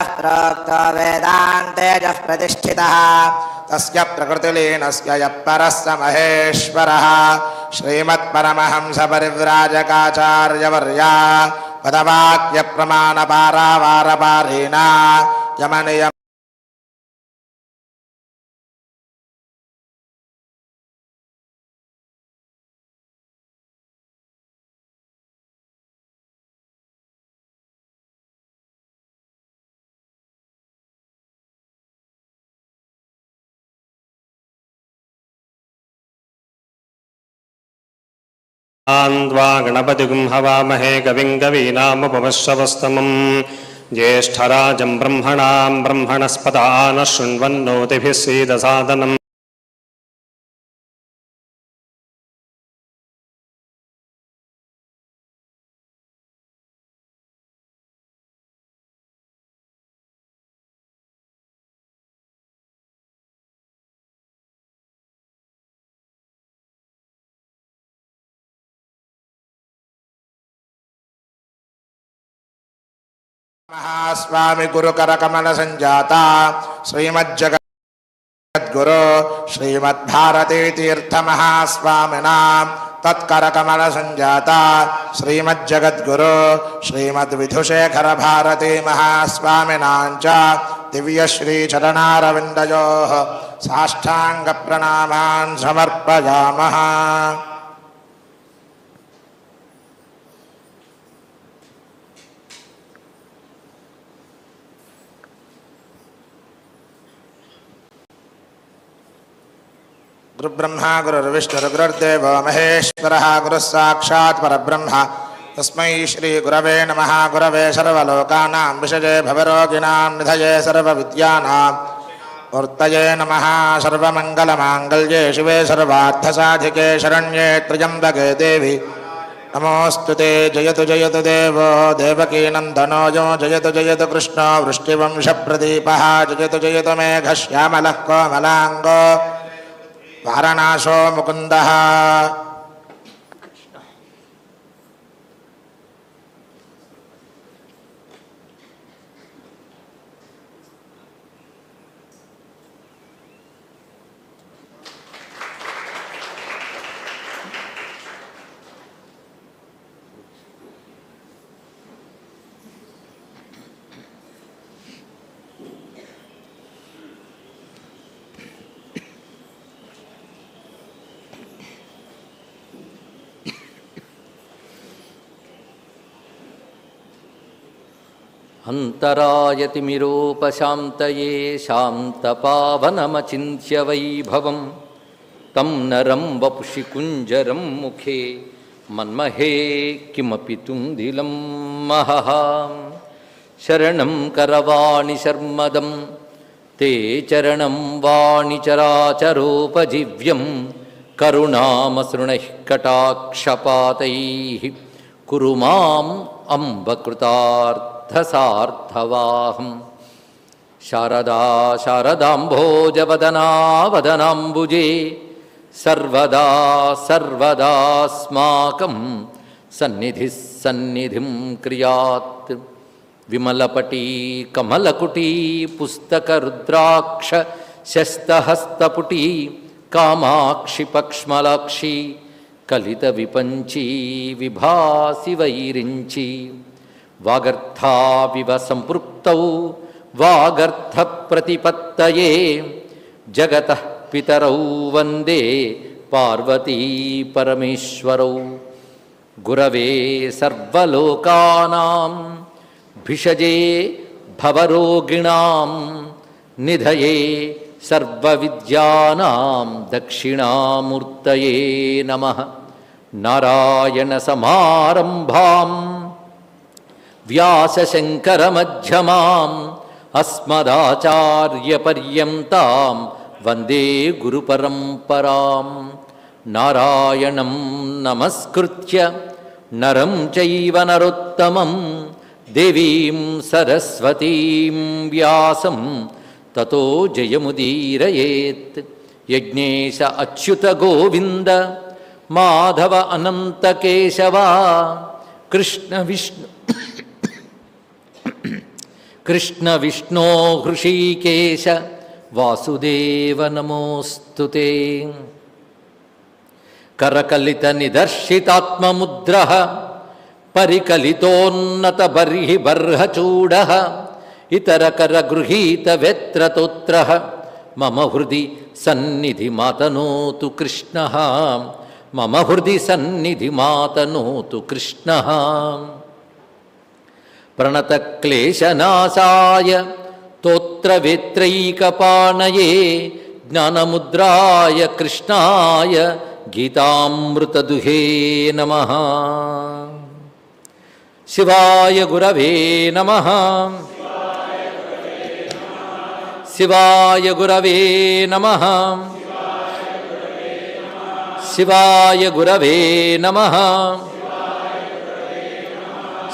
प्रोक्तो वेदान्तेजः प्रतिष्ठितः। तस्य प्रकृतिलीनस्य यः परः स महेश्वरः। श्रीमत्परमहंसपरिव्राजकाचार्यवर्या। आन्द्वा गणपतिगुं हवामहे कविं कवीनामुपमश्रवस्तमम् ज्येष्ठराजं ब्रह्मणां ब्रह्मणस्पदा नः शृण्वन्नोतिभिः सीदसादनम् महास्वामी गुरुकरकमल संजाता श्रीमज्जगद्गुरु श्रीमद्भारती तीर्थ महास्वामिनाम तत्करकमल संजाता श्रीमज्जगद्गुरु श्रीमद्विधुशेखर भारती महास्वामिनाञ्च। साष्टांग साष्टाङ्गप्रणामान् समर्पयामः। गुरुब्रह्मा गुरुर्विष्णुर्गुरुर्देवो महेश्वरः गुरुः साक्षात् परब्रह्म। तस्मै श्रीगुरवे नमः। गुरवे सर्वलोकानां विषये भवरोगिणां निधये सर्वविद्यानां। मूर्तये नमः। सर्वमङ्गलमाङ्गल्ये शिवे सर्वार्थसाधिके शरण्ये त्र्यम्बके देवि। नमोऽस्तु ते। जयतु जयतु जयतु जयतु कृष्णो। वृष्टिवंशप्रदीपः। जयतु जयतु मेघश्यामलः कोमलाङ्गो। వారణాశో ముకుంద अन्तरायतिमिरोपशान्तये शान्तपावनमचिन्त्य वैभवं तं नरं वपुषि कुञ्जरं मुखे, मन्महे किमपि तुन्दिलं महः। शरणं करवाणि शर्मदं, ते चरणं वाणिचराचरोपजीव्यं करुणामसृणैः कटाक्षपातैः कुरु माम् అర్థసార్థవాహం శారదా శారదాంభోజవదనావదనాంబుజే సర్వదా సర్వదాస్మాకం సన్నిధి సన్నిధిం క్రియాత్. విమలపటీ కమలకుటీ పుస్తకరుద్రాక్ష శస్తహస్తపుటీ కామాక్షి పక్ష్మలాక్షి. కలిత విపంచీ విభాసి వైరించి. वागर्थाविव वागर्थ प्रतिपत्त जगत पितरौ वंदे पार्वती परमेश्वरौ गुरवे सर्वलोकानां, भिषजे भवरोगिणां, निधये सर्वविद्यानां दक्षिणामूर्तये नमः। नारायणसमारम्भाम् వ్యాసశంకరమధ్యమాం అస్మదాచార్యపర్యంతం వందే గురుపరంపరాం. నారాయణం నమస్కృత్య నరం చైవ నరోత్తమం దేవీం సరస్వతీం వ్యాసం తతో జయముదీరయేత్. యజ్ఞేశ అచ్యుత గోవింద మాధవ అనంత కేశవ కృష్ణ విష్ణు कृष्णविष्णो हृषीकेश वासुदेवनमोऽस्तु ते करकलितनिदर्शितात्ममुद्रः परिकलितोन्नतबर्हिबर्हचूडः इतरकरगृहीतवेत्रतोत्रः मम हृदि सन्निधिमातनोतु कृष्णः मम हृदि सन्निधिमातनोतु कृष्णः మాతనోతు కృష్ణ మమ హృది సన్నిధి మాతనోతు కృష్ణ ప్రణతక్లేశనాశాయ తోత్రవేత్రైకపాణయే జ్ఞానముద్రాయ కృష్ణాయ గీతామృతదుహే నమ శివాయ గురవే నమ శివాయ గురవే నమ శివాయ గురవే నమ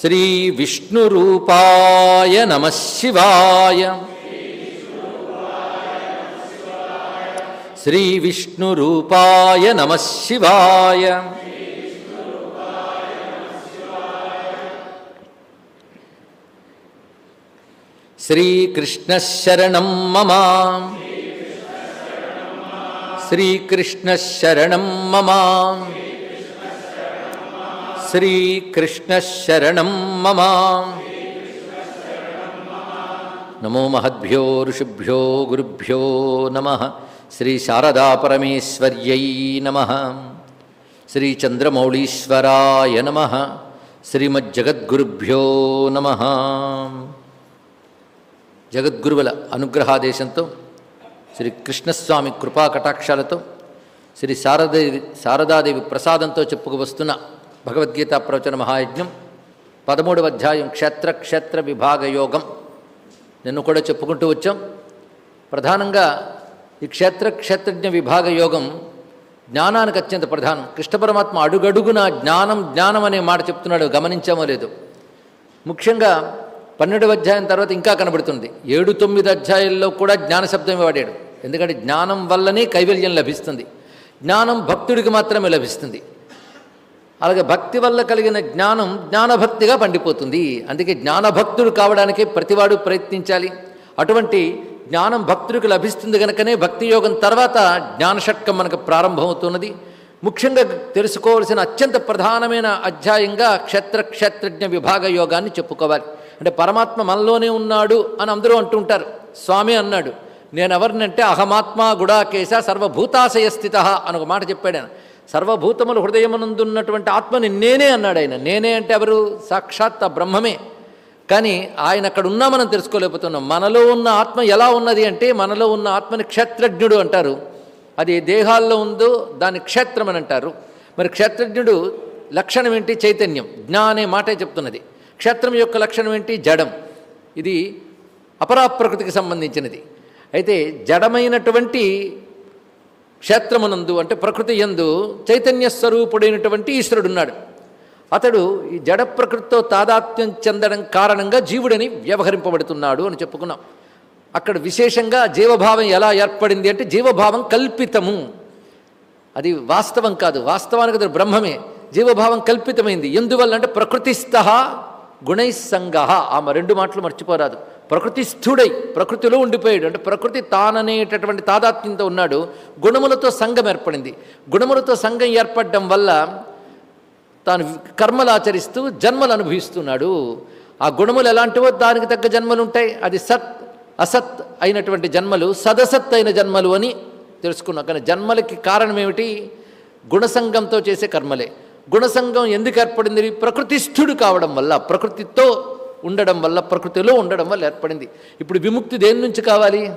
శ్రీ విష్ణురూపాయ నమ శివాయ. శ్రీ విష్ణురూపాయ నమ శివాయ. శ్రీకృష్ణశరణం మమ. శ్రీకృష్ణశరణం మమ. శ్రీకృష్ణశరణం మమ నమో మహద్భ్యో ఋషిభ్యో గురుభ్యో నమ. శ్రీ శారదాపరమేశ్వర్యై నమ. శ్రీచంద్రమౌళీశ్వరాయ నమ. శ్రీమజ్జగద్గురుభ్యో నమ. జగద్గురువుల అనుగ్రహాదేశంతో శ్రీ కృష్ణస్వామి కృపా కటాక్షాలతో శ్రీ శారదేవి శారదాదేవి ప్రసాదంతో చెప్పుకు వస్తున్న భగవద్గీత ప్రవచన మహాయజ్ఞం పదమూడవ అధ్యాయం క్షేత్ర క్షేత్ర విభాగ యోగం నిన్ను కూడా చెప్పుకుంటూ వచ్చాం. ప్రధానంగా ఈ క్షేత్ర క్షేత్రజ్ఞ విభాగ యోగం జ్ఞానానికి అత్యంత ప్రధానం. కృష్ణ పరమాత్మ అడుగడుగున జ్ఞానం జ్ఞానం అనే మాట చెప్తున్నాడు గమనించామో లేదు. ముఖ్యంగా పన్నెండవ అధ్యాయం తర్వాత ఇంకా కనబడుతుంది. ఏడు తొమ్మిది అధ్యాయాల్లో కూడా జ్ఞాన శబ్దమే వాడాడు. ఎందుకంటే జ్ఞానం వల్లనే కైవల్యం లభిస్తుంది. జ్ఞానం భక్తుడికి మాత్రమే లభిస్తుంది. అలాగే భక్తి వల్ల కలిగిన జ్ఞానం జ్ఞానభక్తిగా పండిపోతుంది. అందుకే జ్ఞానభక్తుడు కావడానికే ప్రతివాడు ప్రయత్నించాలి. అటువంటి జ్ఞానం భక్తుడికి లభిస్తుంది కనుకనే భక్తి యోగం తర్వాత జ్ఞానషట్కం మనకు ప్రారంభమవుతున్నది. ముఖ్యంగా తెలుసుకోవాల్సిన అత్యంత ప్రధానమైన అధ్యాయంగా క్షేత్ర క్షేత్రజ్ఞ విభాగ యోగాన్ని చెప్పుకోవాలి. అంటే పరమాత్మ మనలోనే ఉన్నాడు అని అందరూ అంటుంటారు. స్వామి అన్నాడు నేను ఎవరినంటే అహమాత్మ గుడాకేశ సర్వభూతాశయ స్థిత అని ఒక మాట చెప్పాడు సర్వభూతములు హృదయమునందున్నటువంటి ఆత్మని నేనే అన్నాడు ఆయన. నేనే అంటే ఎవరు? సాక్షాత్ బ్రహ్మమే. కానీ ఆయన అక్కడ ఉన్నా మనం తెలుసుకోలేకపోతున్నాం. మనలో ఉన్న ఆత్మ ఎలా ఉన్నది అంటే మనలో ఉన్న ఆత్మని క్షేత్రజ్ఞుడు అంటారు. అది దేహాల్లో ఉందో దాన్ని క్షేత్రం అని అంటారు. మరి క్షేత్రజ్ఞుడు లక్షణం ఏంటి? చైతన్యం. జ్ఞా అనే మాటే చెప్తున్నది. క్షేత్రం యొక్క లక్షణం ఏంటి? జడం. ఇది అపరాప్రకృతికి సంబంధించినది. అయితే జడమైనటువంటి క్షేత్రమునందు అంటే ప్రకృతి యందు చైతన్య స్వరూపుడైనటువంటి ఈశ్వరుడున్నాడు. అతడు ఈ జడ ప్రకృతితో తాదాత్మ్యం చెందడం కారణంగా జీవుడని వ్యవహరింపబడుతున్నాడు అని చెప్పుకున్నాం. అక్కడ విశేషంగా జీవభావం ఎలా ఏర్పడింది అంటే జీవభావం కల్పితము. అది వాస్తవం కాదు వాస్తవానికి అది బ్రహ్మమే. జీవభావం కల్పితమైంది. ఎందువల్ల అంటే ప్రకృతిస్థ గుణైస్సంగ. ఆమె రెండు మాటలు మర్చిపోరాదు. ప్రకృతిస్థుడై ప్రకృతిలో ఉండిపోయాడు. అంటే ప్రకృతి తాననేటటువంటి తాదాత్మ్యంతో ఉన్నాడు. గుణములతో సంఘం ఏర్పడింది. గుణములతో సంఘం ఏర్పడడం వల్ల తాను కర్మలు ఆచరిస్తూ జన్మలు అనుభవిస్తున్నాడు. ఆ గుణములు ఎలాంటివో దానికి తగ్గ జన్మలు ఉంటాయి. అది సత్ అసత్ అయినటువంటి జన్మలు సదసత్ అయిన జన్మలు అని తెలుసుకున్నాం. కానీ జన్మలకి కారణం ఏమిటి గుణసంగంతో చేసే కర్మలే. గుణసంగం ఎందుకు ఏర్పడింది? ప్రకృతిస్థుడు కావడం వల్ల ప్రకృతితో ఉండడం వల్ల ప్రకృతిలో ఉండడం వల్ల ఏర్పడింది. ఇప్పుడు విముక్తి దేని నుంచి కావాలి?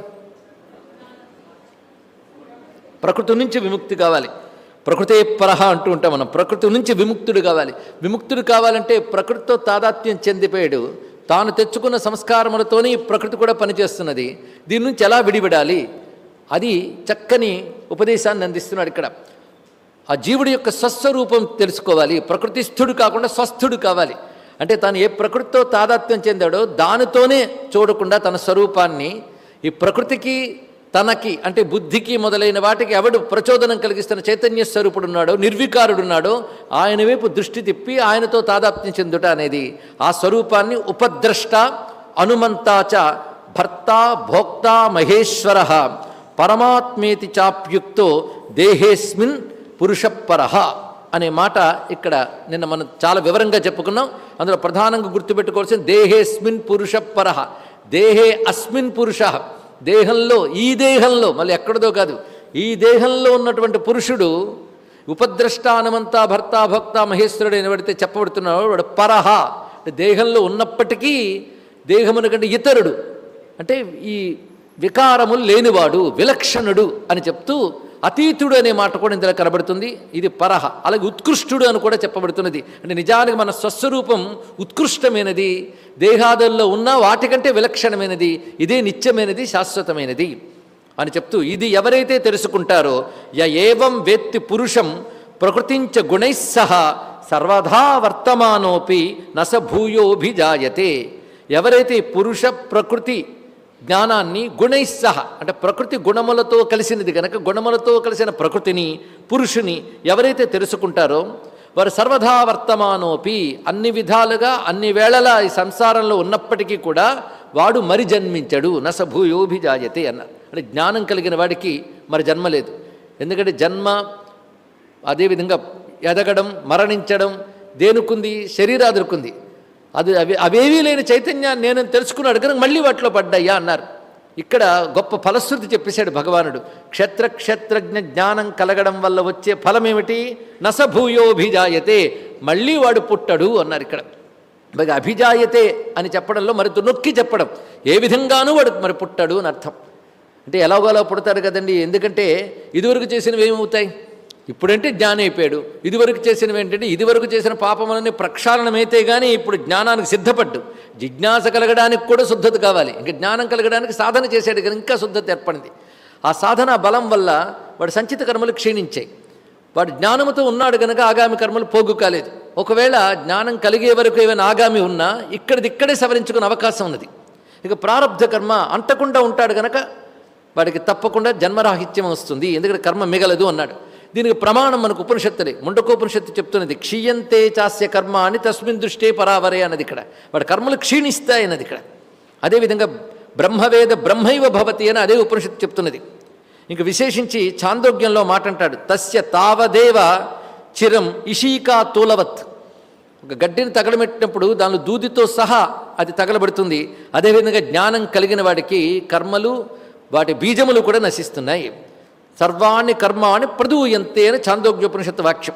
ప్రకృతి నుంచి విముక్తి కావాలి. ప్రకృతే పరహ అంటూ ఉంటాం మనం. ప్రకృతి నుంచి విముక్తుడు కావాలి. విముక్తుడు కావాలంటే ప్రకృతితో తాదాత్మ్యం చెందిపోయాడు. తాను తెచ్చుకున్న సంస్కారములతోనే ప్రకృతి కూడా పనిచేస్తున్నది. దీని నుంచి ఎలా విడిపడాలి అది చక్కని ఉపదేశాన్ని అందిస్తున్నాడు ఇక్కడ. ఆ జీవుడి యొక్క స్వస్వరూపం తెలుసుకోవాలి. ప్రకృతిస్థుడు కాకుండా స్వస్థుడు కావాలి. అంటే తాను ఏ ప్రకృతితో తాదాత్మ్యం చెందాడో దానితోనే చూడకుండా తన స్వరూపాన్ని ఈ ప్రకృతికి తనకి అంటే బుద్ధికి మొదలైన వాటికి ఎవడు ప్రచోదనం కలిగిస్తున్న చైతన్య స్వరూపుడు ఉన్నాడో ఆయన వైపు దృష్టి తిప్పి ఆయనతో తాదాత్మ్యం చెందుట అనేది ఆ స్వరూపాన్ని ఉపద్రష్ట అనుమంతాచ భర్త భోక్త మహేశ్వర పరమాత్మేతి చాప్యుక్తో దేహేస్మిన్ పురుషపరహ అనే మాట ఇక్కడ నిన్న మనం చాలా వివరంగా చెప్పుకున్నాం. అందులో ప్రధానంగా గుర్తుపెట్టుకోవాల్సిన దేహేస్మిన్ పురుషపరహ దేహే అస్మిన్ పురుష. దేహంలో ఈ దేహంలో మళ్ళీ ఎక్కడదో కాదు ఈ దేహంలో ఉన్నటువంటి పురుషుడు ఉపద్రష్టానమంతా భర్త భక్త మహేశ్వరుడు అనబడితే చెప్పబడుతున్నాడు. వాడు పరహ అంటే దేహంలో ఉన్నప్పటికీ దేహమున కంటే ఇతరుడు. అంటే ఈ వికారములు లేనివాడు విలక్షణుడు అని చెప్తూ అతీతుడు అనే మాట కూడా ఇందులో కనబడుతుంది. ఇది పరహ అలాగే ఉత్కృష్టుడు అని కూడా చెప్పబడుతున్నది. అంటే నిజానికి మన స్వస్వరూపం ఉత్కృష్టమైనది దేహాదుల్లో ఉన్న వాటికంటే విలక్షణమైనది ఇదే నిత్యమైనది శాశ్వతమైనది అని చెప్తూ ఇది ఎవరైతే తెలుసుకుంటారో య ఏవం వేత్తి పురుషం ప్రకృతించ గుణైస్సహ సర్వధా వర్తమానోపి నస భూయోభిజాయతే. ఎవరైతే పురుష ప్రకృతి జ్ఞానాన్ని గుణైస్సహ అంటే ప్రకృతి గుణములతో కలిసినది కనుక గుణములతో కలిసిన ప్రకృతిని పురుషుని ఎవరైతే తెలుసుకుంటారో వారు సర్వదా వర్తమానోపి అన్ని విధాలుగా అన్ని వేళలా ఈ సంసారంలో ఉన్నప్పటికీ కూడా వాడు మరి జన్మించడు నసభూయోభిజాయతే అన్న. అన్నారు అంటే జ్ఞానం కలిగిన వాడికి మరి జన్మ లేదు. ఎందుకంటే జన్మ అదేవిధంగా ఎదగడం మరణించడం దేనుకుంది? శరీరాదురుకుంది. అది అవి అవేవీ లేని చైతన్యాన్ని నేను తెలుసుకున్నాడు కనుక మళ్ళీ వాటిలో పడ్డాయ్యా అన్నారు. ఇక్కడ గొప్ప ఫలశ్రుతి చెప్పేశాడు భగవానుడు. క్షేత్ర క్షేత్రజ్ఞ జ్ఞానం కలగడం వల్ల వచ్చే ఫలమేమిటి? నసభూయోభిజాయతే మళ్ళీ వాడు పుట్టడు అన్నారు ఇక్కడ. మరి అభిజాయతే అని చెప్పడంలో మరి నొక్కి చెప్పడం. ఏ విధంగానూ వాడు మరి పుట్టాడు అని అర్థం. అంటే ఎలాగోలా పుడతాడు కదండి ఎందుకంటే ఇదివరకు చేసినవి ఏమవుతాయి? ఇప్పుడంటే జ్ఞానం అయిపోయాడు. ఇదివరకు చేసినవి ఏంటంటే ఇదివరకు చేసిన పాపములన్నీ ప్రక్షాళనమైతే కానీ ఇప్పుడు జ్ఞానానికి సిద్ధపడ్డు. జిజ్ఞాస కలగడానికి కూడా శుద్ధత కావాలి. ఇంకా జ్ఞానం కలగడానికి సాధన చేశాడు కానీ ఇంకా శుద్ధత ఏర్పడింది. ఆ సాధన బలం వల్ల వాడు సంచిత కర్మలు క్షీణించాయి. వాడు జ్ఞానముతో ఉన్నాడు కనుక ఆగామి కర్మలు పోగు కాలేదు. ఒకవేళ జ్ఞానం కలిగే వరకు ఏమైనా ఆగామి ఉన్నా ఇక్కడిది ఇక్కడే సవరించుకునే అవకాశం ఉన్నది. ఇక ప్రారంధ కర్మ అంటకుండా ఉంటాడు కనుక వాడికి తప్పకుండా జన్మరాహిత్యం వస్తుంది. ఎందుకంటే కర్మ మిగలదు అన్నాడు. దీనికి ప్రమాణం మనకు ఉపనిషత్తులే. ముండకోపనిషత్తు చెప్తున్నది క్షీయంతే చాస్య కర్మ అని తస్మిన్ దృష్టే పరావరే అన్నది ఇక్కడ. వాడు కర్మలు క్షీణిస్తాయన్నది ఇక్కడ. అదేవిధంగా బ్రహ్మవేద బ్రహ్మైవ భవతి అని అదే ఉపనిషత్తు చెప్తున్నది. ఇంక విశేషించి చాందోగ్యంలో మాట అంటాడు తస్య తావదేవ చిరం ఇషీకా తూలవత్. ఒక గడ్డిని తగలబెట్టినప్పుడు దానిలో దూదితో సహా అది తగలబడుతుంది. అదేవిధంగా జ్ఞానం కలిగిన వాడికి కర్మలు వాటి బీజములు కూడా నశిస్తున్నాయి. సర్వాణి కర్మాణి ప్రదూయంతే అని చాందోగ్యోపనిషత్తు వాక్యం.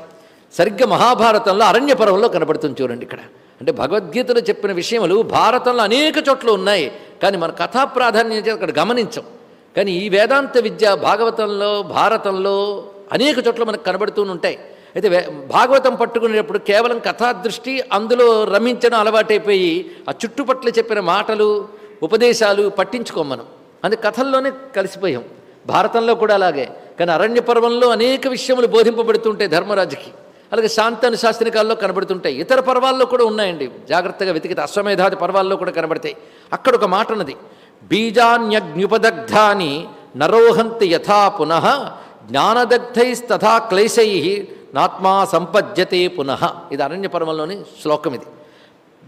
సరిగ్గా మహాభారతంలో అరణ్య పర్వంలో కనబడుతుంది చూడండి ఇక్కడ. అంటే భగవద్గీతలో చెప్పిన విషయములు భారతంలో అనేక చోట్ల ఉన్నాయి. కానీ మన కథా ప్రాధాన్యత అక్కడ గమనించం. కానీ ఈ వేదాంత విద్య భాగవతంలో భారతంలో అనేక చోట్ల మనకు కనబడుతూ ఉంటాయి. అయితే భాగవతం పట్టుకునేటప్పుడు కేవలం కథా దృష్టి అందులో రమించడం అలవాటైపోయి ఆ చుట్టుపట్ల చెప్పిన మాటలు ఉపదేశాలు పట్టించుకోం మనం. అందుకే కథల్లోనే కలిసిపోయాం. భారతంలో కూడా అలాగే. కానీ అరణ్య పర్వంలో అనేక విషయములు బోధింపబడుతుంటాయి ధర్మరాజుకి. అలాగే శాంతాను శాస్త్రికాల్లో కనబడుతుంటాయి. ఇతర పర్వాల్లో కూడా ఉన్నాయండి. జాగ్రత్తగా వెతికితే అశ్వమేధాది పర్వాల్లో కూడా కనబడతాయి. అక్కడ ఒక మాట ఉన్నది. బీజాన్యగ్నుపదగ్ధాని నరోహంతి యథా పునః జ్ఞానదగ్ధైస్తథా క్లేశై నాత్మా సంపద్యతే పునః. ఇది అరణ్య పర్వంలోని శ్లోకం ఇది.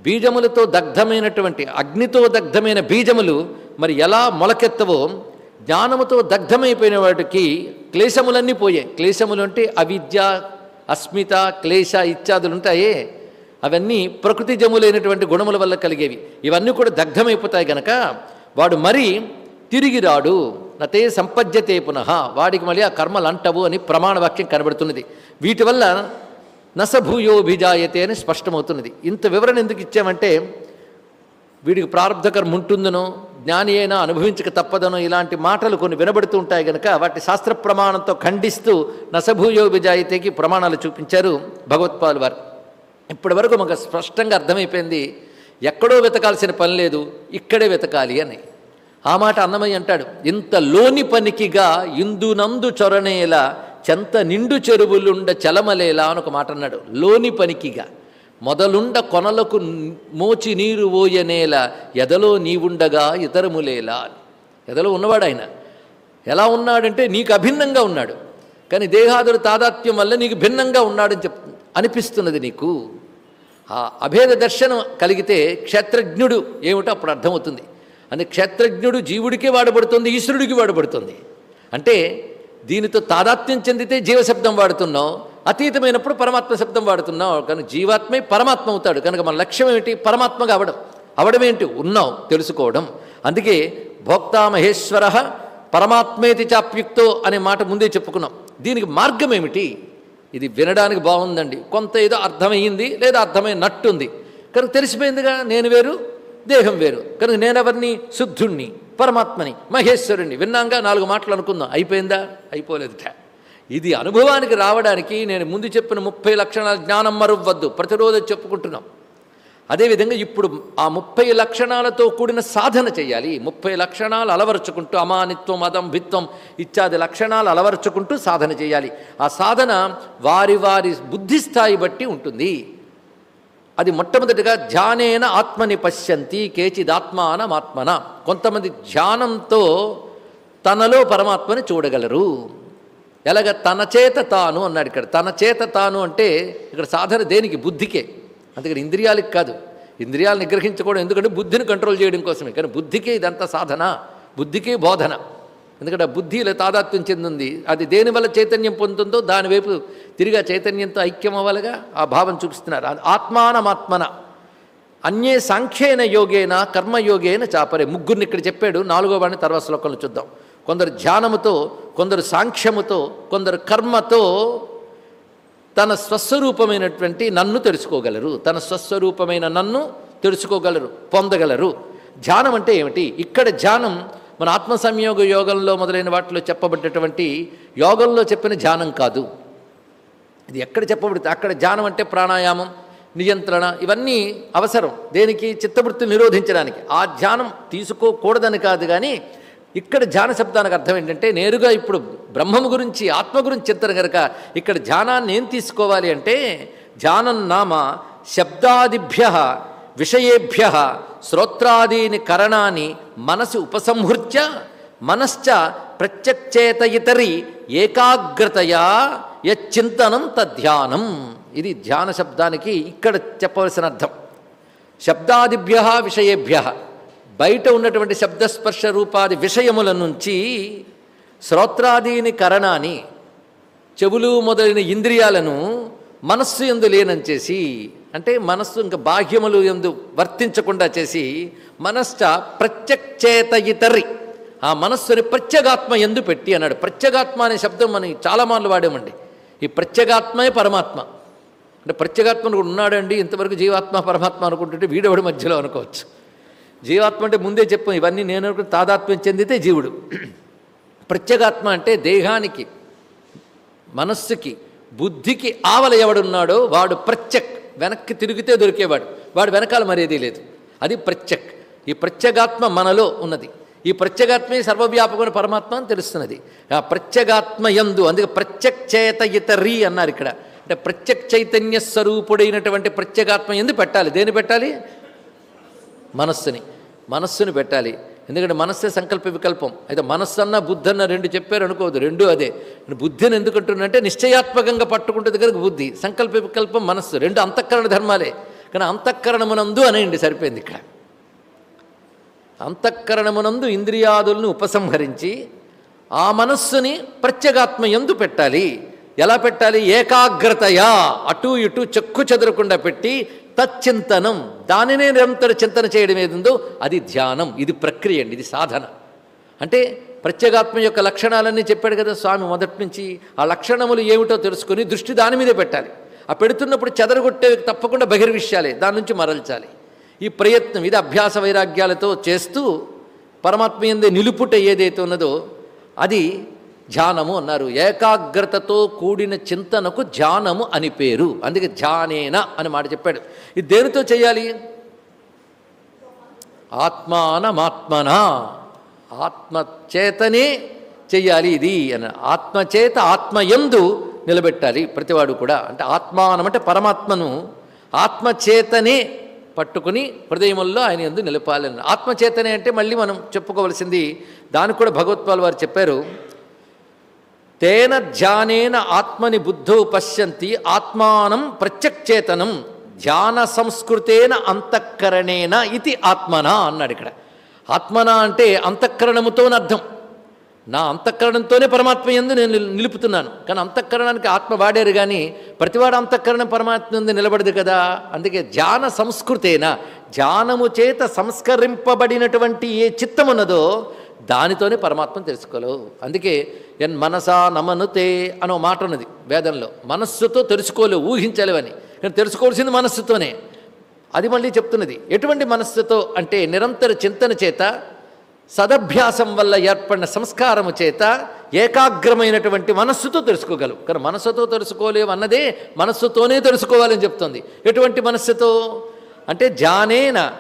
బీజములతో దగ్ధమైనటువంటి అగ్నితో దగ్ధమైన బీజములు మరి ఎలా మొలకెత్తవో జ్ఞానముతో దగ్ధమైపోయిన వాటికి క్లేశములన్నీ పోయాయి. క్లేశములు అంటే అవిద్య అస్మిత క్లేశ ఇత్యాదులు ఉంటాయే. అవన్నీ ప్రకృతి జములైనటువంటి గుణముల వల్ల కలిగేవి. ఇవన్నీ కూడా దగ్ధమైపోతాయి గనక వాడు మరి తిరిగి రాడు నతే సంపద్యతే పునః. వాడికి మళ్ళీ ఆ కర్మలు అంటవు అని ప్రమాణవాక్యం కనబడుతున్నది. వీటి వల్ల నసభూయోభిజాయతే అని స్పష్టమవుతున్నది. ఇంత వివరణ ఎందుకు ఇచ్చామంటే వీడికి ప్రారంధకర్మ ఉంటుందనో జ్ఞాని అయినా అనుభవించక తప్పదనో ఇలాంటి మాటలు కొన్ని వినబడుతూ ఉంటాయి కనుక వాటి శాస్త్ర ప్రమాణంతో ఖండిస్తూ నసభూయోభిజాయితేకి ప్రమాణాలు చూపించారు భగవత్పాల్ వారు. ఇప్పటి వరకు మాకు స్పష్టంగా అర్థమైపోయింది ఎక్కడో వెతకాల్సిన పని లేదు ఇక్కడే వెతకాలి అని. ఆ మాట అన్నమయ్య అంటాడు ఇంత లోని పనికిగా ఇందునందు చొరనేలా చెంత నిండు చెరువులుండ చలమలేలా అని ఒక మాట అన్నాడు. లోని పనికిగా. మొదలుండ కొనలకు మోచి నీరు ఓయనేల ఎదలో నీవుండగా ఇతరములేలా ఎదలో ఉన్నవాడు ఆయన. ఎలా ఉన్నాడంటే నీకు అభిన్నంగా ఉన్నాడు. కానీ దేహాదుడు తాదాత్మ్యం వల్ల నీకు భిన్నంగా ఉన్నాడని చెప్ అనిపిస్తున్నది నీకు. ఆ అభేద దర్శనం కలిగితే క్షేత్రజ్ఞుడు ఏమిటో అప్పుడు అర్థమవుతుంది. అని క్షేత్రజ్ఞుడు జీవుడికి వాడబడుతుంది ఈశ్వరుడికి వాడబడుతుంది. అంటే దీనితో తాదాత్మ్యం చెందితే జీవశబ్దం వాడుతున్నాం అతీతమైనప్పుడు పరమాత్మ శబ్దం వాడుతున్నాం కనుక జీవాత్మే పరమాత్మ అవుతాడు. కనుక మన లక్ష్యం ఏమిటి? పరమాత్మగా అవడం. అవడం ఏంటి? ఉన్నాం తెలుసుకోవడం. అందుకే భోక్తా మహేశ్వర పరమాత్మేతి చాప్యుక్తో అనే మాట ముందే చెప్పుకున్నాం. దీనికి మార్గం ఏమిటి? ఇది వినడానికి బాగుందండి. కొంత ఏదో అర్థమయ్యింది లేదా అర్థమైనట్టుంది కనుక తెలిసిపోయిందిగా నేను వేరు దేహం వేరు. కనుక నేనెవరిని? శుద్ధుణ్ణి పరమాత్మని మహేశ్వరుణ్ణి. విన్నాంగా నాలుగు మాటలు అనుకుందాం. అయిపోయిందా? అయిపోలేదుట ఇది అనుభవానికి రావడానికి నేను ముందు చెప్పిన ముప్పై లక్షణాల జ్ఞానం మరువద్దు. ప్రతిరోజు చెప్పుకుంటున్నాం. అదేవిధంగా ఇప్పుడు ఆ ముప్పై లక్షణాలతో కూడిన సాధన చేయాలి. ముప్పై లక్షణాలు అలవరుచుకుంటూ అమానిత్వం అదం భిత్వం ఇత్యాది లక్షణాలు అలవరుచుకుంటూ సాధన చేయాలి. ఆ సాధన వారి వారి బుద్ధి స్థాయి బట్టి ఉంటుంది. అది మొట్టమొదటిగా ధ్యానేన ఆత్మని పశ్యంతి కేచిదాత్మానమాత్మన కొంతమంది ధ్యానంతో తనలో పరమాత్మని చూడగలరు. ఎలాగ తన చేత తాను అన్నాడు ఇక్కడ. తన చేత తాను అంటే ఇక్కడ సాధన దేనికి? బుద్ధికే. అందుకని ఇంద్రియాలకి కాదు. ఇంద్రియాలు నిగ్రహించుకోవడం ఎందుకంటే బుద్ధిని కంట్రోల్ చేయడం కోసమే. కానీ బుద్ధికే ఇదంతా సాధన. బుద్ధికే బోధన. ఎందుకంటే బుద్ధిలో బుద్ధి ఇలా తాదాత్మ్యం చెందింది. అది దేనివల్ల చైతన్యం పొందుతుందో దాని వైపు తిరిగి చైతన్యంతో ఐక్యం అవ్వాలిగా ఆ భావం చూపిస్తున్నారు. ఆత్మానమాత్మన. అన్యే సాంఖ్యేన యోగేన కర్మయోగేన చాపరే. ముగ్గురిని ఇక్కడ చెప్పాడు. నాలుగో వాడిని తర్వాత శ్లోకంలో చూద్దాం. కొందరు ధ్యానముతో కొందరు సాంఖ్యముతో కొందరు కర్మతో తన స్వస్వరూపమైనటువంటి నన్ను తెలుసుకోగలరు. తన స్వస్వరూపమైన నన్ను తెలుసుకోగలరు పొందగలరు. ధ్యానం అంటే ఏమిటి? ఇక్కడ ధ్యానం మన ఆత్మ సంయోగ యోగంలో మొదలైన వాటిలో చెప్పబడ్డటువంటి యోగంలో చెప్పిన ధ్యానం కాదు. ఇది ఎక్కడ చెప్పబడుతుంది? అక్కడ ధ్యానం అంటే ప్రాణాయామం నియంత్రణ ఇవన్నీ అవసరం. దేనికి? చిత్తవృత్తి నిరోధించడానికి. ఆ ధ్యానం తీసుకోకూడదని కాదు కానీ ఇక్కడ ధ్యాన శబ్దానికి అర్థం ఏంటంటే నేరుగా ఇప్పుడు బ్రహ్మము గురించి ఆత్మ గురించి చెప్తారు కనుక ఇక్కడ ధ్యానాన్ని ఏం తీసుకోవాలి అంటే ధ్యానం నామ శబ్దాదిభ్య విషయేభ్య శ్రోత్రాదీని కరణాన్ని మనసు ఉపసంహృత్య మనశ్చ ప్రత్యక్షేత ఇతరి ఏకాగ్రతయా యచ్చింతనం తధ్యానం. ఇది ధ్యాన శబ్దానికి ఇక్కడ చెప్పవలసిన అర్థం. శబ్దాదిభ్య విషయేభ్య. బయట ఉన్నటువంటి శబ్దస్పర్శ రూపాది విషయముల నుంచి శ్రోత్రాదీని కరణాన్ని చెవులు మొదలైన ఇంద్రియాలను మనస్సు ఎందు లేనంచేసి అంటే మనస్సు ఇంకా బాహ్యములు ఎందు వర్తించకుండా చేసి మనశ్చ ప్రత్యక్షేత ఇతరి ఆ మనస్సుని ప్రత్యేగాత్మ ఎందు పెట్టి అన్నాడు. ప్రత్యేగాత్మ అనే శబ్దం మనం చాలా మార్లు వాడామండి. ఈ ప్రత్యేగాత్మే పరమాత్మ. అంటే ప్రత్యేగాత్మ కూడా ఉన్నాడండి ఇంతవరకు జీవాత్మ పరమాత్మ అనుకుంటుంటే వీడెవడి మధ్యలో అనుకోవచ్చు. జీవాత్మ అంటే ముందే చెప్పాం ఇవన్నీ నేను తాదాత్మ్యం చెందితే జీవుడు. ప్రత్యేగాత్మ అంటే దేహానికి మనస్సుకి బుద్ధికి ఆవల ఎవడున్నాడో వాడు ప్రత్యక్ వెనక్కి తిరిగితే దొరికేవాడు. వాడు వెనకాల మరేదీ లేదు. అది ప్రత్యక్. ఈ ప్రత్యేగాత్మ మనలో ఉన్నది. ఈ ప్రత్యేగాత్మే సర్వవ్యాపకమైన పరమాత్మ అని తెలుస్తున్నది. ఆ ప్రత్యేగాత్మ యందు అందుకే ప్రత్యక్షేత ఇతరి అన్నారు ఇక్కడ. అంటే ప్రత్యక్ చైతన్య స్వరూపుడైనటువంటి ప్రత్యేగాత్మ ఎందు పెట్టాలి? దేని పెట్టాలి? మనస్సుని మనస్సుని పెట్టాలి. ఎందుకంటే మనస్సే సంకల్ప వికల్పం. అయితే మనస్సు అన్న బుద్ధి అన్న రెండు చెప్పారు అనుకోవద్దు. రెండు అదే. బుద్ధిని ఎందుకంటున్నంటే నిశ్చయాత్మకంగా పట్టుకుంటుంది కనుక బుద్ధి సంకల్ప వికల్పం మనస్సు. రెండు అంతఃకరణ ధర్మాలే. కానీ అంతఃకరణమునందు అనేయండి సరిపోయింది ఇక్కడ. అంతఃకరణమునందు ఇంద్రియాదులను ఉపసంహరించి ఆ మనస్సుని ప్రత్యేగాత్మ ఎందు పెట్టాలి. ఎలా పెట్టాలి? ఏకాగ్రతయా? అటు ఇటు చెక్కు చెదరకుండా పెట్టి తచ్చింతనం. దానినే నిరంతర చింతన చేయడం ఏదిందో అది ధ్యానం. ఇది ప్రక్రియ అండి ఇది సాధన. అంటే ప్రత్యేగాత్మ యొక్క లక్షణాలన్నీ చెప్పాడు కదా స్వామి మొదటి నుంచి. ఆ లక్షణములు ఏమిటో తెలుసుకొని దృష్టి దాని మీదే పెట్టాలి. ఆ పెడుతున్నప్పుడు చెదరగొట్టే తప్పకుండా బహిర్విషయాలే దాని నుంచి మరల్చాలి. ఈ ప్రయత్నం ఇది అభ్యాస వైరాగ్యాలతో చేస్తూ పరమాత్మ ఎందే నిలుపుట ఏదైతే ఉన్నదో అది ధ్యానము అన్నారు. ఏకాగ్రతతో కూడిన చింతనకు ధ్యానము అని పేరు. అందుకే ధ్యానేన అని మాట చెప్పాడు. ఇది దేనితో చేయాలి? ఆత్మానమాత్మన. ఆత్మచేతనే చెయ్యాలి ఇది అని. ఆత్మచేత ఆత్మయందు నిలబెట్టాలి ప్రతివాడు కూడా. అంటే ఆత్మానం అంటే పరమాత్మను ఆత్మచేతనే పట్టుకుని హృదయముల్లో ఆయన ఎందు నిలపాలని ఆత్మచేతనే అంటే మళ్ళీ మనం చెప్పుకోవలసింది దానికి కూడా భగవత్పాల్ వారు చెప్పారు. తేన ధ్యానేన ఆత్మని బుద్ధౌ పశ్యంతి ఆత్మానం ప్రత్యక్చేతనం ధ్యాన సంస్కృతేన అంతఃకరణేన ఇది ఆత్మన అన్నాడు ఇక్కడ. ఆత్మన అంటే అంతఃకరణముతో అర్థం. నా అంతఃకరణంతోనే పరమాత్మ ఎందు నేను నిలుపుతున్నాను. కానీ అంతఃకరణానికి ఆత్మ వాడారు కానీ ప్రతివాడు అంతఃకరణం పరమాత్మ ఎందు నిలబడదు కదా. అందుకే ధ్యాన సంస్కృతేన ధ్యానము చేత సంస్కరింపబడినటువంటి ఏ చిత్తమున్నదో దానితోనే పరమాత్మను తెలుసుకోలేవు. అందుకే ఎన్ మనసా నమనుతే అనో మాట ఉన్నది వేదంలో. మనస్సుతో తెలుసుకోలేవు ఊహించలేవని. కానీ తెలుసుకోవాల్సింది మనస్సుతోనే. అది మళ్ళీ చెప్తున్నది. ఎటువంటి మనస్సుతో అంటే నిరంతర చింతన చేత సదభ్యాసం వల్ల ఏర్పడిన సంస్కారము చేత ఏకాగ్రమైనటువంటి మనస్సుతో తెలుసుకోగలవు. కానీ మనస్సుతో తెలుసుకోలేవు అన్నదే మనస్సుతోనే తెలుసుకోవాలని చెప్తుంది. ఎటువంటి మనస్సుతో? అంటే జానేన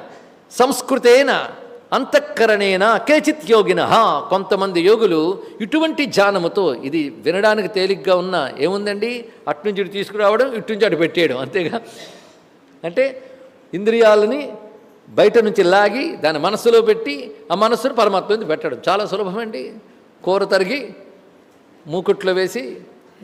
సంస్కృతేన అంతఃకరణేన కేచిత్ యోగిన. కొంతమంది యోగులు ఇటువంటి ధ్యానముతో ఇది వినడానికి తేలిగ్గా ఉన్న ఏముందండి? అట్నుంచి ఇటు తీసుకురావడం ఇటు నుంచి అటు పెట్టేయడం అంతేగా? అంటే ఇంద్రియాలని బయట నుంచి లాగి దాని మనస్సులో పెట్టి ఆ మనస్సును పరమాత్మ పెట్టడం. చాలా సులభమండి. కూర తరిగి మూకుట్లో వేసి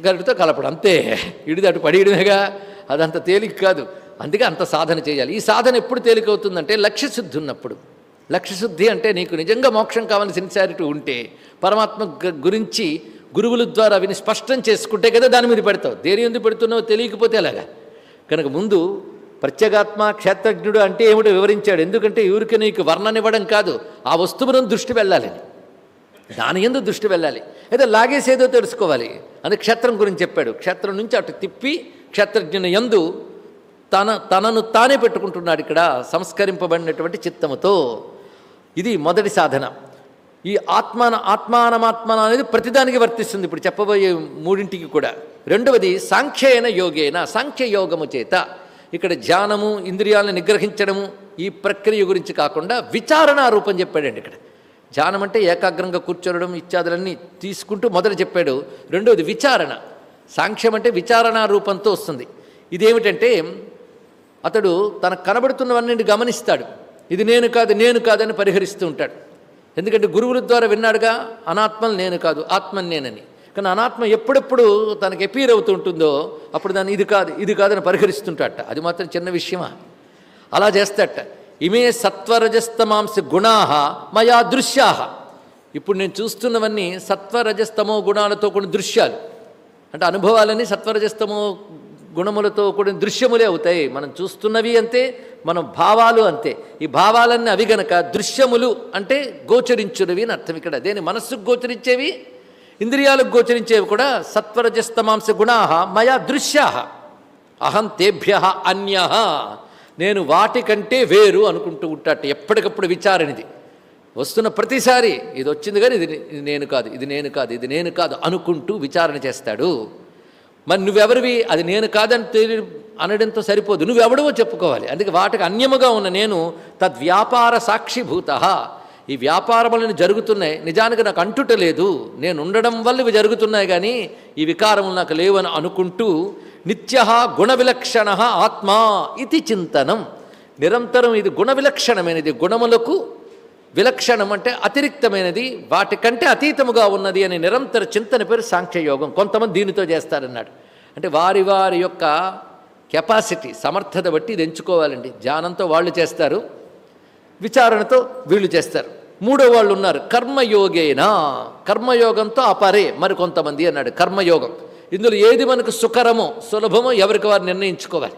గరిటతో కలపడం. అంతే. ఇడిది అటు పడేయడమేగా? అదంత తేలిక కాదు. అందుకే అంత సాధన చేయాలి. ఈ సాధన ఎప్పుడు తేలికవుతుందంటే లక్ష్యశుద్ధి ఉన్నప్పుడు. లక్ష్యశుద్ధి అంటే నీకు నిజంగా మోక్షం కావాలని సిన్సారిటీ ఉంటే పరమాత్మ గురించి గురువుల ద్వారా విని స్పష్టం చేసుకుంటే కదా దాని మీద పెడతావు. దేని ఎందుకు పెడుతున్నావో తెలియకపోతే అలాగా కనుక ముందు ప్రత్యేగాత్మ క్షేత్రజ్ఞుడు అంటే ఏమిటో వివరించాడు. ఎందుకంటే ఎవరికి నీకు వర్ణనివ్వడం కాదు ఆ వస్తువును దృష్టి వెళ్ళాలని దాని ఎందు దృష్టి వెళ్ళాలి. అయితే లాగేసేదో తెలుసుకోవాలి. అని క్షేత్రం గురించి చెప్పాడు. క్షేత్రం నుంచి అటు తిప్పి క్షేత్రజ్ఞుని ఎందు తన తనను తానే పెట్టుకుంటున్నాడు ఇక్కడ సంస్కరింపబడినటువంటి చిత్తముతో. ఇది మొదటి సాధన. ఈ ఆత్మాన ఆత్మానమాత్మన అనేది ప్రతిదానికి వర్తిస్తుంది. ఇప్పుడు చెప్పబోయే మూడింటికి కూడా. రెండవది సాంఖ్యేన యోగేన సాంఖ్య యోగము చేత ఇక్కడ ధ్యానము ఇంద్రియాలను నిగ్రహించడము ఈ ప్రక్రియ గురించి కాకుండా విచారణ రూపం చెప్పాడండి ఇక్కడ. ధ్యానం అంటే ఏకాగ్రంగా కూర్చోవడం ఇత్యాదులన్నీ తీసుకుంటూ మొదలు చెప్పాడు. రెండవది విచారణ. సాంఖ్యం అంటే విచారణ రూపంతో వస్తుంది. ఇదేమిటంటే అతడు తనకు కనబడుతున్నవన్నీ గమనిస్తాడు. ఇది నేను కాదు నేను కాదని పరిహరిస్తూ ఉంటాడు. ఎందుకంటే గురువుల ద్వారా విన్నాడుగా అనాత్మలు నేను కాదు ఆత్మని నేనని. కానీ అనాత్మ ఎప్పుడెప్పుడు తనకు ఎపీర్ అవుతూ ఉంటుందో అప్పుడు దాన్ని ఇది కాదు ఇది కాదని పరిహరిస్తుంటాడట. అది మాత్రం చిన్న విషయమా? అలా చేస్తాట ఇమే సత్వరజస్తమాంస గుణాహ మయా దృశ్యాహ. ఇప్పుడు నేను చూస్తున్నవన్నీ సత్వరజస్తమో గుణాలతో కూడిన దృశ్యాలు. అంటే అనుభవాలని సత్వరజస్తమో గుణములతో కూడిన దృశ్యములే అవుతాయి. మనం చూస్తున్నవి అంతే మనం భావాలు అంతే. ఈ భావాలన్నీ అవి గనక దృశ్యములు అంటే గోచరించునవి అని అర్థం ఇక్కడ. దేని మనస్సుకు గోచరించేవి? ఇంద్రియాలకు గోచరించేవి కూడా సత్వరజస్తమాంస గుణా మయా దృశ్యా. అహం తేభ్య అన్య. నేను వాటికంటే వేరు అనుకుంటూ ఉంటాట. ఎప్పటికప్పుడు విచారణిది. వస్తున్న ప్రతిసారి ఇది వచ్చింది కానీ ఇది నేను కాదు ఇది నేను కాదు ఇది నేను కాదు అనుకుంటూ విచారణ చేస్తాడు. మరి నువ్వెవరివి? అది నేను కాదని తెలియ అనడంతో సరిపోదు. నువ్వెవడవో చెప్పుకోవాలి. అందుకే వాటికి అన్యముగా ఉన్న నేను తద్వ్యాపార సాక్షిభూత. ఈ వ్యాపారములను జరుగుతున్నాయి. నిజానికి నాకు అంటుట లేదు. నేను ఉండడం వల్ల ఇవి జరుగుతున్నాయి కానీ ఈ వికారములు నాకు లేవని అనుకుంటూ నిత్య గుణ విలక్షణ ఆత్మ ఇది చింతనం. నిరంతరం ఇది గుణ విలక్షణమైనది గుణములకు విలక్షణం అంటే అతిరిక్తమైనది వాటికంటే అతీతముగా ఉన్నది అనే నిరంతర చింతన పేరు సాంఖ్యయోగం. కొంతమంది దీనితో చేస్తారన్నాడు. అంటే వారి వారి యొక్క కెపాసిటీ సమర్థత బట్టి ఇది ఎంచుకోవాలండి. ధ్యానంతో వాళ్ళు చేస్తారు విచారణతో వీళ్ళు చేస్తారు. మూడో వాళ్ళు ఉన్నారు కర్మయోగేనా? కర్మయోగంతో అపరే మరి కొంతమంది అన్నాడు. కర్మయోగం. ఇందులో ఏది మనకు సుకరమో సులభమో ఎవరికి వారు నిర్ణయించుకోవాలి.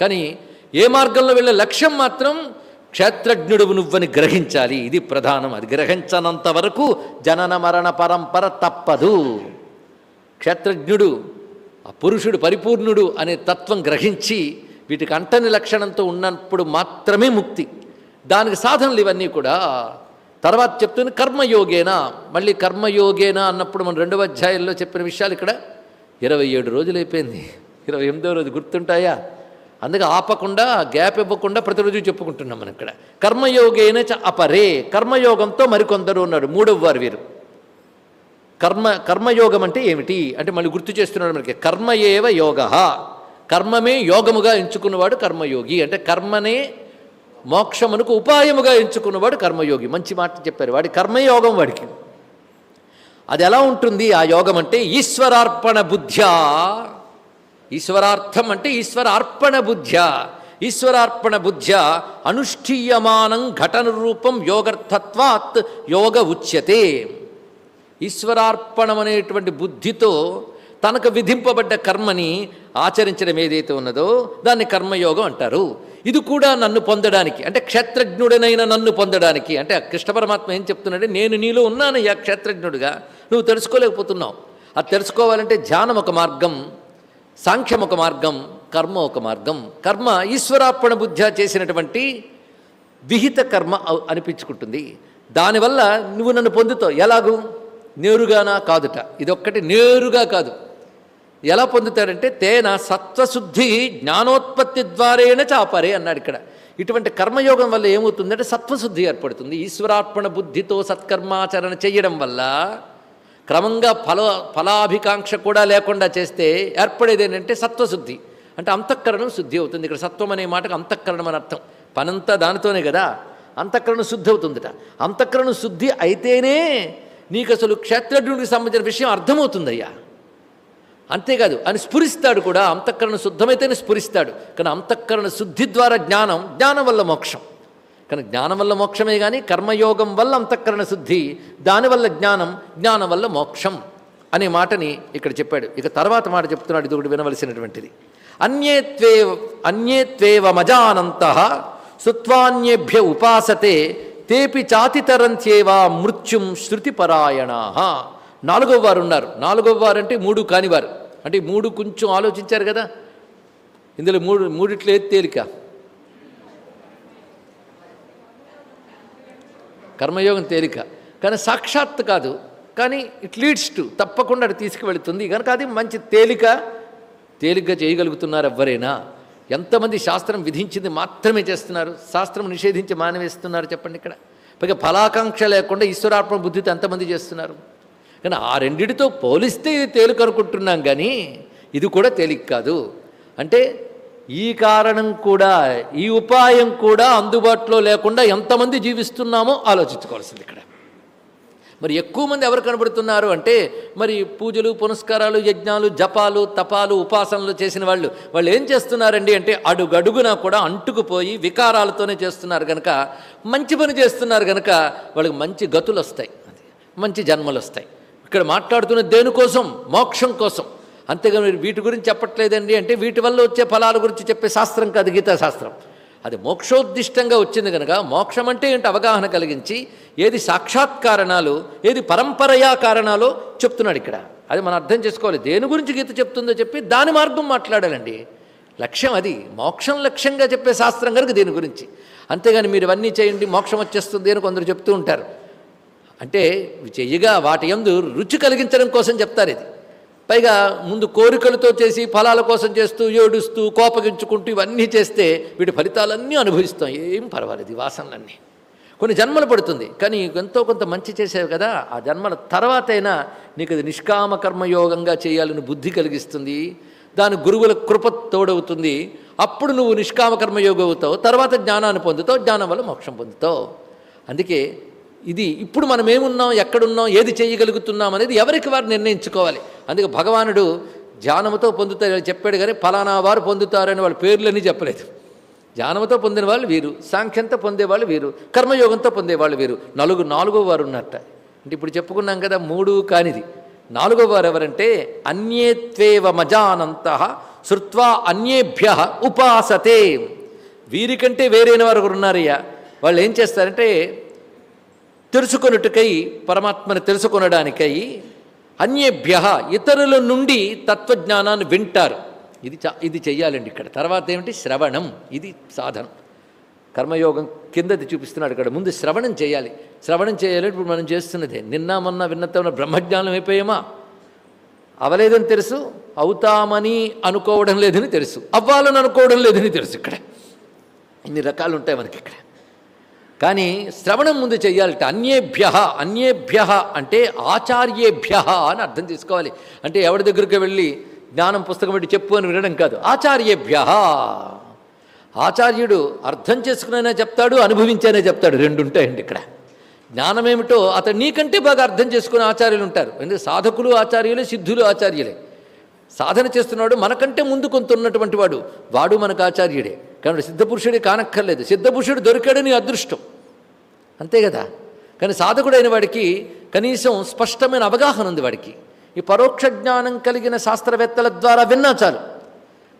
కానీ ఏ మార్గంలో వెళ్ళే లక్ష్యం మాత్రం క్షేత్రజ్ఞుడు నువ్వని గ్రహించాలి. ఇది ప్రధానం. అది గ్రహించనంత వరకు జనన మరణ పరంపర తప్పదు. క్షేత్రజ్ఞుడు ఆ పురుషుడు పరిపూర్ణుడు అనే తత్వం గ్రహించి వీటికి అంటని లక్షణంతో ఉన్నప్పుడు మాత్రమే ముక్తి. దానికి సాధనలు ఇవన్నీ కూడా తర్వాత చెప్తుంది కర్మయోగేనా? మళ్ళీ కర్మయోగేనా అన్నప్పుడు మనం రెండవ అధ్యాయంలో చెప్పిన విషయాలు ఇక్కడ ఇరవై ఏడు రోజులు అయిపోయింది ఇరవై ఎనిమిదో రోజు గుర్తుంటాయా? అందుకే ఆపకుండా గ్యాప్ ఇవ్వకుండా ప్రతిరోజు చెప్పుకుంటున్నాం మనం ఇక్కడ. కర్మయోగేన చ అపరే కర్మయోగంతో మరికొందరు ఉన్నారు. మూడవ వారు. వీరు కర్మ కర్మయోగం అంటే ఏమిటి? అంటే మళ్ళీ గుర్తు చేస్తున్నాడు మనకి. కర్మ ఏవ యోగ. కర్మమే యోగముగా ఎంచుకున్నవాడు కర్మయోగి. అంటే కర్మనే మోక్షమునకు ఉపాయముగా ఎంచుకున్నవాడు కర్మయోగి. మంచి మాట చెప్పారు. వాడి కర్మయోగం వాడికి. అది ఎలా ఉంటుంది? ఆ యోగం అంటే ఈశ్వరార్పణ బుద్ధ్యా ఈశ్వరార్థం అంటే ఈశ్వరార్పణ బుద్ధ్య. ఈశ్వరార్పణ బుద్ధ్య అనుష్ఠీయమానం ఘటన రూపం యోగర్థత్వాత్ యోగ ఉచ్యతే. ఈశ్వరార్పణం అనేటువంటి బుద్ధితో తనకు విధింపబడ్డ కర్మని ఆచరించడం ఏదైతే ఉన్నదో దాన్ని కర్మయోగం అంటారు. ఇది కూడా నన్ను పొందడానికి అంటే క్షేత్రజ్ఞుడనైన నన్ను పొందడానికి. అంటే కృష్ణ పరమాత్మ ఏం చెప్తున్నాడంటే నేను నీలో ఉన్నాను యా క్షేత్రజ్ఞుడిగా నువ్వు తెలుసుకోలేకపోతున్నావు. అది తెలుసుకోవాలంటే ధ్యానం ఒక మార్గం. సాంఖ్యం ఒక మార్గం కర్మ ఒక మార్గం. కర్మ ఈశ్వరార్పణ బుద్ధ్యా చేసినటువంటి విహిత కర్మ అవ్- అనిపించుకుంటుంది. దానివల్ల నువ్వు నన్ను పొందుతావు. ఎలాగూ? నేరుగానా? కాదుట. ఇదొక్కటి నేరుగా కాదు. ఎలా పొందుతాడంటే తేన సత్వశుద్ధి జ్ఞానోత్పత్తి ద్వారేణ చాపరే అన్నాడు ఇక్కడ. ఇటువంటి కర్మయోగం వల్ల ఏమవుతుందంటే సత్వశుద్ధి ఏర్పడుతుంది. ఈశ్వరార్పణ బుద్ధితో సత్కర్మాచరణ చేయడం వల్ల క్రమంగా ఫల ఫలాభికాంక్ష కూడా లేకుండా చేస్తే ఏర్పడేది ఏంటంటే సత్వశుద్ధి. అంటే అంతఃకరణం శుద్ధి అవుతుంది. ఇక్కడ సత్వం అనే మాటకు అంతఃకరణం అని అర్థం. పనంతా దానితోనే కదా? అంతఃకరణం శుద్ధి అవుతుందట. అంతఃకరణం శుద్ధి అయితేనే నీకు అసలు క్షేత్రజ్ఞుడికి సంబంధించిన విషయం అర్థమవుతుందయ్యా. అంతేకాదు అని స్ఫురిస్తాడు కూడా. అంతఃకరణ శుద్ధమైతేనే స్ఫురిస్తాడు. కానీ అంతఃకరణ శుద్ధి ద్వారా జ్ఞానం జ్ఞానం వల్ల మోక్షం. కానీ జ్ఞానం వల్ల మోక్షమే కానీ కర్మయోగం వల్ల అంతఃకరణ శుద్ధి దానివల్ల జ్ఞానం జ్ఞానం వల్ల మోక్షం అనే మాటని ఇక్కడ చెప్పాడు. ఇక తర్వాత మాట చెప్తున్నాడు ఇది ఒకటి వినవలసినటువంటిది. అన్యేత్వే అన్యేత్వేవ మజానంత సుత్వాన్యేభ్య ఉపాసతే తేపి చాతితరంత్యేవా మృత్యుం శృతిపరాయణా. నాలుగవ వారు ఉన్నారు. నాలుగవ వారు అంటే మూడు కానివారు. అంటే మూడు కొంచెం ఆలోచించారు కదా. ఇందులో మూడు మూడిట్లో ఏది తేలిక? కర్మయోగం తేలిక. కానీ సాక్షాత్ కాదు. కానీ ఇట్ లీడ్స్ టు తప్పకుండా అది తీసుకువెళుతుంది. కనుక అది మంచి తేలిక తేలిగ్గా చేయగలుగుతున్నారు ఎవరైనా ఎంతమంది శాస్త్రం విధించింది మాత్రమే చేస్తున్నారు? శాస్త్రం నిషేధించి మానవేస్తున్నారు చెప్పండి ఇక్కడ. పైగా ఫలాకాంక్ష లేకుండా ఈశ్వరార్పణ బుద్ధితో ఎంతమంది చేస్తున్నారు? కానీ ఆ రెండిటితో పోలిస్తే ఇది తేలిక అనుకుంటున్నాం కానీ ఇది కూడా తేలిక కాదు. అంటే ఈ కారణం కూడా ఈ ఉపాయం కూడా అందుబాటులో లేకుండా ఎంతమంది జీవిస్తున్నామో ఆలోచించుకోవాల్సింది ఇక్కడ. మరి ఎక్కువ మంది ఎవరు కనబడుతున్నారు అంటే మరి పూజలు పునస్కారాలు యజ్ఞాలు జపాలు తపాలు ఉపాసనలు చేసిన వాళ్ళు వాళ్ళు ఏం చేస్తున్నారండి అంటే అడుగడుగునా కూడా అంటుకుపోయి వికారాలతోనే చేస్తున్నారు కనుక మంచి పని చేస్తున్నారు కనుక వాళ్ళకి మంచి గతులు వస్తాయి మంచి జన్మలు వస్తాయి ఇక్కడ మాట్లాడుతున్న దేనికోసం? మోక్షం కోసం. అంతేగా మీరు వీటి గురించి చెప్పట్లేదండి అంటే వీటి వల్ల వచ్చే ఫలాల గురించి చెప్పే శాస్త్రం కాదు గీతా శాస్త్రం. అది మోక్షోద్దిష్టంగా వచ్చింది కనుక మోక్షం అంటే ఏంటి అవగాహన కలిగించి ఏది సాక్షాత్ కారణాలు ఏది పరంపరయా కారణాలు చెప్తున్నాడు ఇక్కడ. అది మనం అర్థం చేసుకోవాలి. దేని గురించి గీత చెప్తుందో చెప్పి దాని మార్గం మాట్లాడాలండి. లక్ష్యం అది. మోక్షం లక్ష్యంగా చెప్పే శాస్త్రం కనుక దీని గురించి? అంతేగాని మీరు ఇవన్నీ చేయండి మోక్షం వచ్చేస్తుంది అని కొందరు చెప్తూ ఉంటారు. అంటే చెయ్యగా వాటి యందు రుచి కలిగించడం కోసం చెప్తారు ఇది. పైగా ముందు కోరికలతో చేసి ఫలాల కోసం చేస్తూ ఏడుస్తూ కోపగించుకుంటూ ఇవన్నీ చేస్తే వీటి ఫలితాలన్నీ అనుభవిస్తాం. ఏం పర్వాలేదు ఈ వాసనలన్నీ. కొన్ని జన్మలు పడుతుంది కానీ ఎంతో కొంత మంచి చేసేవి కదా. ఆ జన్మల తర్వాతైనా నీకు అది నిష్కామ కర్మయోగంగా చేయాలని బుద్ధి కలిగిస్తుంది. దాని గురువుల కృప తోడవుతుంది. అప్పుడు నువ్వు నిష్కామ కర్మయోగం అవుతావు తర్వాత జ్ఞానాన్ని పొందుతావు జ్ఞానం వల్ల మోక్షం పొందుతావు. అందుకే ఇది ఇప్పుడు మనం ఏమున్నాం ఎక్కడున్నాం ఏది చేయగలుగుతున్నాం అనేది ఎవరికి వారు నిర్ణయించుకోవాలి. అందుకే భగవానుడు ధ్యానముతో పొందుతారు చెప్పాడు కానీ ఫలానా వారు పొందుతారని వాళ్ళ పేర్లన్నీ చెప్పలేదు. ధ్యానంతో పొందిన వాళ్ళు వీరు సాంఖ్యంతో పొందేవాళ్ళు వీరు కర్మయోగంతో పొందేవాళ్ళు వీరు. నలుగు నాలుగో వారు ఉన్నట్ట. అంటే ఇప్పుడు చెప్పుకున్నాం కదా మూడు కానిది. నాలుగో వారు ఎవరంటే అన్యేత్వేవ మజానంత శృత్వా అన్యేభ్య ఉపాసతే. వీరికంటే వేరైన వారు ఒకరు ఉన్నారయ్యా. వాళ్ళు ఏం చేస్తారంటే తెలుసుకొనుటకై పరమాత్మను తెలుసుకొనడానికై అన్యేభ్య ఇతరుల నుండి తత్వజ్ఞానాన్ని వింటారు. ఇది ఇది చెయ్యాలండి ఇక్కడ. తర్వాత ఏమిటి? శ్రవణం. ఇది సాధనం. కర్మయోగం కిందది చూపిస్తున్నాడు ఇక్కడ. ముందు శ్రవణం చేయాలి. శ్రవణం చేయాలి ఇప్పుడు మనం చేస్తున్నదే. నిన్న మొన్న విన్నతో ఉన్న బ్రహ్మజ్ఞానం అయిపోయామా? అవలేదని తెలుసు. అవుతామని అనుకోవడం లేదని తెలుసు. అవ్వాలని అనుకోవడం లేదని తెలుసు ఇక్కడ. ఇన్ని రకాలు ఉంటాయి మనకి ఇక్కడ. కానీ శ్రవణం ముందు చెయ్యాలట. అన్యేభ్య అన్యేభ్య అంటే ఆచార్యేభ్య అని అర్థం చేసుకోవాలి అంటే ఎవరి దగ్గరికి వెళ్ళి జ్ఞానం పుస్తకం పెట్టి చెప్పు అని వినడం కాదు. ఆచార్యేభ్య. ఆచార్యుడు అర్థం చేసుకునైనా చెప్తాడు అనుభవించైనా చెప్తాడు. రెండు ఉంటాయండి ఇక్కడ. జ్ఞానం ఏమిటో అతడు నీకంటే బాగా అర్థం చేసుకునే ఆచార్యులు ఉంటారు. ఎందుకంటే సాధకులు ఆచార్యులే సిద్ధులు ఆచార్యులే. సాధన చేస్తున్నాడు మనకంటే ముందు కొంత ఉన్నటువంటి వాడు. వాడు మనకు ఆచార్యుడే. కానీ సిద్ధపురుషుడే కానక్కర్లేదు. సిద్ధపురుషుడు దొరికాడు నీ అదృష్టం. అంతే కదా? కానీ సాధకుడైన వాడికి కనీసం స్పష్టమైన అవగాహన ఉంది వాడికి. ఈ పరోక్ష జ్ఞానం కలిగిన శాస్త్రవేత్తల ద్వారా విన్నా చాలు.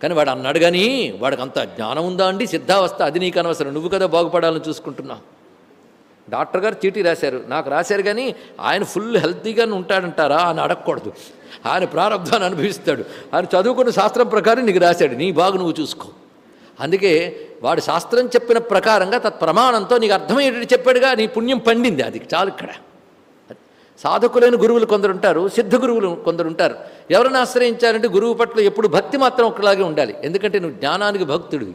కానీ వాడు అన్నాడు కానీ వాడికి అంత జ్ఞానం ఉందా అండి? సిద్ధావస్థ అది నీకు అనవసరం. నువ్వు కదా బాగుపడాలని చూసుకుంటున్నావు డాక్టర్ గారు చీటీ రాశారు. నాకు రాశారు కానీ ఆయన ఫుల్ హెల్తీగానే ఉంటాడంటారా అని అడగకూడదు. ఆయన ప్రారంభాన్ని అనుభవిస్తాడు. ఆయన చదువుకున్న శాస్త్రం ప్రకారం నీకు రాశాడు. నీ బాగు నువ్వు చూసుకో. అందుకే వాడు శాస్త్రం చెప్పిన ప్రకారంగా తత్ ప్రమాణంతో నీకు అర్థమయ్యేటట్టు చెప్పాడుగా నీ పుణ్యం పండింది అది చాలు ఇక్కడ. సాధకులైన గురువులు కొందరు ఉంటారు సిద్ధ గురువులు కొందరు ఉంటారు. ఎవరిని ఆశ్రయించాలంటే గురువు పట్ల ఎప్పుడు భక్తి మాత్రం ఒకలాగే ఉండాలి. ఎందుకంటే నువ్వు జ్ఞానానికి భక్తుడివి.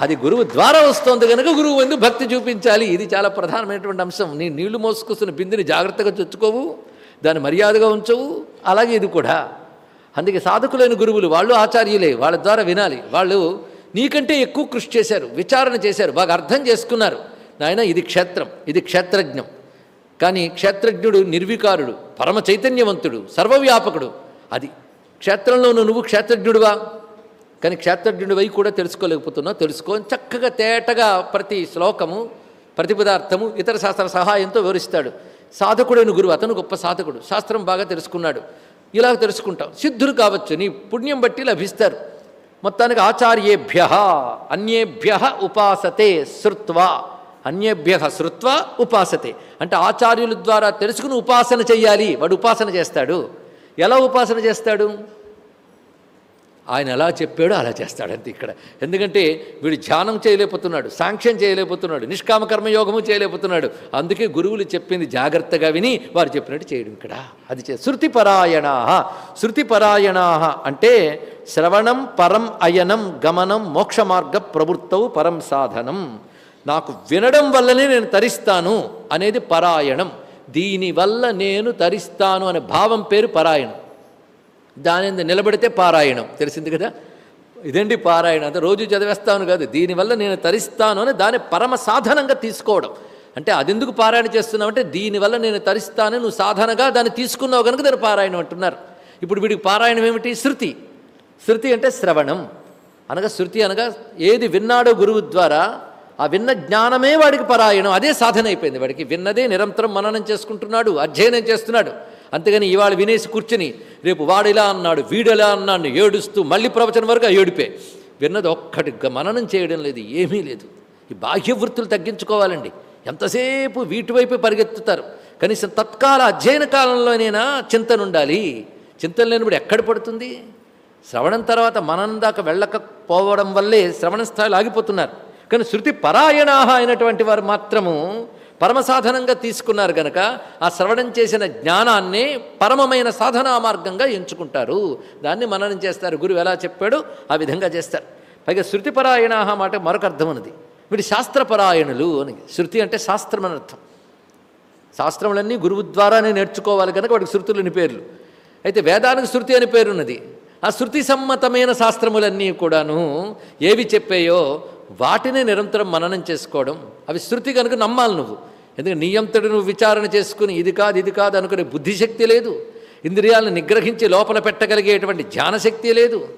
అది గురువు ద్వారా వస్తోంది కనుక గురువు ఎందుకు భక్తి చూపించాలి? ఇది చాలా ప్రధానమైనటువంటి అంశం. నీ నీళ్ళు మోసుకొస్తున్న బిందుని జాగ్రత్తగా తెచ్చుకోవు దాన్ని మర్యాదగా ఉంచవు. అలాగే ఇది కూడా. అందుకే సాధకులైన గురువులు వాళ్ళు ఆచార్యులే వాళ్ళ ద్వారా వినాలి. వాళ్ళు నీకంటే ఎక్కువ కృషి చేశారు విచారణ చేశారు బాగా అర్థం చేసుకున్నారు. నాయన ఇది క్షేత్రం ఇది క్షేత్రజ్ఞం. కానీ క్షేత్రజ్ఞుడు నిర్వికారుడు పరమ చైతన్యవంతుడు సర్వవ్యాపకుడు. అది క్షేత్రంలోనూ నువ్వు క్షేత్రజ్ఞుడువా? కానీ క్షేత్రజ్ఞుడివై కూడా తెలుసుకోలేకపోతున్నావు. తెలుసుకొని చక్కగా తేటగా ప్రతి శ్లోకము ప్రతి పదార్థము ఇతర శాస్త్ర సహాయంతో వివరిస్తాడు. సాధకుడైన గురువు అతను గొప్ప సాధకుడు. శాస్త్రం బాగా తెలుసుకున్నాడు. ఇలా తెలుసుకుంటాం. సిద్ధులు కావచ్చు నీ పుణ్యం బట్టి లభిస్తారు. మొత్తానికి ఆచార్యేభ్య అన్యేభ్య ఉపాసతే శృత్వా. అన్యేభ్య శృత్వా ఉపాసతే. అంటే ఆచార్యుల ద్వారా తెలుసుకుని ఉపాసన చేయాలి వాడు ఉపాసన చేస్తాడు. ఎలా ఉపాసన చేస్తాడు? ఆయన ఎలా చెప్పాడో అలా చేస్తాడంతే ఇక్కడ. ఎందుకంటే వీడు ధ్యానం చేయలేకపోతున్నాడు సాంఖ్యం చేయలేకపోతున్నాడు నిష్కామ కర్మయోగము చేయలేకపోతున్నాడు. అందుకే గురువులు చెప్పింది జాగ్రత్తగా విని వారు చెప్పినట్టు చేయడం ఇక్కడ. అది చే శృతిపరాయణా శృతిపరాయణా అంటే శ్రవణం పరం అయనం గమనం మోక్ష మార్గ ప్రవృత్తవు పరం సాధనం. నాకు వినడం వల్లనే నేను తరిస్తాను అనేది పరాయణం. దీనివల్ల నేను తరిస్తాను అనే భావం పేరు పరాయణం. దాని నిలబడితే పారాయణం. తెలిసింది కదా? ఇదండి పారాయణం? అంటే రోజు చదివేస్తాను కాదు. దీనివల్ల నేను తరిస్తాను అని దాన్ని పరమ సాధనంగా తీసుకోవడం. అంటే అదెందుకు పారాయణ చేస్తున్నావు అంటే దీనివల్ల నేను తరిస్తాను నువ్వు సాధనగా దాన్ని తీసుకున్నావు కనుక దాన్ని పారాయణం అంటున్నారు. ఇప్పుడు వీడికి పారాయణం ఏమిటి? శృతి. శృతి అంటే శ్రవణం. అనగా శృతి అనగా ఏది విన్నాడో గురువు ద్వారా ఆ విన్న జ్ఞానమే వాడికి పరాయణం. అదే సాధన అయిపోయింది వాడికి. విన్నదే నిరంతరం మననం చేసుకుంటున్నాడు అధ్యయనం చేస్తున్నాడు. అంతేగాని ఇవాళ వినేసి కూర్చుని రేపు వాడు ఇలా అన్నాడు వీడెలా అన్నాడు ఏడుస్తూ మళ్ళీ ప్రవచనం వరకు ఏడిపే. విన్నది ఒక్కటి మననం చేయడం లేదు ఏమీ లేదు. ఈ బాహ్య వృత్తులు తగ్గించుకోవాలండి. ఎంతసేపు వీటివైపు పరిగెత్తుతారు. కనీసం తత్కాల అధ్యయన కాలంలోనైనా చింతన ఉండాలి చింతన లేనిప్పుడు ఎక్కడ పడుతుంది? శ్రవణం తర్వాత మననం దాకా వెళ్ళకపోవడం వల్లే శ్రవణ స్థాయిలో ఆగిపోతున్నారు. కానీ శృతి పరాయణాహ అయినటువంటి వారు మాత్రము పరమ సాధనంగా తీసుకున్నారు గనక ఆ శ్రవణం చేసిన జ్ఞానాన్ని పరమమైన సాధనా మార్గంగా ఎంచుకుంటారు. దాన్ని మననం చేస్తారు. గురువు ఎలా చెప్పాడు? ఆ విధంగా చేస్తారు. పైగా శృతిపరాయణ మాట మరొక అర్థం అన్నది వీడి శాస్త్రపరాయణులు అని. శృతి అంటే శాస్త్రం అని అర్థం. శాస్త్రములన్నీ గురువు ద్వారానే నేర్చుకోవాలి కనుక వాడికి శృతులని పేర్లు. అయితే వేదానికి శృతి అని పేరున్నది. ఆ శృతి సమ్మతమైన శాస్త్రములన్నీ కూడాను ఏవి చెప్పాయో వాటినే నిరంతరం మననం చేసుకోవడం అవి శృతి కనుక నమ్మాలి నువ్వు. ఎందుకంటే నియంతడు నువ్వు విచారణ చేసుకుని ఇది కాదు ఇది కాదు అనుకునే బుద్ధిశక్తి లేదు. ఇంద్రియాలను నిగ్రహించి లోపల పెట్టగలిగేటువంటి ధ్యానశక్తి లేదు.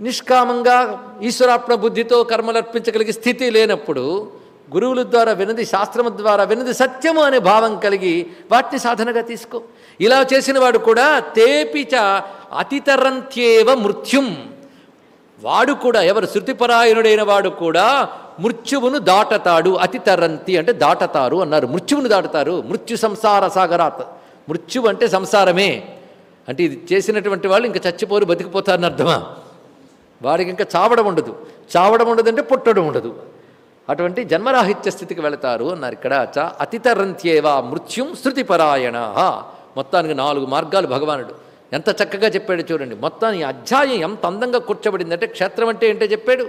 నిష్కామంగా ఈశ్వరాత్మ బుద్ధితో కర్మలర్పించగలిగే స్థితి లేనప్పుడు గురువుల ద్వారా వినది శాస్త్రము ద్వారా వినది సత్యము అనే భావం కలిగి వాటిని సాధనగా తీసుకో. ఇలా చేసిన వాడు కూడా తేపిచ అతితరంత్యేవ మృత్యుం. వాడు కూడా ఎవరు? శృతిపరాయణుడైన వాడు కూడా మృత్యువును దాటతాడు అతితరంతి అంటే దాటతారు అన్నారు. మృత్యువును దాటుతారు. మృత్యు సంసార సాగరాత్. మృత్యు అంటే సంసారమే. అంటే ఇది చేసినటువంటి వాళ్ళు ఇంకా చచ్చిపోరు బతికిపోతారని అర్థమా? వాడికి ఇంకా చావడం ఉండదు. చావడం ఉండదంటే పుట్టడం ఉండదు. అటువంటి జన్మరాహిత్య స్థితికి వెళతారు అన్నారు ఇక్కడ. చ అతితరంత్యేవా మృత్యుం శృతిపరాయణ. మొత్తానికి నాలుగు మార్గాలు భగవానుడు. ఎంత చక్కగా చెప్పాడు చూడండి. మొత్తం ఈ అధ్యాయం ఎంత అందంగా కూర్చబడింది అంటే క్షేత్రం అంటే ఏంటో చెప్పాడు.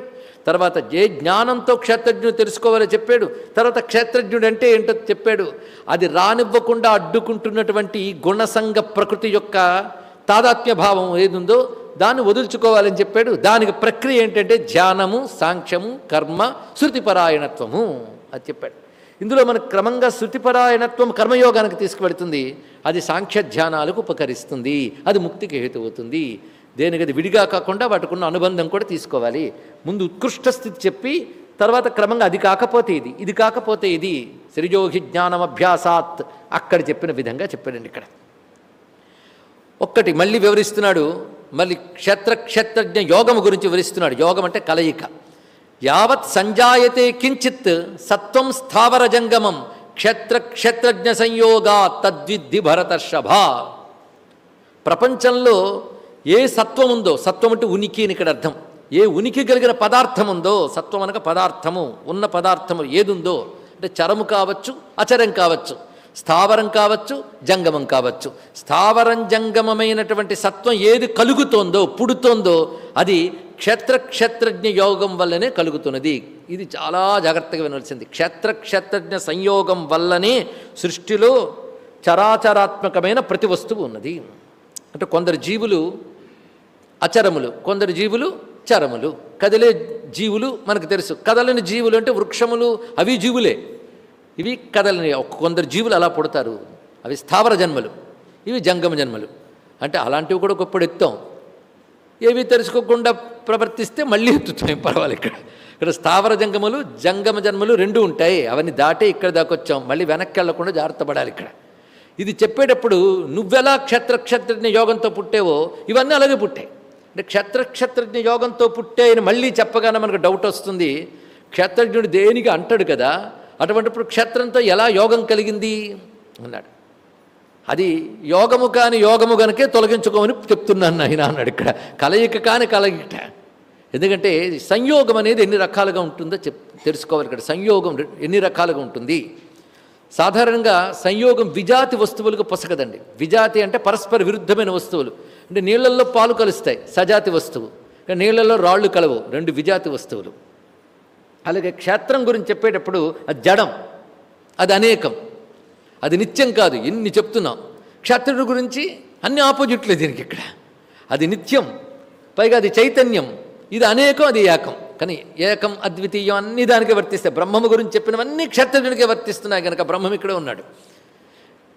తర్వాత ఏ జ్ఞానంతో క్షేత్రజ్ఞుడు తెలుసుకోవాలో చెప్పాడు. తర్వాత క్షేత్రజ్ఞుడు అంటే ఏంటో చెప్పాడు. అది రానివ్వకుండా అడ్డుకుంటున్నటువంటి గుణసంగ ప్రకృతి యొక్క తాదాత్మ్య భావం ఏదుందో దాన్ని వదులుచుకోవాలని చెప్పాడు. దానికి ప్రక్రియ ఏంటంటే ధ్యానము సాంఖ్యము కర్మ శృతిపరాయణత్వము అది చెప్పాడు. ఇందులో మనకు క్రమంగా శృతిపరాయణత్వం కర్మయోగానికి తీసుకువెడుతుంది అది సాంఖ్య ధ్యానాలకు ఉపకరిస్తుంది. అది ముక్తికి హేతు అవుతుంది దేనికది విడిగా కాకుండా వాటికున్న అనుబంధం కూడా తీసుకోవాలి. ముందు ఉత్కృష్ట స్థితి చెప్పి తర్వాత క్రమంగా అది కాకపోతే ఇది ఇది కాకపోతే ఇది. శ్రీజోహి జ్ఞానమభ్యాసాత్. అక్కడ చెప్పిన విధంగా చెప్పాడండి ఇక్కడ. ఒక్కటి మళ్ళీ వివరిస్తున్నాడు. మళ్ళీ క్షేత్ర క్షేత్రజ్ఞ యోగము గురించి వివరిస్తున్నాడు. యోగం అంటే కలయిక. యావత్ సంజాయతే కించిత్ సత్వం స్థావర జంగమం క్షేత్ర క్షేత్రజ్ఞ సంయోగా తద్విద్ది భరతర్షభ ప్రపంచంలో ఏ సత్వం ఉందో సత్వం అంటే ఉనికి అని ఇక్కడ అర్థం. ఏ ఉనికి కలిగిన పదార్థం ఉందో సత్వం అనగా పదార్థము ఉన్న పదార్థము ఏదుందో అంటే చరము కావచ్చు అచరం కావచ్చు స్థావరం కావచ్చు జంగమం కావచ్చు. స్థావరం జంగమమైనటువంటి సత్వం ఏది కలుగుతోందో పుడుతోందో అది క్షేత్రక్షేత్రజ్ఞ యోగం వల్లనే కలుగుతున్నది. ఇది చాలా జాగ్రత్తగా వినవలసింది క్షేత్రక్షేత్రజ్ఞ సంయోగం వల్లనే సృష్టిలో చరాచరాత్మకమైన ప్రతి వస్తువు ఉన్నది. అంటే కొందరు జీవులు అచరములు కొందరు జీవులు చరములు కదిలే జీవులు మనకు తెలుసు. కదలని జీవులు అంటే వృక్షములు అవి జీవులే. ఇవి కదలని కొందరు జీవులు అలా పుడతారు. అవి స్థావర జన్మలు ఇవి జంగమ జన్మలు. అంటే అలాంటివి కూడా ఒకప్పుడు ఎత్తాం. ఏవి తెలుసుకోకుండా ప్రవర్తిస్తే మళ్ళీ ఎత్తుతాం పర్వాలి ఇక్కడ. ఇక్కడ స్థావర జంగములు జంగమ జన్మలు రెండు ఉంటాయి. అవన్నీ దాటే ఇక్కడ దాకొచ్చాం మళ్ళీ వెనక్కి వెళ్ళకుండా జాగ్రత్త పడాలి ఇక్కడ. ఇది చెప్పేటప్పుడు నువ్వెలా క్షేత్ర యోగంతో పుట్టేవో ఇవన్నీ అలాగే పుట్టాయి. అంటే క్షేత్ర యోగంతో పుట్టే అని మళ్ళీ చెప్పగానే మనకు డౌట్ వస్తుంది. క్షత్రజ్ఞుడు దేనికి అంటాడు కదా? అటువంటిప్పుడు క్షేత్రంతో ఎలా యోగం కలిగింది? అన్నాడు. అది యోగము కాని యోగము గనకే తొలగించుకోమని చెప్తున్నాను నాయన అన్నాడు ఇక్కడ. కలయిక కాని కలయిక. ఎందుకంటే సంయోగం అనేది ఎన్ని రకాలుగా ఉంటుందో చెప్ తెలుసుకోవాలి ఇక్కడ. సంయోగం ఎన్ని రకాలుగా ఉంటుంది? సాధారణంగా సంయోగం విజాతి వస్తువులకు పొసగదండి. విజాతి అంటే పరస్పర విరుద్ధమైన వస్తువులు. అంటే నీళ్ళల్లో పాలు కలుస్తాయి సజాతి వస్తువు. నీళ్ళల్లో రాళ్ళు కలవు రెండు విజాతి వస్తువులు. అలాగే క్షేత్రం గురించి చెప్పేటప్పుడు అది జడం అది అనేకం. అది నిత్యం కాదు ఎన్ని చెప్తున్నాం. క్షేత్రుడి గురించి అన్ని ఆపోజిట్లే దీనికి ఇక్కడ. అది నిత్యం పైగా అది చైతన్యం. ఇది అనేకం అది ఏకం. కానీ ఏకం అద్వితీయం అన్ని దానికే వర్తిస్తాయి. బ్రహ్మము గురించి చెప్పినవన్నీ క్షేత్రుడికే వర్తిస్తున్నాయి కనుక బ్రహ్మం ఇక్కడే ఉన్నాడు.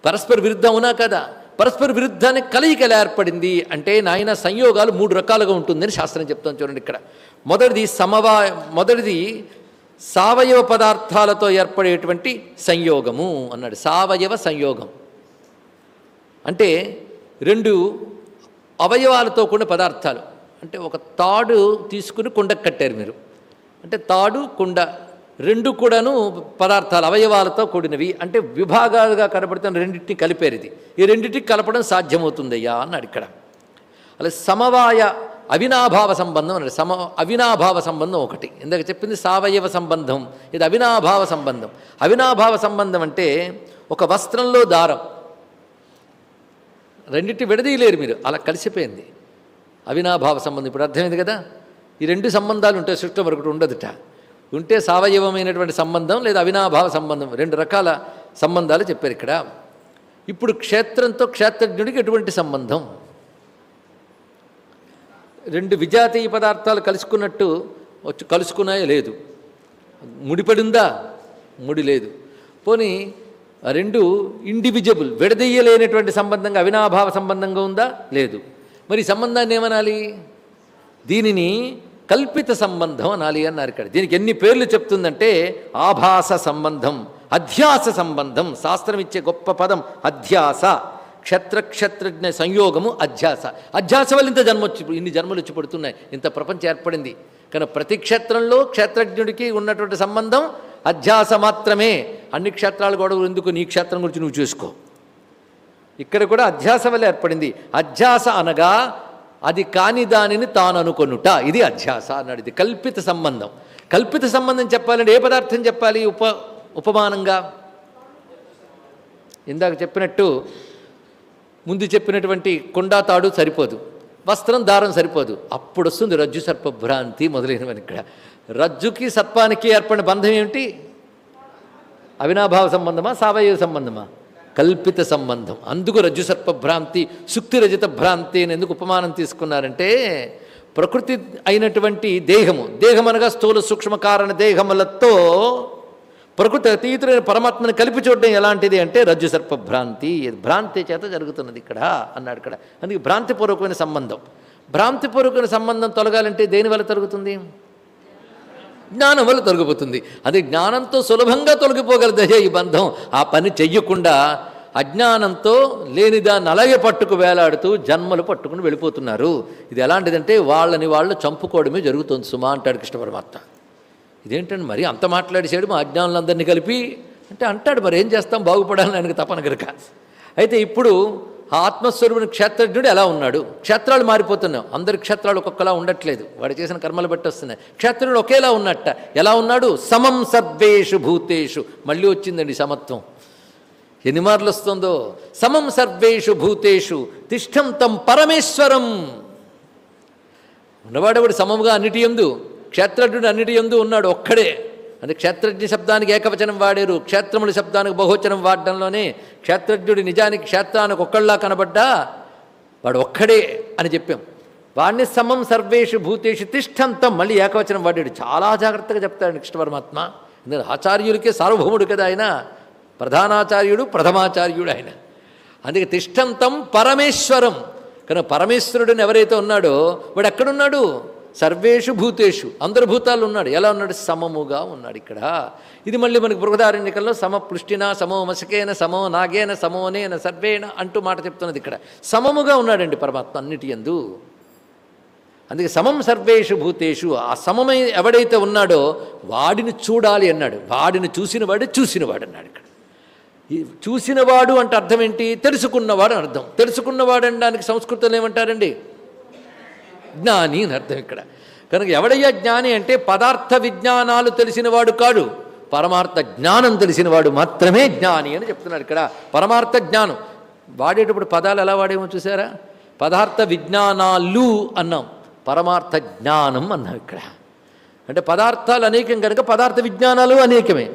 పరస్పర విరుద్ధం అవునా కదా పరస్పర విరుద్ధానికి కలయిక ఎలా ఏర్పడింది అంటే నాయన సంయోగాలు మూడు రకాలుగా ఉంటుందని శాస్త్రం చెప్తాం చూడండి ఇక్కడ. మొదటిది సమవా మొదటిది సావయవ పదార్థాలతో ఏర్పడేటువంటి సంయోగము అన్నాడు. సావయవ సంయోగం. అంటే రెండు అవయవాలతో కూడిన పదార్థాలు. అంటే ఒక తాడు తీసుకుని కుండకు కట్టారు మీరు. అంటే తాడు కుండ రెండు కూడాను పదార్థాలు అవయవాలతో కూడినవి. అంటే విభాగాలుగా కనబడుతున్న రెండింటిని కలిపారు ఇది. ఈ రెండింటికి కలపడం సాధ్యమవుతుందయ్యా అన్నాడు ఇక్కడ. అలా సమవాయ అవినాభావ సంబంధం అన్నాడు సమ అవినాభావ సంబంధం ఒకటి. ఇందాక చెప్పింది సావయవ సంబంధం ఇది అవినాభావ సంబంధం. అవినాభావ సంబంధం అంటే ఒక వస్త్రంలో దారం. రెండింటి విడదీయలేరు మీరు అలా కలిసిపోయింది. అవినాభావ సంబంధం ఇప్పుడు అర్థమైంది కదా? ఈ రెండు సంబంధాలు ఉంటాయి సృష్టి మరొకటి ఉండదుట. ఉంటే సావయవమైనటువంటి సంబంధం లేదా అవినాభావ సంబంధం రెండు రకాల సంబంధాలు చెప్పారు ఇక్కడ. ఇప్పుడు క్షేత్రంతో క్షేత్రజ్ఞుడికి ఎటువంటి సంబంధం? రెండు విజాతీయ పదార్థాలు కలుసుకున్నట్టు వచ్చి కలుసుకున్నాయో లేదు. ముడిపడిందా? ముడి లేదు. పోనీ రెండు ఇండివిజబుల్ విడదీయలేనటువంటి సంబంధంగా అవినాభావ సంబంధంగా ఉందా? లేదు. మరి సంబంధాన్ని ఏమనాలి? దీనిని కల్పిత సంబంధం అనాలి అన్నారు ఇక్కడ. దీనికి ఎన్ని పేర్లు చెప్తుందంటే ఆభాస సంబంధం అధ్యాస సంబంధం శాస్త్రం ఇచ్చే గొప్ప పదం అధ్యాస. క్షత్ర క్షత్రజ్ఞ సంయోగము అధ్యాస. అధ్యాస వల్ల ఇంత జన్మ వచ్చి ఇన్ని జన్మలు వచ్చి పడుతున్నాయి. ఇంత ప్రపంచం ఏర్పడింది. కానీ ప్రతి క్షేత్రంలో క్షేత్రజ్ఞుడికి ఉన్నటువంటి సంబంధం అధ్యాస మాత్రమే. అన్ని క్షేత్రాలు కూడా ఎందుకు? నీ క్షేత్రం గురించి నువ్వు చూసుకో. ఇక్కడ కూడా అధ్యాస వల్ల ఏర్పడింది. అధ్యాస అనగా అది కాని దానిని తాను అనుకొనుట ఇది అధ్యాస అన్నాడు. ఇది కల్పిత సంబంధం. కల్పిత సంబంధం చెప్పాలంటే ఏ పదార్థం చెప్పాలి? ఉప ఉపమానంగా? ఇందాక చెప్పినట్టు ముందు చెప్పినటువంటి కొండా తాడు సరిపోదు వస్త్రం దారం సరిపోదు. అప్పుడు వస్తుంది రజ్జు సర్ప భ్రాంతి మొదలైనవని ఇక్కడ. రజ్జుకి సర్పానికి ఏర్పడిన బంధం ఏమిటి? అవినాభావ సంబంధమా సావయవ సంబంధమా? కల్పిత సంబంధం. అందుకు రజ్జు సర్పభ్రాంతి సుక్తి రజిత భ్రాంతి అని ఎందుకు ఉపమానం తీసుకున్నారంటే ప్రకృతి అయినటువంటి దేహము దేహం అనగా స్థూల సూక్ష్మ కారణ దేహములతో ప్రకృతి అతీతులైన పరమాత్మని కలిపి చూడడం ఎలాంటిది అంటే రజ్జు సర్ప భ్రాంతి. భ్రాంతి చేత జరుగుతున్నది ఇక్కడ అన్నాడు ఇక్కడ. అందుకే భ్రాంతిపూర్వకమైన సంబంధం. భ్రాంతిపూర్వకమైన సంబంధం తొలగాలంటే దేని వల్ల జ్ఞానం వల్ల తొలగిపోతుంది. అదే జ్ఞానంతో సులభంగా తొలగిపోగలదే ఈ బంధం. ఆ పని చెయ్యకుండా అజ్ఞానంతో లేనిదాన్ని అలాగే పట్టుకు వేలాడుతూ జన్మలు పట్టుకుని వెళ్ళిపోతున్నారు. ఇది ఎలాంటిదంటే వాళ్ళని వాళ్ళు చంపుకోవడమే జరుగుతుంది సుమా అంటాడు కృష్ణ పరమాత్మ. ఇదేంటండి మరి అంత మాట్లాడేసాడు మా అజ్ఞానులందరినీ కలిపి? అంటే అంటాడు మరి ఏం చేస్తాం? బాగుపడాలని ఆయనకు తపన కనుక అయితే ఇప్పుడు ఆ ఆత్మస్వరూపుని క్షేత్రజ్ఞుడు ఎలా ఉన్నాడు? క్షేత్రాలు మారిపోతున్నాం అందరి క్షేత్రాలు ఒక్కొక్కలా ఉండట్లేదు. వాడు చేసిన కర్మలు బట్టి వస్తున్నాయి. క్షేత్రుడు ఒకేలా ఉన్నట్ట. ఎలా ఉన్నాడు? సమం సర్వేషు భూతేషు. మళ్ళీ వచ్చిందండి సమత్వం. ఎన్ని మార్లు వస్తుందో? సమం సర్వేషు భూతేషు. తిష్టం తం పరమేశ్వరం. ఉన్నవాడేవాడు? సమముగా అన్నిటి ఎందు. క్షేత్రజ్ఞుడు అన్నిటి ఎందు ఉన్నాడు ఒక్కడే. అంటే క్షేత్రజ్ఞ శబ్దానికి ఏకవచనం వాడారు. క్షేత్రముడి శబ్దానికి బహువచనం వాడడంలోనే క్షేత్రజ్ఞుడు నిజానికి క్షేత్రానికి ఒక్కళ్ళా కనబడ్డా వాడు ఒక్కడే అని చెప్పాం. వాణ్ణి సమం సర్వేషు భూతేషు తిష్టంతం మళ్ళీ ఏకవచనం వాడాడు. చాలా జాగ్రత్తగా చెప్తాడు కృష్ణ పరమాత్మ ఎందుకంటే ఆచార్యులకే సార్వభౌముడు కదా ఆయన. ప్రధానాచార్యుడు ప్రథమాచార్యుడు ఆయన. అందుకే తిష్టంతం పరమేశ్వరం. కనుక పరమేశ్వరుడిని ఎవరైతే ఉన్నాడో వాడు ఎక్కడున్నాడు? సర్వేషు భూతేషు. అందరు భూతాలు ఉన్నాడు. ఎలా ఉన్నాడు? సమముగా ఉన్నాడు ఇక్కడ. ఇది మళ్ళీ మనకి బృహదారణ్యకంలో సమ పుష్టిన సమో మసకేన సమో నాగేన సమోనేన సర్వేన అంటూ మాట చెప్తున్నది ఇక్కడ. సమముగా ఉన్నాడండి పరమాత్మ అన్నిటి ఎందు అందుకే సమం సర్వేషు భూతేషు. ఆ సమమై ఎవడైతే ఉన్నాడో వాడిని చూడాలి అన్నాడు. వాడిని చూసినవాడు చూసినవాడు అన్నాడు ఇక్కడ. చూసినవాడు అంటే అర్థం ఏంటి? తెలుసుకున్నవాడు అని అర్థం. తెలుసుకున్నవాడు అనడానికి సంస్కృతంలో ఏమంటారండి? అజ్ఞాని అని అర్థం ఇక్కడ. కనుక ఎవడయ్యా జ్ఞాని అంటే పదార్థ విజ్ఞానాలు తెలిసినవాడు కాడు. పరమార్థ జ్ఞానం తెలిసినవాడు మాత్రమే జ్ఞాని అని చెప్తున్నాడు ఇక్కడ. పరమార్థ జ్ఞానం. వాడేటప్పుడు పదాలు ఎలా వాడేమో చూసారా? పదార్థ విజ్ఞానాలు అన్నాం. పరమార్థ జ్ఞానం అన్నాం ఇక్కడ. అంటే పదార్థాలు అనేకం కనుక పదార్థ విజ్ఞానాలు అనేకమే.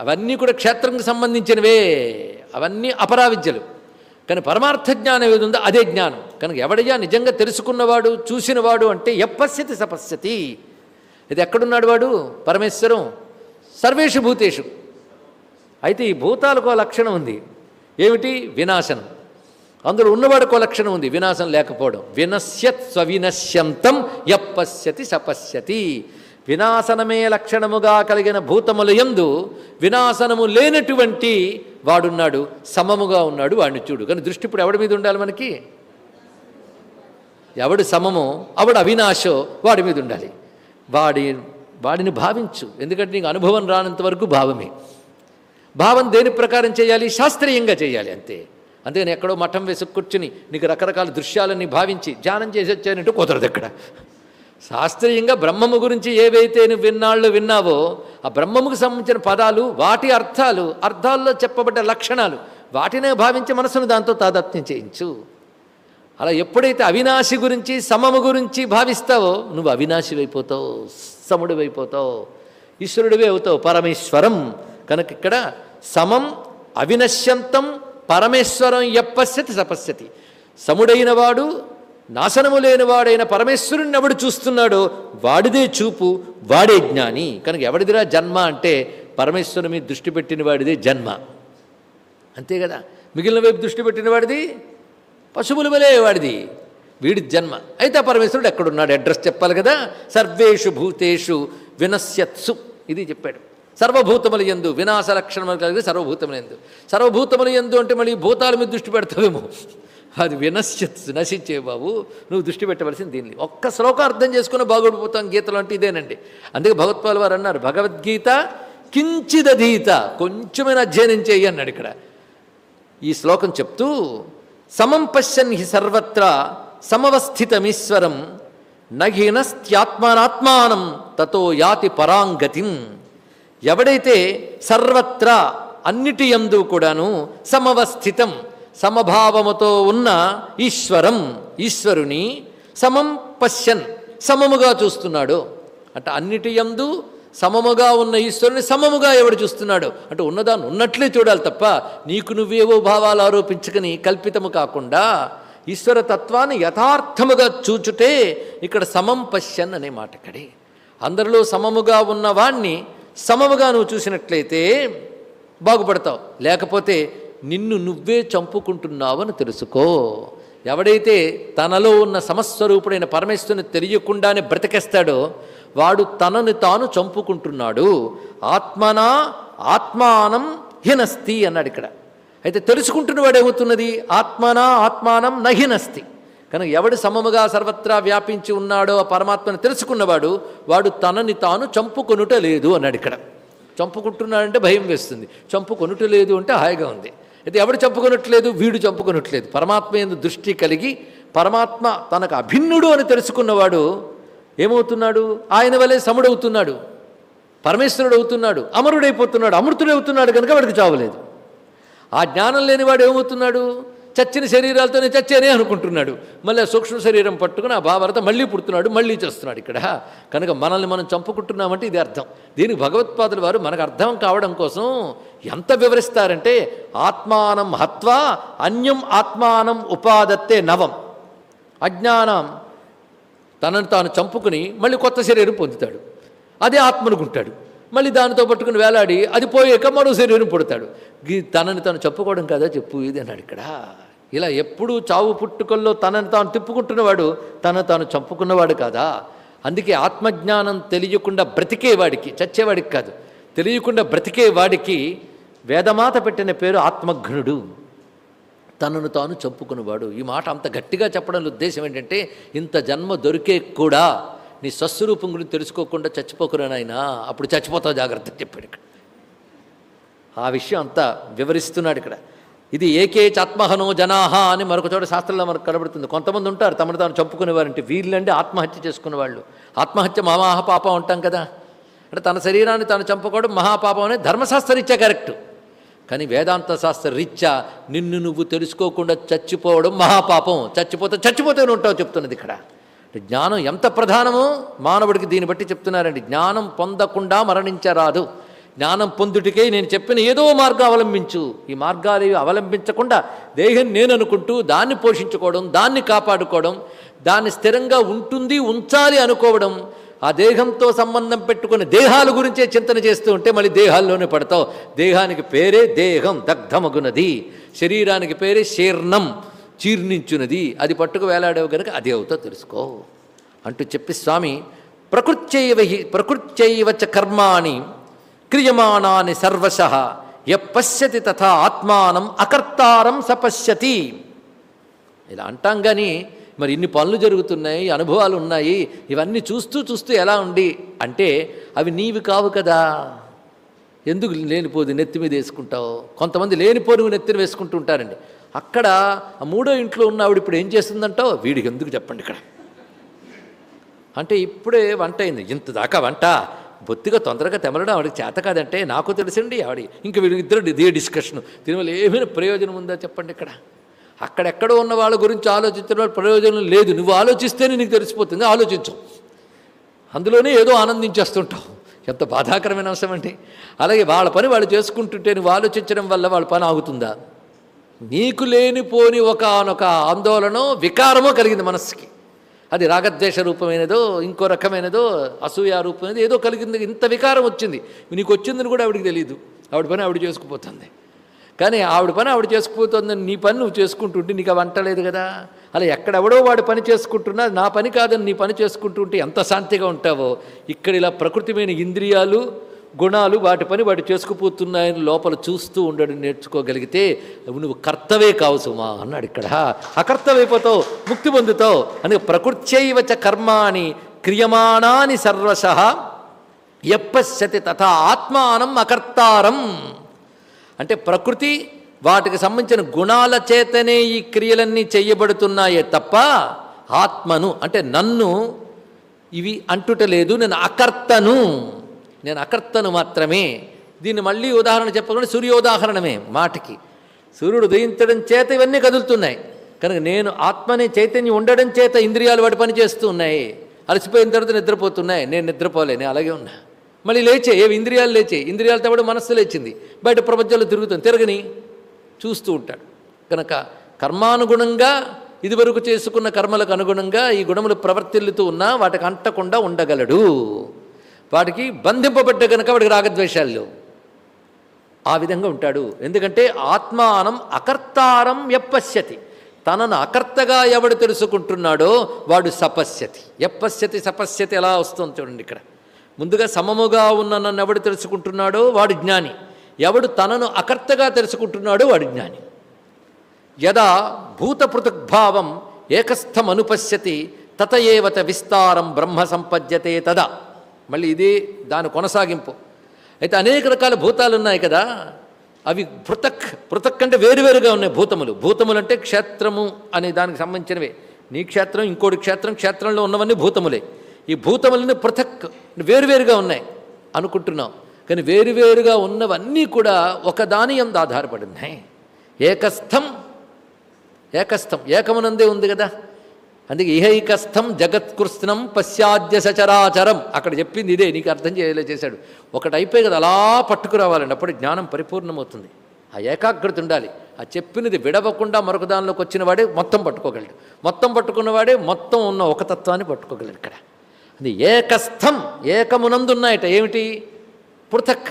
అవన్నీ కూడా క్షేత్రంకి సంబంధించినవే. అవన్నీ అపరావిద్యలు. కానీ పరమార్థ జ్ఞానం ఏది ఉందో అదే జ్ఞానం. కనుక ఎవడయ్యా నిజంగా తెలుసుకున్నవాడు చూసినవాడు అంటే ఎప్పశ్యతి సపశ్యతి ఇది ఎక్కడున్నాడు వాడు? పరమేశ్వరం. సర్వేషు భూతేషు అయితే ఈ భూతాలకు లక్షణం ఉంది. ఏమిటి? వినాశనం. అందులో ఉన్నవాడికో లక్షణం ఉంది. వినాశం లేకపోవడం. వినశ్యత్ స్వవినశ్యంతం యప్పశ్యతి సపశ్యతి వినాశనమే లక్షణముగా కలిగిన భూతముల యందు వినాశనము లేనటువంటి వాడున్నాడు సమముగా ఉన్నాడు వాడిని చూడు. కానీ దృష్టి ఇప్పుడు ఎవడి మీద ఉండాలి మనకి? ఎవడు సమమో అవడు అవినాశో వాడి మీద ఉండాలి. వాడి వాడిని భావించు. ఎందుకంటే నీకు అనుభవం రానంత వరకు భావమే. భావం దేని ప్రకారం చేయాలి? శాస్త్రీయంగా చేయాలి అంతే. అంతేగాని ఎక్కడో మఠం వేసి కూర్చుని నీకు రకరకాల దృశ్యాలని భావించి ధ్యానం చేసి వచ్చానంటే కుదరదు ఎక్కడ? శాస్త్రీయంగా బ్రహ్మము గురించి ఏవైతే నువ్వు విన్నాళ్ళు విన్నావో ఆ బ్రహ్మముకు సంబంధించిన పదాలు వాటి అర్థాలు అర్థాల్లో చెప్పబడ్డ లక్షణాలు వాటినే భావించి మనసును దాంతో తాదాత్మ్యం చేయించు. అలా ఎప్పుడైతే అవినాశి గురించి సమము గురించి భావిస్తావో నువ్వు అవినాశివైపోతావు సముడివైపోతావు ఈశ్వరుడివే అవుతావు పరమేశ్వరం. కనుక ఇక్కడ సమం అవినశ్యంతం పరమేశ్వరం ఎప్పశ్యతి సపశ్యతి సముడైన వాడు నాశనము లేనివాడైన పరమేశ్వరుని ఎవడు చూస్తున్నాడో వాడిదే చూపు వాడే జ్ఞాని. కనుక ఎవడిదిరా జన్మ అంటే పరమేశ్వరుని మీద దృష్టి పెట్టిన వాడిదే జన్మ. అంతే కదా? మిగిలిన వైపు దృష్టి పెట్టిన వాడిది? పశువుల వలే వాడిది. వీడి జన్మ. అయితే ఆ పరమేశ్వరుడు ఎక్కడున్నాడు? అడ్రస్ చెప్పాలి కదా? సర్వేషు భూతేషు వినశ్యత్సు ఇది చెప్పాడు. సర్వభూతముల ఎందు వినాశ లక్షణములు కలిగి సర్వభూతముల ఎందు సర్వభూతముల ఎందు అంటే మళ్ళీ భూతాల మీద దృష్టి పెడతావేమో? అది వినశ్యత్సు నశించే బాబు. నువ్వు దృష్టి పెట్టవలసింది దీన్ని. ఒక్క శ్లోకం అర్థం చేసుకుని బాగుడిపోతాం గీతలు అంటే ఇదేనండి. అందుకే భగవత్పాల్ వారు అన్నారు భగవద్గీత కించిదధీత కొంచెమైనా అధ్యయనం చేయి అన్నాడు ఇక్కడ. ఈ శ్లోకం చెప్తూ సమం పశ్యన్ హి సర్వత్ర సమవస్థితమీశ్వరం నఘీనస్త్యాత్మానాత్మానం తతో యాతి పరాంగతిం. ఎవడైతే సర్వత్రా అన్నిటి యందు కూడాను సమవస్థితం సమభావముతో ఉన్న ఈశ్వరం ఈశ్వరుని సమం పశ్యన్ సమముగా చూస్తున్నాడు. అంటే అన్నిటి యందు సమముగా ఉన్న ఈశ్వరుని సమముగా ఎవడు చూస్తున్నాడు? అంటే ఉన్నదాన్ని ఉన్నట్లే చూడాలి తప్ప నీకు నువ్వేవో భావాలు ఆరోపించుకుని కల్పితము కాకుండా ఈశ్వర తత్వాన్ని యథార్థముగా చూచుటే ఇక్కడ సమం పశ్యన్ అనే మాట ఇక్కడే అందరిలో సమముగా ఉన్నవాణ్ణి సమముగా నువ్వు చూసినట్లయితే బాగుపడతావు. లేకపోతే నిన్ను నువ్వే చంపుకుంటున్నావని తెలుసుకో. ఎవడైతే తనలో ఉన్న సమస్వరూపుడైన పరమేశ్వరుని తెలియకుండానే బ్రతికేస్తాడో వాడు తనని తాను చంపుకుంటున్నాడు. ఆత్మనా ఆత్మానం హినస్తి అన్నాడు ఇక్కడ. అయితే తెలుసుకుంటున్న వాడేమవుతున్నది ఆత్మనా ఆత్మానం నహినస్తి కనుక ఎవడు సమముగా సర్వత్రా వ్యాపించి ఉన్నాడో ఆ పరమాత్మను తెలుసుకున్నవాడు వాడు తనని తాను చంపుకొనుట లేదు అన్నాడు ఇక్కడ. చంపుకుంటున్నాడంటే భయం వేస్తుంది. చంపుకొనుట లేదు అంటే హాయిగా ఉంది. అయితే ఎవడు చంపుకొనట్లేదు? వీడు చంపుకొనట్లేదు. పరమాత్మ ఎందు దృష్టి కలిగి పరమాత్మ తనకు అభిన్నుడు అని తెలుసుకున్నవాడు ఏమవుతున్నాడు? ఆయన వలె సముడవుతున్నాడు. పరమేశ్వరుడు అవుతున్నాడు. అమరుడైపోతున్నాడు. అమృతుడవుతున్నాడు కనుక వాడికి చావలేదు ఆ జ్ఞానం లేనివాడు ఏమవుతున్నాడు? చచ్చిన శరీరాలతోనే చచ్చేనే అనుకుంటున్నాడు. మళ్ళీ ఆ సూక్ష్మ శరీరం పట్టుకుని ఆ భావరత మళ్ళీ పుడుతున్నాడు మళ్ళీ చేస్తున్నాడు ఇక్కడ. కనుక మనల్ని మనం చంపుకుంటున్నామంటే ఇది అర్థం. దీనికి భగవత్పాదుల వారు మనకు అర్థం కావడం కోసం ఎంత వివరిస్తారంటే ఆత్మానం హత్వా అన్యం ఆత్మానం ఉపాదత్తే నవం. అజ్ఞానం తనను తాను చంపుకుని మళ్ళీ కొత్త శరీరం పొందుతాడు. అదే ఆత్మనుకుంటాడు. మళ్ళీ దానితో పట్టుకుని వేలాడి అది పోయాక మరో శరీరం పుడతాడు. తనని తను చెప్పుకోవడం కదా చెప్పు ఇది అన్నాడు ఇక్కడ. ఇలా ఎప్పుడూ చావు పుట్టుకల్లో తనని తాను తిప్పుకుంటున్నవాడు తను తాను చంపుకున్నవాడు కాదా? అందుకే ఆత్మజ్ఞానం తెలియకుండా బ్రతికేవాడికి చచ్చేవాడికి కాదు. తెలియకుండా బ్రతికేవాడికి వేదమాత పెట్టిన పేరు ఆత్మఘ్నుడు. తనను తాను చంపుకునేవాడు. ఈ మాట అంత గట్టిగా చెప్పడంలో ఉద్దేశం ఏంటంటే ఇంత జన్మ దొరికే కూడా నీ స్వస్వరూపం గురించి తెలుసుకోకుండా చచ్చిపోకురానైనా అప్పుడు చచ్చిపోతావు జాగ్రత్త చెప్పాడు ఇక్కడ. ఆ విషయం అంతా వివరిస్తున్నాడు ఇక్కడ. ఇది ఏకే ఆత్మహనో జనాహ అని మరొక చోట శాస్త్రంలో మనకు కనబడుతుంది. కొంతమంది ఉంటారు తమను తాను చంపుకునేవారంటే వీళ్ళంటే ఆత్మహత్య చేసుకునే వాళ్ళు ఆత్మహత్య మహాపాపం అంటాం కదా. అంటే తన శరీరాన్ని తాను చంపుకోవడం మహాపాపం అనేది ధర్మశాస్త్రరీత్యా కరెక్టు. కానీ వేదాంత శాస్త్ర రీత్యా నిన్ను నువ్వు తెలుసుకోకుండా చచ్చిపోవడం మహాపాపం. చచ్చిపోతే చచ్చిపోతేనే ఉంటావు చెప్తున్నది ఇక్కడ. అంటే జ్ఞానం ఎంత ప్రధానమో మానవుడికి దీన్ని బట్టి చెప్తున్నారండి. జ్ఞానం పొందకుండా మరణించరాదు. జ్ఞానం పొందుటికే నేను చెప్పిన ఏదో మార్గం అవలంబించు. ఈ మార్గాలు అవలంబించకుండా దేహం నేను అనుకుంటూ దాన్ని పోషించుకోవడం దాన్ని కాపాడుకోవడం దాన్ని స్థిరంగా ఉంటుంది ఉంచాలి అనుకోవడం ఆ దేహంతో సంబంధం పెట్టుకుని దేహాల గురించే చింతన చేస్తూ ఉంటే మళ్ళీ దేహాల్లోనే పడతావు. దేహానికి పేరే దేహం దగ్ధమగునది. శరీరానికి పేరే శీర్ణం చీర్ణించునది అది పట్టుకు వేలాడేవు గనుక అదే అవుతావు తెలుసుకో. అంటూ చెప్పి స్వామి ప్రకృత్యైవ ప్రకృత్యైవచ చ కర్మాణి క్రియమాణాని సర్వశ పశ్యతి తథా ఆత్మానం అకర్తారం సపశ్యతి ఇలా అంటాం కానీ మరి ఇన్ని పనులు జరుగుతున్నాయి అనుభవాలు ఉన్నాయి ఇవన్నీ చూస్తూ చూస్తూ ఎలా ఉండి? అంటే అవి నీవి కావు కదా. ఎందుకు లేనిపోదు నెత్తి మీద వేసుకుంటావు? కొంతమంది లేనిపోని నెత్తిన వేసుకుంటూ ఉంటారండి. అక్కడ ఆ మూడో ఇంట్లో ఉన్న ఆవిడ ఇప్పుడు ఏం చేస్తుందంటావు? వీడికి ఎందుకు చెప్పండి ఇక్కడ. అంటే ఇప్పుడే వంట అయింది. ఇంత దాకా వంట. బొత్తిగా తొందరగా తెమలడం ఆవిడకి చేత కాదంటే నాకు తెలిసండి ఆవిడ. ఇంక వీళ్ళిద్దరు ఇదే డిస్కషన్. దీనివల్ల ఏమైనా ప్రయోజనం ఉందా చెప్పండి ఇక్కడ? అక్కడెక్కడ ఉన్న వాళ్ళ గురించి ఆలోచించడం వల్ల ప్రయోజనం లేదు. నువ్వు ఆలోచిస్తేనే నీకు తెలిసిపోతుంది. ఆలోచించు. అందులోనే ఏదో ఆనందించేస్తుంటావు. ఎంత బాధాకరమైన అంశం అండి. అలాగే వాళ్ళ పని వాళ్ళు చేసుకుంటుంటే నువ్వు ఆలోచించడం వల్ల వాళ్ళ పని ఆగుతుందా? నీకు లేనిపోని ఒకనొక ఆందోళనో వికారమో కలిగింది మనస్సుకి. అది రాగద్వేష రూపమైనదో ఇంకో రకమైనదో అసూయ రూపమైనదో ఏదో కలిగింది. ఇంత వికారం వచ్చింది. నీకు వచ్చిందని కూడా ఆవిడికి తెలియదు ఆవిడ పని ఆవిడ చేసుకుపోతుంది. కానీ ఆవిడ పని ఆవిడ చేసుకుపోతుందని నీ పని నువ్వు చేసుకుంటుంటే నీకు అవి అంటలేదు కదా. అలా ఎక్కడెవడో వాడి పని చేసుకుంటున్నా నా పని కాదని నీ పని చేసుకుంటుంటే ఎంత శాంతిగా ఉంటావో. ఇక్కడ ఇలా ప్రకృతిమైన ఇంద్రియాలు గుణాలు వాటి పని వాటి చేసుకుపోతున్నాయని లోపల చూస్తూ ఉండడం నేర్చుకోగలిగితే నువ్వు కర్తవే కావు సుమా అన్నాడు ఇక్కడ. అకర్తవైపోతావు ముక్తి పొందుతావు అని ప్రకృత్యైవచ కర్మాని క్రియమాణాని సర్వశ ఎప్పశ్యతి తథా ఆత్మానం అకర్తారం. అంటే ప్రకృతి వాటికి సంబంధించిన గుణాల చేతనే ఈ క్రియలన్నీ చేయబడుతున్నాయే తప్ప ఆత్మను అంటే నన్ను ఇవి అంటుటలేదు నేను అకర్తను. నేను అకర్తను మాత్రమే. దీన్ని మళ్ళీ ఉదాహరణ చెప్పకుండా సూర్యోదాహరణమే మాటకి. సూర్యుడు ఉదయించడం చేత ఇవన్నీ కదులుతున్నాయి. కనుక నేను ఆత్మని చైతన్యం ఉండడం చేత ఇంద్రియాలు వాటి పని చేస్తూ ఉన్నాయి అలసిపోయిన తర్వాత నిద్రపోతున్నాయి. నేను నిద్రపోలే నేను అలాగే ఉన్నా. మళ్ళీ లేచే ఏవి ఇంద్రియాలు లేచే ఇంద్రియాలతో పాటు మనస్సు లేచింది. బయట ప్రపంచంలో తిరుగుతుంది తిరగని చూస్తూ ఉంటాడు. కనుక కర్మానుగుణంగా ఇదివరకు చేసుకున్న కర్మలకు అనుగుణంగా ఈ గుణములు ప్రవర్తిల్లుతూ ఉన్నా వాటికి అంటకుండా ఉండగలడు. వాటికి బంధింపబడ్డ కనుక వాడికి రాగద్వేషాలు లేవు. ఆ విధంగా ఉంటాడు. ఎందుకంటే ఆత్మానం అకర్తారం ఎప్పశ్యతి తనను అకర్తగా ఎవడు తెలుసుకుంటున్నాడో వాడు సపశ్యతి. ఎప్పశ్యతి సపశ్యతి ఎలా వస్తుంది చూడండి ఇక్కడ. ముందుగా సమముగా ఉన్న నన్ను ఎవడు తెలుసుకుంటున్నాడో వాడు జ్ఞాని. ఎవడు తనను అకర్తగా తెలుసుకుంటున్నాడో వాడు జ్ఞాని. యదా భూతపృథగ్భావం ఏకస్థమనుపశ్యతి తత ఏవత విస్తారం బ్రహ్మ సంపద్యతే తదా. మళ్ళీ ఇది దాని కొనసాగింపు. అయితే అనేక రకాల భూతాలు ఉన్నాయి కదా అవి పృథక్ పృథక్ అంటే వేరువేరుగా ఉన్నాయి భూతములు. భూతములు అంటే క్షేత్రము అనే దానికి సంబంధించినవే. నీ క్షేత్రం ఇంకోటి క్షేత్రం క్షేత్రంలో ఉన్నవన్నీ భూతములే. ఈ భూతములని పృథక్ వేరువేరుగా ఉన్నాయి అనుకుంటున్నాం. కానీ వేరువేరుగా ఉన్నవన్నీ కూడా ఒకదాని ఎందు ఆధారపడి ఉన్నాయి ఏకస్థం ఏకస్థం ఏకమునందే ఉంది కదా? అందుకే ఇహైకస్థం జగత్కృష్ణం పశ్చాద్య సచరాచరం. అక్కడ చెప్పింది ఇదే నీకు అర్థం చేయలే చేశాడు. ఒకటి అయిపోయి కదా అలా పట్టుకురావాలండి. అప్పుడు జ్ఞానం పరిపూర్ణమవుతుంది. ఆ ఏకాగ్రత ఉండాలి. ఆ చెప్పినది విడవకుండా మరొక దానిలోకి వచ్చిన వాడే మొత్తం పట్టుకోగలడు. మొత్తం పట్టుకున్నవాడే మొత్తం ఉన్న ఒక తత్వాన్ని పట్టుకోగలడు ఇక్కడ. అది ఏకస్థం ఏకమునందున్నాయట. ఏమిటి? పృథక్.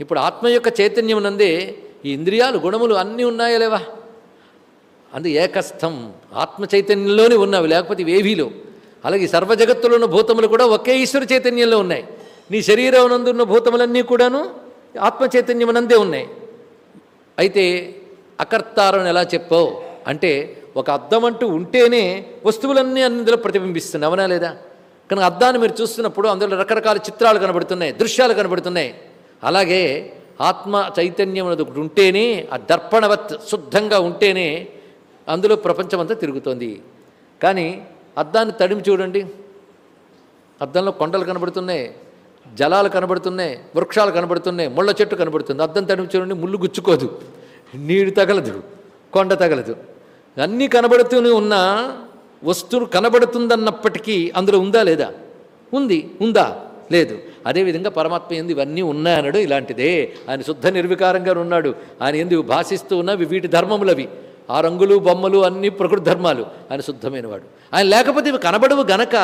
ఇప్పుడు ఆత్మ యొక్క చైతన్యమునందే ఈ ఇంద్రియాలు గుణములు అన్నీ ఉన్నాయా లేవా? అందు ఏకస్థం ఆత్మ చైతన్యంలోనే ఉన్నవి లేకపోతే ఇవేవీలో అలాగే సర్వ జగత్తులో ఉన్న భూతములు కూడా ఒకే ఈశ్వర చైతన్యంలో ఉన్నాయి. నీ శరీరం నందు ఉన్న భూతములన్నీ కూడాను ఆత్మ చైతన్యమునందే ఉన్నాయి. అయితే అకర్తారని ఎలా చెప్పావు? అంటే ఒక అద్దం అంటూ ఉంటేనే వస్తువులన్నీ అందులో ప్రతిబింబిస్తున్నాయి. అవునా లేదా? కనుక అద్దాన్ని మీరు చూస్తున్నప్పుడు అందులో రకరకాల చిత్రాలు కనబడుతున్నాయి దృశ్యాలు కనబడుతున్నాయి. అలాగే ఆత్మ చైతన్యం అనేది ఒకటి ఉంటేనే ఆ దర్పణవత్ శుద్ధంగా ఉంటేనే అందులో ప్రపంచమంతా తిరుగుతోంది. కానీ అద్దాన్ని తడిమి చూడండి. అద్దంలో కొండలు కనబడుతున్నాయి జలాలు కనబడుతున్నాయి వృక్షాలు కనబడుతున్నాయి ముళ్ళ చెట్టు కనబడుతుంది. అద్దం తడిమి చూడండి ముళ్ళు గుచ్చుకోదు. నీరు తగలదు కొండ తగలదు. అన్నీ కనబడుతూనే ఉన్న వస్తువు కనబడుతుందన్నప్పటికీ అందులో ఉందా లేదా? ఉంది. ఉందా? లేదు. అదేవిధంగా పరమాత్మ ఎందు ఇవన్నీ ఉన్నాయనడు ఇలాంటిదే. ఆయన శుద్ధ నిర్వికారంగా ఉన్నాడు. ఆయన ఎందుకు భాషిస్తూ ఉన్నవి వీటి ధర్మములవి. ఆ రంగులు బొమ్మలు అన్నీ ప్రకృతి ధర్మాలు. ఆయన శుద్ధమైనవాడు. ఆయన లేకపోతే ఇవి కనబడవు గనక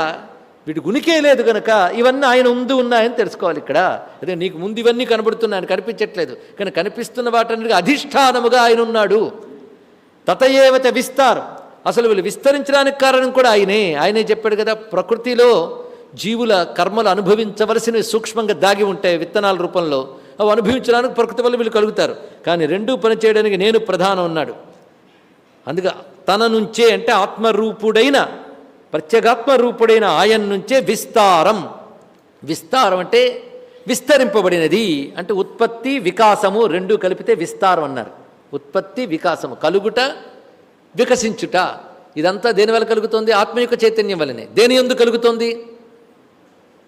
వీటి గునికే లేదు గనక ఇవన్నీ ఆయన ముందు ఉన్నాయని తెలుసుకోవాలి ఇక్కడ. అదే నీకు ముందు ఇవన్నీ కనబడుతున్నాయని కనిపించట్లేదు. కానీ కనిపిస్తున్న వాటన్నిటికీ అధిష్టానముగా ఆయన ఉన్నాడు. తతయేవత విస్తారం. అసలు వీళ్ళు విస్తరించడానికి కారణం కూడా ఆయనే. ఆయనే చెప్పాడు కదా ప్రకృతిలో జీవుల కర్మలు అనుభవించవలసినవి సూక్ష్మంగా దాగి ఉంటాయి విత్తనాల రూపంలో. అవి అనుభవించడానికి ప్రకృతి వల్ల వీళ్ళు కలుగుతారు. కానీ రెండూ పనిచేయడానికి నేను ప్రధానం ఉన్నాడు అందుకే తన నుంచే అంటే ఆత్మరూపుడైన ప్రత్యేగాత్మరూపుడైన ఆయన నుంచే విస్తారం. విస్తారం అంటే విస్తరింపబడినది. అంటే ఉత్పత్తి వికాసము రెండు కలిపితే విస్తారం అన్నారు. ఉత్పత్తి వికాసము. కలుగుట వికసించుట. ఇదంతా దేని వల్ల కలుగుతోంది? ఆత్మ యొక్క చైతన్యం వల్లనే. దేని ఎందు కలుగుతోంది?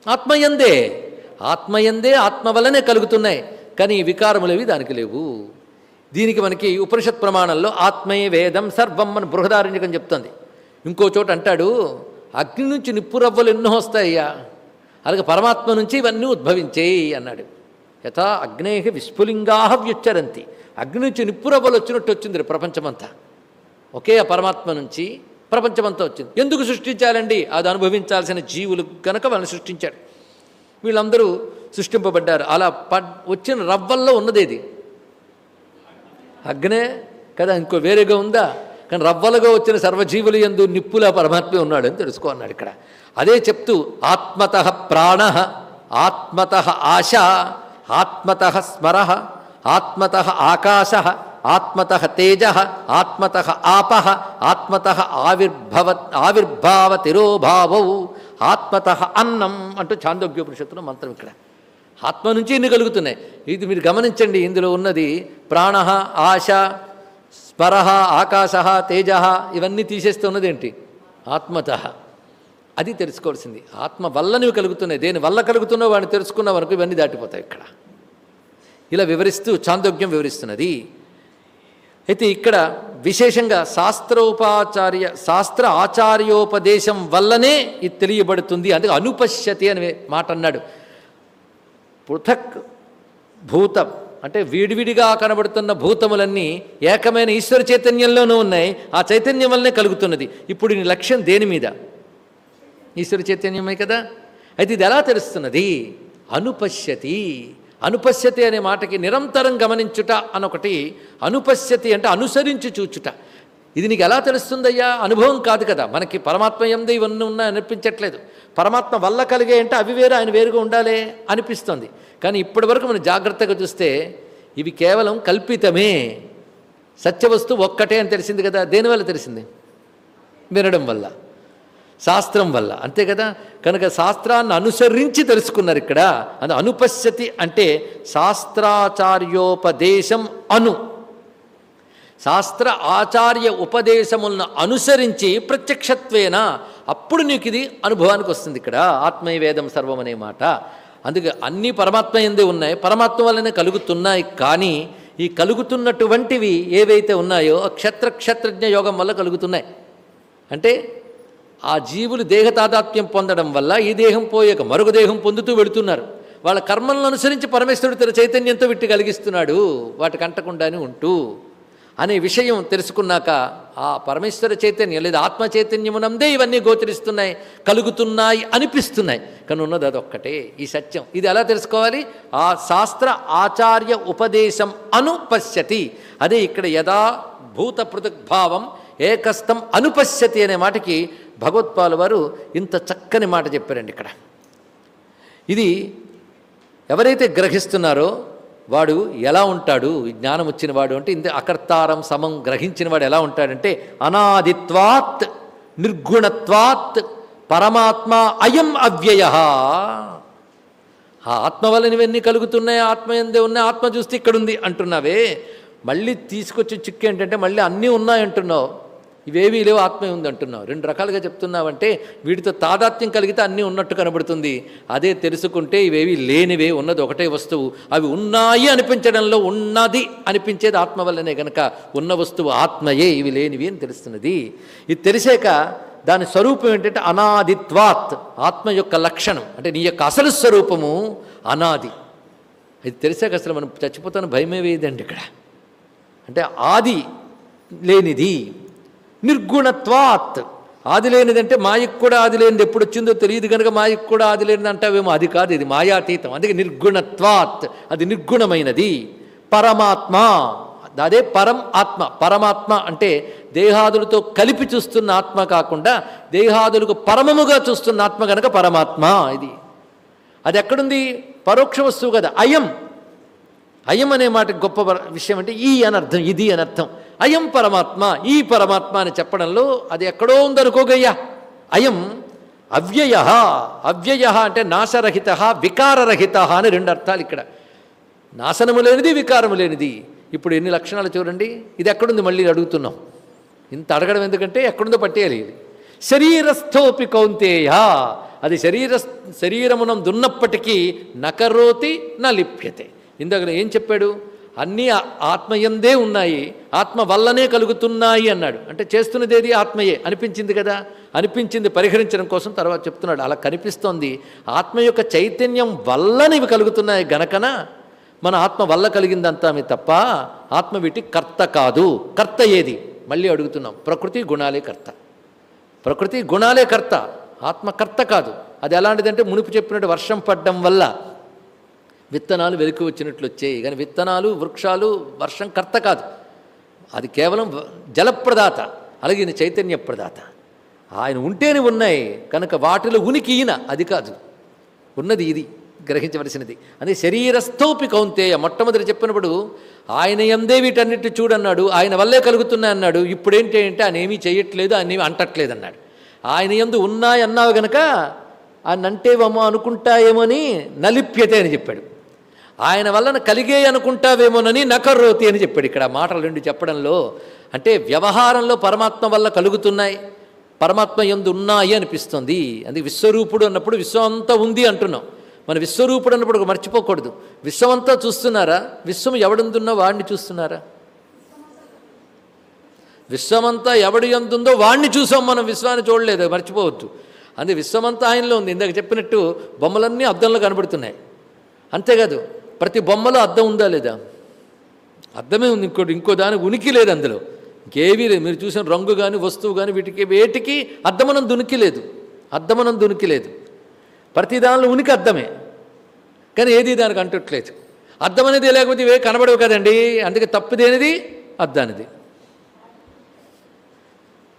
ఆత్మయందే. ఆత్మయందే ఆత్మ వల్లనే కలుగుతున్నాయి. కానీ వికారములేవి దానికి లేవు. దీనికి మనకి ఉపనిషత్ ప్రమాణంలో ఆత్మయే వేదం సర్వం మన బృహదారణ్యకం చెప్తుంది. ఇంకో చోట అంటాడు అగ్ని నుంచి నిప్పు రవ్వలు ఎన్నో వస్తాయ్యా. అలాగే పరమాత్మ నుంచి ఇవన్నీ ఉద్భవించేయి అన్నాడు. యథా అగ్నే విస్ఫులింగా వ్యుచ్చరంతి. అగ్ని నుంచి నిప్పురవ్వలు వచ్చినట్టు వచ్చింది ప్రపంచమంతా. ఒకే పరమాత్మ నుంచి ప్రపంచమంతా వచ్చింది. ఎందుకు సృష్టించాలండి? అది అనుభవించాల్సిన జీవులు కనుక వాళ్ళని సృష్టించాడు. వీళ్ళందరూ సృష్టింపబడ్డారు. అలా పడ్ వచ్చిన రవ్వల్లో ఉన్నదేది అగ్నే కదా ఇంకో వేరేగా ఉందా? కానీ రవ్వలుగా వచ్చిన సర్వజీవులు ఎందు నిప్పుల పరమాత్మే ఉన్నాడు అని తెలుసుకోన్నాడు ఇక్కడ. అదే చెప్తూ ఆత్మత ప్రాణ ఆత్మత ఆశ ఆత్మత స్మర ఆత్మత ఆకాశ ఆత్మత తేజ ఆత్మత ఆప ఆత్మత ఆవిర్భవ ఆవిర్భావ తిరోభావౌ ఆత్మత అన్నం అంటూ చాందోగ్యోపనిషత్తులో మంత్రం ఇక్కడ. ఆత్మ నుంచి ఇన్ని కలుగుతున్నాయి. ఇది మీరు గమనించండి ఇందులో ఉన్నది ప్రాణ ఆశ స్మర ఆకాశ తేజ ఇవన్నీ తీసేస్తే ఉన్నదేంటి ఆత్మత. అది తెలుసుకోవాల్సింది. ఆత్మ వల్లనివి కలుగుతున్నాయి. దేని వల్ల కలుగుతున్నావు వాడిని తెలుసుకున్న వరకు ఇవన్నీ దాటిపోతాయి ఇక్కడ. ఇలా వివరిస్తూ చాందోగ్యం వివరిస్తున్నది. అయితే ఇక్కడ విశేషంగా శాస్త్రోపాచార్య శాస్త్ర ఆచార్యోపదేశం వల్లనే ఇది తెలియబడుతుంది. అందుకే అనుపశ్యతి అనే మాట అన్నాడు. పృథక్ భూతం అంటే విడివిడిగా కనబడుతున్న భూతములన్నీ ఏకమైన ఈశ్వర చైతన్యంలోనూ ఉన్నాయి. ఆ చైతన్యం వల్లనే కలుగుతున్నది. ఇప్పుడు నీ లక్ష్యం దేని మీద? ఈశ్వర చైతన్యమే కదా? అయితే ఇది ఎలా తెలుస్తున్నది? అనుపశ్యతి. అనుపశ్యతి అనే మాటకి నిరంతరం గమనించుట అనొకటి అనుపశ్యతి అంటే అనుసరించి చూచుట. ఇది నీకు ఎలా తెలుస్తుందయ్యా? అనుభవం కాదు కదా. మనకి పరమాత్మ ఎందు ఇవన్నీ ఉన్నా అనిపించట్లేదు. పరమాత్మ వల్ల కలిగే అంటే అవి వేరు ఆయన వేరుగా ఉండాలే అనిపిస్తుంది. కానీ ఇప్పటి వరకు మనం జాగ్రత్తగా చూస్తే ఇవి కేవలం కల్పితమే. సత్యవస్తు ఒక్కటే అని తెలిసింది కదా. దేనివల్ల తెలిసింది? వినడం వల్ల. శాస్త్రం వల్ల. అంతే కదా? కనుక శాస్త్రాన్ని అనుసరించి తెలుసుకున్నారు ఇక్కడ. అది అనుపశ్యతి అంటే శాస్త్రాచార్యోపదేశం అను. శాస్త్ర ఆచార్య ఉపదేశములను అనుసరించి ప్రత్యక్షత్వేన. అప్పుడు నీకు ఇది అనుభవానికి వస్తుంది ఇక్కడ. ఆత్మీయవేదం సర్వం అనే మాట. అందుకే అన్ని పరమాత్మ ఎందే ఉన్నాయి. పరమాత్మ వల్లనే కలుగుతున్నాయి కానీ ఈ కలుగుతున్నటువంటివి ఏవైతే ఉన్నాయో క్షత్ర క్షత్రజ్ఞ యోగం వల్ల కలుగుతున్నాయి. అంటే ఆ జీవులు దేహతాదాత్మ్యం పొందడం వల్ల ఈ దేహం పోయాక మరొక దేహం పొందుతూ వెళుతున్నారు. వాళ్ళ కర్మలను అనుసరించి పరమేశ్వరుడు తన చైతన్యంతో విట్టి కలిగిస్తున్నాడు. వాటికి అంటకుండానే ఉంటూ అనే విషయం తెలుసుకున్నాక ఆ పరమేశ్వర చైతన్యం లేదా ఆత్మ చైతన్యమునందే ఇవన్నీ గోచరిస్తున్నాయి కలుగుతున్నాయి అనిపిస్తున్నాయి. కానీ ఉన్నది అదొక్కటే ఈ సత్యం. ఇది ఎలా తెలుసుకోవాలి? ఆ శాస్త్ర ఆచార్య ఉపదేశం అనుపశ్యతి. అదే ఇక్కడ యథా భూత పృథక్భావం ఏకస్థం అనుపశ్యతి అనే మాటకి భగవత్పాల్ వారు ఇంత చక్కని మాట చెప్పారండి ఇక్కడ. ఇది ఎవరైతే గ్రహిస్తున్నారో వాడు ఎలా ఉంటాడు? జ్ఞానం వచ్చిన వాడు అంటే ఇంత అకర్తారం సమం గ్రహించిన వాడు ఎలా ఉంటాడంటే అనాదిత్వాత్ నిర్గుణత్వాత్ పరమాత్మ అయం అవ్యయ. ఆ ఆత్మ వల్ల కలుగుతున్నాయి ఆత్మ ఎందే ఉన్నాయి ఆత్మ చూస్తే ఇక్కడ ఉంది అంటున్నావే. మళ్ళీ తీసుకొచ్చి చిక్కు ఏంటంటే మళ్ళీ అన్నీ ఉన్నాయి అంటున్నావు. ఇవేవీ లేవు ఆత్మే ఉంది అంటున్నావు. రెండు రకాలుగా చెప్తున్నావంటే వీటితో తాదాత్మ్యం కలిగితే అన్నీ ఉన్నట్టు కనబడుతుంది. అదే తెలుసుకుంటే ఇవేవి లేనివే ఉన్నది ఒకటే వస్తువు. అవి ఉన్నాయి అనిపించడంలో ఉన్నది అనిపించేది ఆత్మ వల్లనే గనక ఉన్న వస్తువు ఆత్మయే ఇవి లేనివి అని తెలుస్తున్నది. ఇది తెలిసాక దాని స్వరూపం ఏంటంటే అనాదిత్వాత్ ఆత్మ యొక్క లక్షణం. అంటే నీ యొక్క అసలు స్వరూపము అనాది. ఇది తెలిసాక అసలు మనం చచ్చిపోతాను భయమే వేయదండి ఇక్కడ. అంటే ఆది లేనిది. నిర్గుణత్వాత్. ఆది లేనిదంటే మాయకు కూడా ఆది లేనిది ఎప్పుడు వచ్చిందో తెలియదు కనుక మాయకు కూడా ఆది లేనిది అంటావేమో. అది కాదు ఇది మాయాతీతం. అందుకే నిర్గుణత్వాత్. అది నిర్గుణమైనది. పరమాత్మ. అదే పరం ఆత్మ. పరమాత్మ అంటే దేహాదులతో కలిపి చూస్తున్న ఆత్మ కాకుండా దేహాదులకు పరమముగా చూస్తున్న ఆత్మ కనుక పరమాత్మ ఇది. అది ఎక్కడుంది? పరోక్ష వస్తువు కదా అయం. అయం అనే మాట గొప్ప విషయం అంటే ఈ అనర్థం ఇది అనర్థం అయం పరమాత్మ ఈ పరమాత్మ అని చెప్పడంలో అది ఎక్కడో ఉందనుకోగయ్యా అయం అవ్యయ అవ్యయ అంటే నాశరహిత వికారరహిత అని రెండు అర్థాలు ఇక్కడ. నాశనము లేనిది వికారము లేనిది. ఇప్పుడు ఎన్ని లక్షణాలు చూడండి. ఇది ఎక్కడుంది మళ్ళీ అడుగుతున్నాం. ఇంత అడగడం ఎందుకంటే ఎక్కడుందో పట్టేయాలి శరీరస్థోపి కౌంతేయ అది శరీర శరీరమునం దున్నప్పటికీ నకరోతి నా లిప్యతే ఇందాక ఏం చెప్పాడు? అన్నీ ఆత్మయందే ఉన్నాయి. ఆత్మ వల్లనే కలుగుతున్నాయి అన్నాడు. అంటే చేస్తున్నదేది ఆత్మయే అనిపించింది కదా? అనిపించింది పరిహరించడం కోసం తర్వాత చెప్తున్నాడు. అలా కనిపిస్తోంది. ఆత్మ యొక్క చైతన్యం వల్లనే ఇవి కలుగుతున్నాయి గనకన? మన ఆత్మ వల్ల కలిగిందంతా మీ తప్ప ఆత్మ వీటి కర్త కాదు. కర్త ఏది? మళ్ళీ అడుగుతున్నాం. ప్రకృతి గుణాలే కర్త. ప్రకృతి గుణాలే కర్త. ఆత్మ కర్త కాదు. అది ఎలాంటిదంటే మునుపు చెప్పినట్టు వర్షం పడ్డం వల్ల విత్తనాలు వెలికి వచ్చినట్లు వచ్చాయి. కానీ విత్తనాలు వృక్షాలు వర్షం కర్త కాదు. అది కేవలం జలప్రదాత అలాగే ఈయన చైతన్య ప్రదాత. ఆయన ఉంటేనే ఉన్నాయి కనుక వాటిలో ఉనికి ఈయన అది కాదు. ఉన్నది ఇది గ్రహించవలసినది. అదే శరీరస్థోపి కౌంతేయ మొట్టమొదటి చెప్పినప్పుడు ఆయన ఎందే వీటన్నిటి చూడన్నాడు ఆయన వల్లే కలుగుతున్నాయి అన్నాడు. ఇప్పుడేంటి అంటే ఆయన ఏమీ చేయట్లేదు ఆయన ఏమీ అంటట్లేదు అన్నాడు. ఆయన ఎందు ఉన్నాయన్నావు గనక ఆయన ఏమో అని నలిప్యతే అని చెప్పాడు. ఆయన వలన కలిగే అనుకుంటావేమోనని నకరోతి అని చెప్పాడు. ఇక్కడ మాటలు రెండు చెప్పడంలో అంటే వ్యవహారంలో పరమాత్మ వల్ల కలుగుతున్నాయి పరమాత్మ ఎందు ఉన్నాయి అనిపిస్తుంది. అందుకే విశ్వరూపుడు అన్నప్పుడు విశ్వం అంతా ఉంది అంటున్నాం. మన విశ్వరూపుడు అన్నప్పుడు మర్చిపోకూడదు. విశ్వం అంతా చూస్తున్నారా? విశ్వం ఎవడందున్నా వాడిని చూస్తున్నారా? విశ్వమంతా ఎవడు ఎందుందో వాడిని చూసాం మనం విశ్వాన్ని చూడలేదు మర్చిపోవద్దు. అందుకే విశ్వమంతా ఆయనలో ఉంది. ఇందాక చెప్పినట్టు బొమ్మలన్నీ అద్దంలో కనబడుతున్నాయి. అంతేకాదు ప్రతి బొమ్మలో అద్దం ఉందా లేదా? అర్థమే ఉంది ఇంకోటి ఇంకో దానికి ఉనికి లేదు అందులో. ఇంకేవీ లేదు. మీరు చూసిన రంగు కానీ వస్తువు కానీ వీటికి వేటికి అద్దమనం దునికి లేదు. అద్దమనం దునికి లేదు. ప్రతి దానిలో ఉనికి అద్దమే. కానీ ఏది దానికి అంటట్లేదు. అద్దం అనేది లేకపోతే ఇవే కనబడవు కదండి. అందుకే తప్పుదేనిది? అద్దానిది.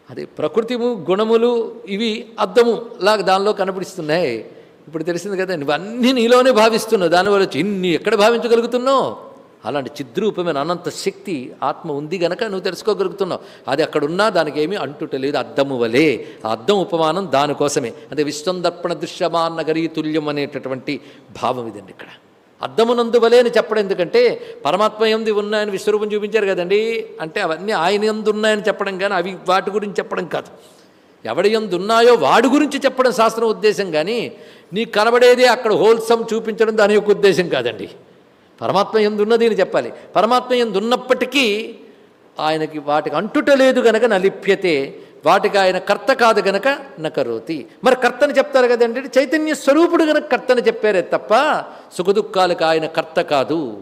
అదే ప్రకృతి గుణములు ఇవి అద్దము లాగా దానిలో కనపడిస్తున్నాయి. ఇప్పుడు తెలిసింది కదా ఇవన్నీ నీలోనే భావిస్తున్నావు దానివల్ల ఇన్ని ఎక్కడ భావించగలుగుతున్నావు? అలాంటి చిద్రూపమైన అనంత శక్తి ఆత్మ ఉంది గనక నువ్వు తెలుసుకోగలుగుతున్నావు. అది అక్కడున్నా దానికి ఏమీ అంటుటలేదు అద్దము వలే. ఆ అద్దం ఉపమానం దానికోసమే. అదే విశ్వందర్పణ దృశ్యమాన్న గరీ తుల్యం అనేటటువంటి భావం ఇదండి ఇక్కడ. అద్దమునందు వలే అని చెప్పడం ఎందుకంటే పరమాత్మ ఎందు ఉన్నాయని విశ్వరూపం చూపించారు కదండి. అంటే అవన్నీ ఆయన ఎందు ఉన్నాయని చెప్పడం కానీ అవి వాటి గురించి చెప్పడం కాదు. ఎవడి ఎందు ఉన్నాయో వాడి గురించి చెప్పడం శాస్త్రం ఉద్దేశం కానీ నీకు కనబడేది అక్కడ హోల్సమ్ చూపించడం దాని యొక్క ఉద్దేశం కాదండి. పరమాత్మ ఎందున్నది అని చెప్పాలి. పరమాత్మ ఎందున్నప్పటికీ ఆయనకి వాటికి అంటుట లేదు గనక నలిప్యతే వాటికి ఆయన కర్త కాదు గనక నకరోతి. మరి కర్తని చెప్తారు కదండి చైతన్య స్వరూపుడు గనక కర్తని చెప్పారే తప్ప సుఖదుఖాలకు ఆయన కర్త కాదు.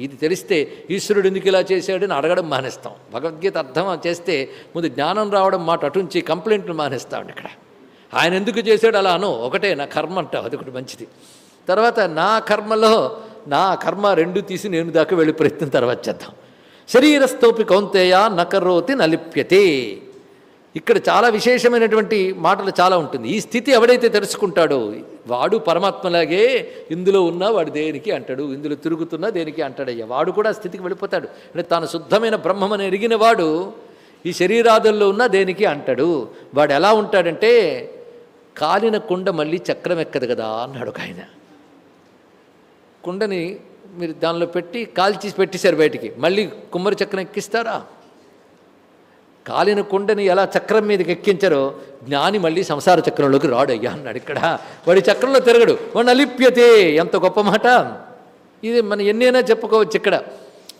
ఇది తెలిస్తే ఈశ్వరుడు ఎందుకు ఇలా చేశాడని అడగడం మానేస్తాం. భగవద్గీత అర్థం చేస్తే ముందు జ్ఞానం రావడం మాట అటుంచి కంప్లైంట్లు మానేస్తామండి ఇక్కడ. ఆయన ఎందుకు చేశాడు అలా అను? ఒకటే నా కర్మ అంటావు అది ఒకటి మంచిది. తర్వాత నా కర్మలో నా కర్మ రెండు తీసి నేను దాకా వెళ్ళి ప్రయత్నం తర్వాత చేద్దాం. శరీరస్థోపి కౌంతేయ నకరోతి నలిప్యతే. ఇక్కడ చాలా విశేషమైనటువంటి మాటలు చాలా ఉంటుంది. ఈ స్థితి ఎవడైతే తెలుసుకుంటాడో వాడు పరమాత్మలాగే ఇందులో ఉన్నా వాడు దేనికి అంటాడు? ఇందులో తిరుగుతున్నా దేనికి అంటాడయ్యా? వాడు కూడా స్థితికి వెళ్ళిపోతాడు. అంటే తాను శుద్ధమైన బ్రహ్మమని ఎరిగిన వాడు ఈ శరీరాదుల్లో ఉన్న దేనికి అంటాడు? వాడు ఎలా ఉంటాడంటే కాలిన కుండ మళ్ళీ చక్రం ఎక్కదు కదా అన్నాడు ఒక ఆయన. కుండని మీరు దానిలో పెట్టి కాల్చి పెట్టేశారు బయటికి. మళ్ళీ కుమ్మరి చక్రం ఎక్కిస్తారా? కాలిన కుండని ఎలా చక్రం మీదకి ఎక్కించారో జ్ఞాని మళ్ళీ సంసార చక్రంలోకి రాడు అయ్యా అన్నాడు ఇక్కడ. వాడి చక్రంలో తిరగడు. వాడు అలిప్యతే. ఎంత గొప్ప మాట. ఇది మన ఎన్నైనా చెప్పుకోవచ్చు ఇక్కడ.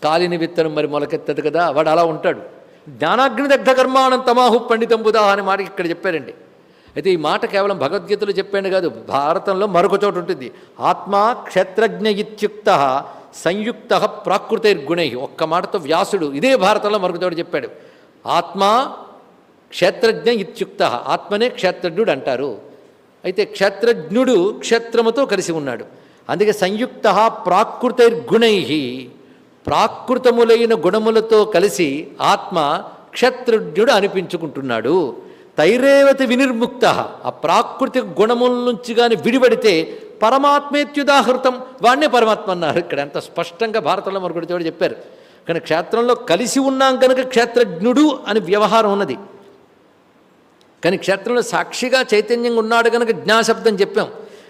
కాలిని విత్తనం మరి మొలకెత్తదు కదా. వాడు అలా ఉంటాడు. జ్ఞానాగ్ని దగ్ధ కర్మాణం తమాహు పండితం బుధా అని మాట ఇక్కడ చెప్పారండి. అయితే ఈ మాట కేవలం భగవద్గీతలో చెప్పాను కాదు భారతంలో మరొక చోటు ఉంటుంది. ఆత్మ క్షేత్రజ్ఞ ఇత్యుక్త సంయుక్త ప్రాకృతిర్గుణై. ఒక్క మాటతో వ్యాసుడు ఇదే భారతంలో మరొక చోటు చెప్పాడు. ఆత్మ క్షేత్రజ్ఞ ఇత్యుక్త. ఆత్మనే క్షేత్రజ్ఞుడు అంటారు. అయితే క్షేత్రజ్ఞుడు క్షేత్రముతో కలిసి ఉన్నాడు. అందుకే సంయుక్త ప్రాకృతైర్గుణై. ప్రాకృతములైన గుణములతో కలిసి ఆత్మ క్షేత్రజ్ఞుడు అనిపించుకుంటున్నాడు. తైరేవతి వినిర్ముక్త. ఆ ప్రాకృతిక గుణముల నుంచి కానీ విడిపడితే పరమాత్మేత్యుదాహృతం. వాణ్ణే పరమాత్మ అన్నారు. ఇక్కడ ఎంత స్పష్టంగా భారతంలో మరొకటి చోట చెప్పారు. కానీ క్షేత్రంలో కలిసి ఉన్నాం కనుక క్షేత్రజ్ఞుడు అని వ్యవహారం ఉన్నది. కానీ క్షేత్రంలో సాక్షిగా చైతన్యంగా ఉన్నాడు కనుక జ్ఞాశబ్దం చెప్పాం.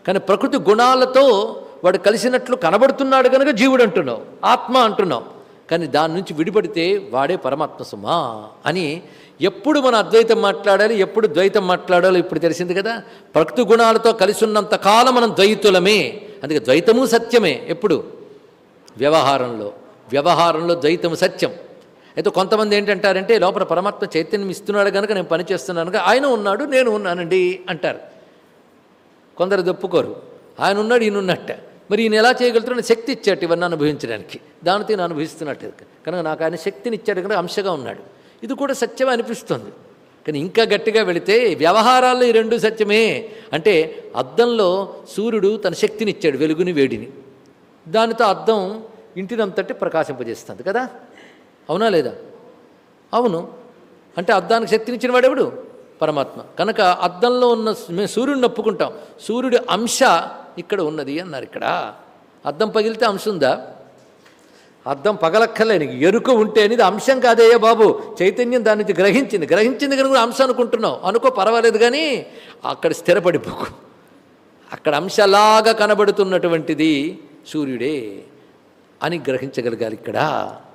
కానీ ప్రకృతి గుణాలతో వాడు కలిసినట్లు కనబడుతున్నాడు కనుక జీవుడు అంటున్నావు ఆత్మ అంటున్నావు కానీ దాని నుంచి విడిపడితే వాడే పరమాత్మ సుమా అని ఎప్పుడు మన అద్వైతం మాట్లాడాలి ఎప్పుడు ద్వైతం మాట్లాడాలో ఇప్పుడు తెలిసింది కదా. ప్రకృతి గుణాలతో కలిసి ఉన్నంతకాలం మనం ద్వైతులమే. అందుకే ద్వైతము సత్యమే ఎప్పుడు? వ్యవహారంలో. వ్యవహారంలో ద్వైతము సత్యం. అయితే కొంతమంది ఏంటంటారంటే లోపల పరమాత్మ చైతన్యం ఇస్తున్నాడు కనుక నేను పని చేస్తున్నాను కనుక ఆయన ఉన్నాడు నేను ఉన్నానండి అంటారు. కొందరు దొప్పుకోరు. ఆయన ఉన్నాడు ఈయన ఉన్నట్ట. మరి ఈయన ఎలా చేయగలుగుతున్నాడు శక్తి ఇచ్చాడు ఇవన్నీ అనుభవించడానికి. దానితో నేను అనుభవిస్తున్నట్టు కనుక నాకు ఆయన శక్తిని ఇచ్చాడు కనుక అంశగా ఉన్నాడు. ఇది కూడా సత్యం అనిపిస్తుంది. కానీ ఇంకా గట్టిగా వెళితే వ్యవహారాల్లో ఈ రెండు సత్యమే. అంటే అద్దంలో సూర్యుడు తన శక్తిని ఇచ్చాడు వెలుగుని వేడిని. దానితో అద్దం ఇంటినంతటి ప్రకాశింపజేస్తుంది కదా? అవునా లేదా? అవును. అంటే అద్దానికి శక్తినిచ్చిన వాడెవడు? పరమాత్మ. కనుక అద్దంలో ఉన్న మేము సూర్యుడిని ఒప్పుకుంటాం సూర్యుడి అంశ ఇక్కడ ఉన్నది అన్నారు ఇక్కడ. అద్దం పగిలితే అంశ ఉందా? అద్దం పగలక్కర్లేని ఎరుక ఉంటే అనేది అంశం కాదయ్యా బాబు. చైతన్యం దాని నుంచి గ్రహించింది. గ్రహించింది కనుక అంశం అనుకుంటున్నావు. అనుకో పర్వాలేదు కానీ అక్కడ స్థిరపడిపోకు. అక్కడ అంశలాగా కనబడుతున్నటువంటిది సూర్యుడే. అని గ్రహించగలగాలి ఇక్కడ.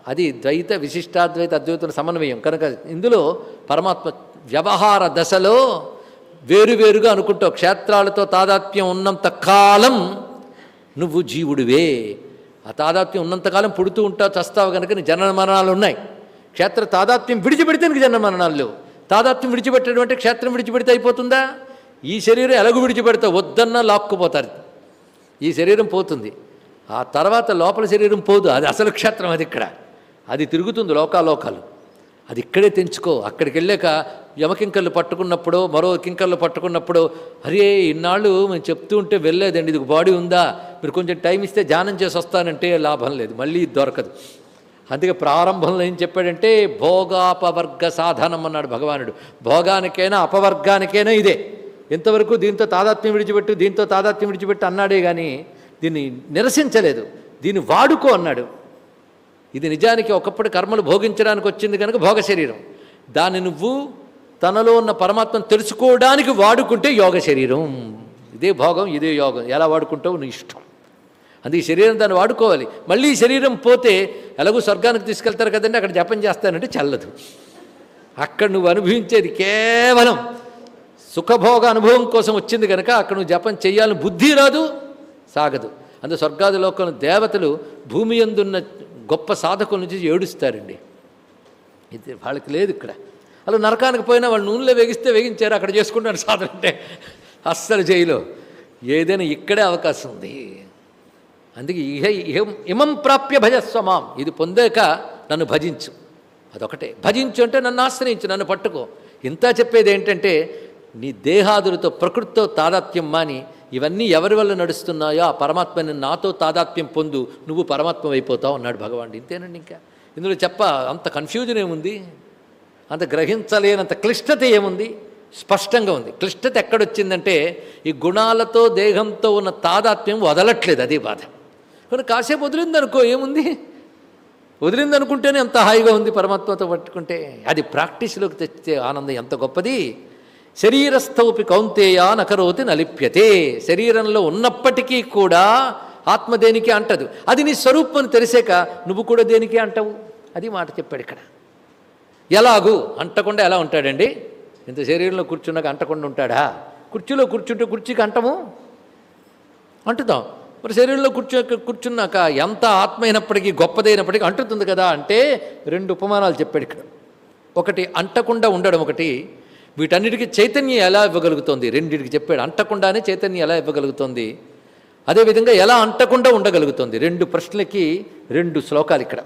అది ద్వైత విశిష్టాద్వైత అద్వైతుల సమన్వయం. కనుక ఇందులో పరమాత్మ వ్యవహార దశలో వేరువేరుగా అనుకుంటావు. క్షేత్రాలతో తాదాత్మ్యం ఉన్నంత కాలం నువ్వు జీవుడివే. ఆ తాదాత్మ్యం ఉన్నంతకాలం పుడుతూ ఉంటావు చస్తావు కనుక నీ జనన మరణాలు ఉన్నాయి. క్షేత్ర తాదాత్మ్యం విడిచిపెడితే నీకు జనన మరణాలు లేవు. తాదాత్మ్యం విడిచిపెట్టడం అంటే క్షేత్రం విడిచిపెడితే అయిపోతుందా? ఈ శరీరం ఎలాగూ విడిచిపెడతా వద్దన్నా లాక్కుపోతారు ఈ శరీరం పోతుంది. ఆ తర్వాత లోపల శరీరం పోదు. అది అసలు క్షేత్రం అది ఇక్కడ. అది తిరుగుతుంది లోకాలోకాలు. అది ఇక్కడే తెంచుకో. అక్కడికి వెళ్ళాక యమకింకర్లు పట్టుకున్నప్పుడు మరో కింకర్లు పట్టుకున్నప్పుడు అరే ఇన్నాళ్ళు మేము చెప్తూ ఉంటే వెళ్ళలేదండి. ఇది బాడీ ఉందా? మీరు కొంచెం టైం ఇస్తే ధ్యానం చేసి వస్తానంటే లాభం లేదు. మళ్ళీ దొరకదు. అందుకే ప్రారంభంలో ఏం చెప్పాడంటే భోగాపవర్గ సాధనం అన్నాడు భగవానుడు. భోగానికైనా అపవర్గానికైనా ఇదే. ఇంతవరకు దీంతో తాదాత్మ్యం విడిచిపెట్టు దీంతో తాదాత్మ్యం విడిచిపెట్టు అన్నాడే కానీ దీన్ని నిరసించలేదు. దీన్ని వాడుకో అన్నాడు. ఇది నిజానికి ఒకప్పుడు కర్మలు భోగించడానికి వచ్చింది కనుక భోగ శరీరం దాన్ని నువ్వు తనలో ఉన్న పరమాత్మను తెలుసుకోవడానికి వాడుకుంటే యోగ శరీరం ఇదే భోగం ఇదే యోగం. ఎలా వాడుకుంటావు? నీ ఇష్టం. అందుకే ఈ శరీరం దాన్ని వాడుకోవాలి. మళ్ళీ శరీరం పోతే ఎలాగో స్వర్గానికి తీసుకెళ్తారు కదండి అక్కడ జపం చేస్తానంటే చల్లదు. అక్కడ నువ్వు అనుభవించేది కేవలం సుఖభోగ అనుభవం కోసం వచ్చింది కనుక అక్కడ నువ్వు జపం చేయాలని బుద్ధి రాదు. సాగదు. అందు స్వర్గాది లోకంలో దేవతలు భూమి ఎందున్న గొప్ప సాధకుల నుంచి ఏడుస్తారండి. ఇది వాళ్ళకి లేదు ఇక్కడ. అలా నరకానికి పోయినా వాళ్ళు నూనెలో వేగిస్తే వేగించారు అక్కడ చేసుకుంటారు సాధన అంటే అస్సలు చేయలో ఏదైనా ఇక్కడే అవకాశం ఉంది. అందుకే ఇహ ఇహం ఇమం ప్రాప్య భజస్వమాం ఇది పొందాక నన్ను భజించు. అదొకటే. భజించు అంటే నన్ను ఆశ్రయించు నన్ను పట్టుకో. ఇంత చెప్పేది ఏంటంటే నీ దేహాదులతో ప్రకృతితో తాదాత్యం మాని ఇవన్నీ ఎవరి వల్ల నడుస్తున్నాయో ఆ పరమాత్మని నాతో తాదాత్మ్యం పొందు నువ్వు పరమాత్మ అయిపోతావు అన్నాడు భగవానుడు. ఇంతేనండి ఇంకా. ఇందులో చెప్ప అంత కన్ఫ్యూజన్ ఏముంది? అంత గ్రహించలేనంత క్లిష్టత ఏముంది? స్పష్టంగా ఉంది. క్లిష్టత ఎక్కడొచ్చిందంటే ఈ గుణాలతో దేహంతో ఉన్న తాదాత్మ్యం వదలట్లేదు అదే బాధ. కానీ కాసేపు వదిలిందనుకో ఏముంది? వదిలిందనుకుంటేనే ఎంత హాయిగా ఉంది పరమాత్మతో పట్టుకుంటే. అది ప్రాక్టీస్లోకి తెచ్చే ఆనందం ఎంత గొప్పది? శరీరస్థౌపి కౌంతేయ నకరోతి నలిప్యతే. శరీరంలో ఉన్నప్పటికీ కూడా ఆత్మ దేనికి అంటదు. అది నీ స్వరూపం తెలిసాక నువ్వు కూడా దేనికి అంటావు? అది మాట చెప్పాడు ఇక్కడ. ఎలాగూ? అంటకుండా ఎలా ఉంటాడండి? ఇంత శరీరంలో కూర్చున్నాక అంటకుండా ఉంటాడా? కుర్చీలో కూర్చుంటే కుర్చీకి అంటము? అంటుతాం మరి శరీరంలో కూర్చో కూర్చున్నాక ఎంత ఆత్మ అయినప్పటికీ గొప్పదైనప్పటికీ అంటుతుంది కదా అంటే రెండు ఉపమానాలు చెప్పాడు ఇక్కడ. ఒకటి అంటకుండా ఉండడం ఒకటి వీటన్నిటికీ చైతన్యం ఎలా ఇవ్వగలుగుతోంది? రెండింటికి చెప్పాడు. అంటకుండానే చైతన్యం ఎలా ఇవ్వగలుగుతోంది? అదేవిధంగా ఎలా అంటకుండా ఉండగలుగుతుంది? రెండు ప్రశ్నలకి రెండు శ్లోకాలు ఇక్కడ.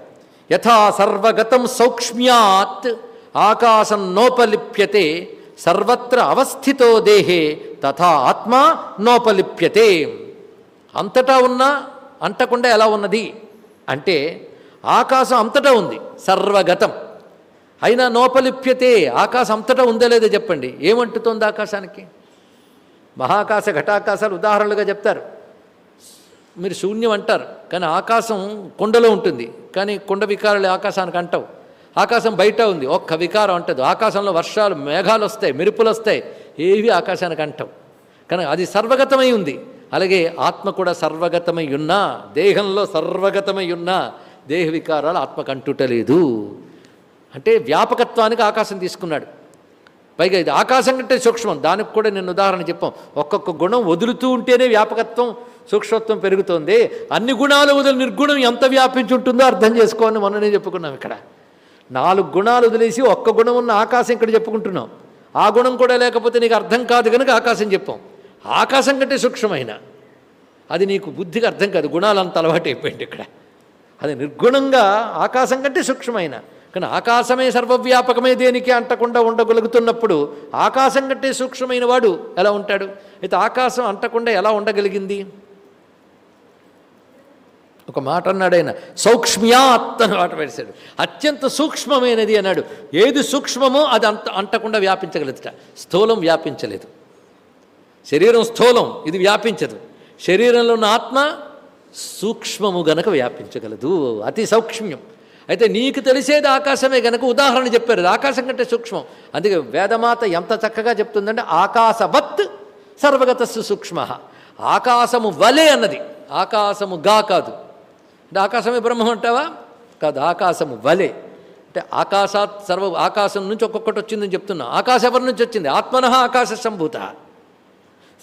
యథా సర్వగతం సౌక్ష్మ్యాత్ ఆకాశం నోపలిప్యతే సర్వత్ర అవస్థితో దేహే తథా ఆత్మ నోపలిప్యతే. అంతటా ఉన్నా అంటకుండా ఎలా ఉన్నది? అంటే ఆకాశం అంతటా ఉంది. సర్వగతం. అయినా నోపలిప్యతే ఆకాశం అంతటా ఉందో లేదో చెప్పండి. ఏమంటుతోంది ఆకాశానికి? మహాకాశ ఘటాకాశాలు ఉదాహరణలుగా చెప్తారు. మీరు శూన్యం అంటారు కానీ ఆకాశం కొండలో ఉంటుంది. కానీ కొండ వికారాలు ఆకాశానికి అంటావు. ఆకాశం బయట ఉంది ఒక్క వికారం అంటదు. ఆకాశంలో వర్షాలు మేఘాలు వస్తాయి మెరుపులు వస్తాయి ఏవి ఆకాశానికి అంటావు. కానీ అది సర్వగతమై ఉంది. అలాగే ఆత్మ కూడా సర్వగతమై ఉన్నా దేహంలో సర్వగతమై ఉన్నా దేహ వికారాలు ఆత్మకంటుటలేదు అంటే వ్యాపకత్వానికి ఆకాశం తీసుకున్నాడు. పైగా ఇది ఆకాశం కంటే సూక్ష్మం. దానికి కూడా నేను ఉదాహరణ చెప్పాం. ఒక్కొక్క గుణం వదులుతూ ఉంటేనే వ్యాపకత్వం సూక్ష్మత్వం పెరుగుతోంది. అన్ని గుణాలు వదిలి నిర్గుణం ఎంత వ్యాపించి ఉంటుందో అర్థం చేసుకోవాలని మొన్ననే చెప్పుకున్నాం ఇక్కడ. నాలుగు గుణాలు వదిలేసి ఒక్క గుణం ఉన్న ఆకాశం ఇక్కడ చెప్పుకుంటున్నాం. ఆ గుణం కూడా లేకపోతే నీకు అర్థం కాదు కనుక ఆకాశం చెప్పాం. ఆకాశం కంటే సూక్ష్మమైన. అది నీకు బుద్ధికి అర్థం కాదు. గుణాలు అంత అలవాటు అయిపోయింది ఇక్కడ. అది నిర్గుణంగా ఆకాశం కంటే సూక్ష్మమైన. కానీ ఆకాశమే సర్వవ్యాపకమే దేనికి అంటకుండా ఉండగలుగుతున్నప్పుడు ఆకాశం కంటే సూక్ష్మమైన వాడు ఎలా ఉంటాడు? అయితే ఆకాశం అంటకుండా ఎలా ఉండగలిగింది? ఒక మాట అన్నాడు ఆయన సౌక్ష్మ్యాత్ అని మాట పెడిశాడు అత్యంత సూక్ష్మమైనది అన్నాడు. ఏది సూక్ష్మమో అది అంత అంటకుండా వ్యాపించగలదుట. స్థూలం వ్యాపించలేదు. శరీరం స్థూలం ఇది వ్యాపించదు. శరీరంలో ఉన్న ఆత్మ సూక్ష్మము గనక వ్యాపించగలదు. అతి సౌక్ష్మ్యం. అయితే నీకు తెలిసేది ఆకాశమే గనక ఉదాహరణ చెప్పారు. ఆకాశం కంటే సూక్ష్మం. అందుకే వేదమాత ఎంత చక్కగా చెప్తుందంటే ఆకాశవత్ సర్వగతస్సు సూక్ష్మ. ఆకాశము వలే అన్నది. ఆకాశము గా కాదు. అంటే ఆకాశమే బ్రహ్మం అంటావా? కాదు ఆకాశము వలే. అంటే ఆకాశాత్ సర్వ ఆకాశం నుంచి ఒక్కొక్కటి వచ్చిందని చెప్తున్నా. ఆకాశం ఎవరి నుంచి వచ్చింది? ఆత్మన ఆకాశ సంభూత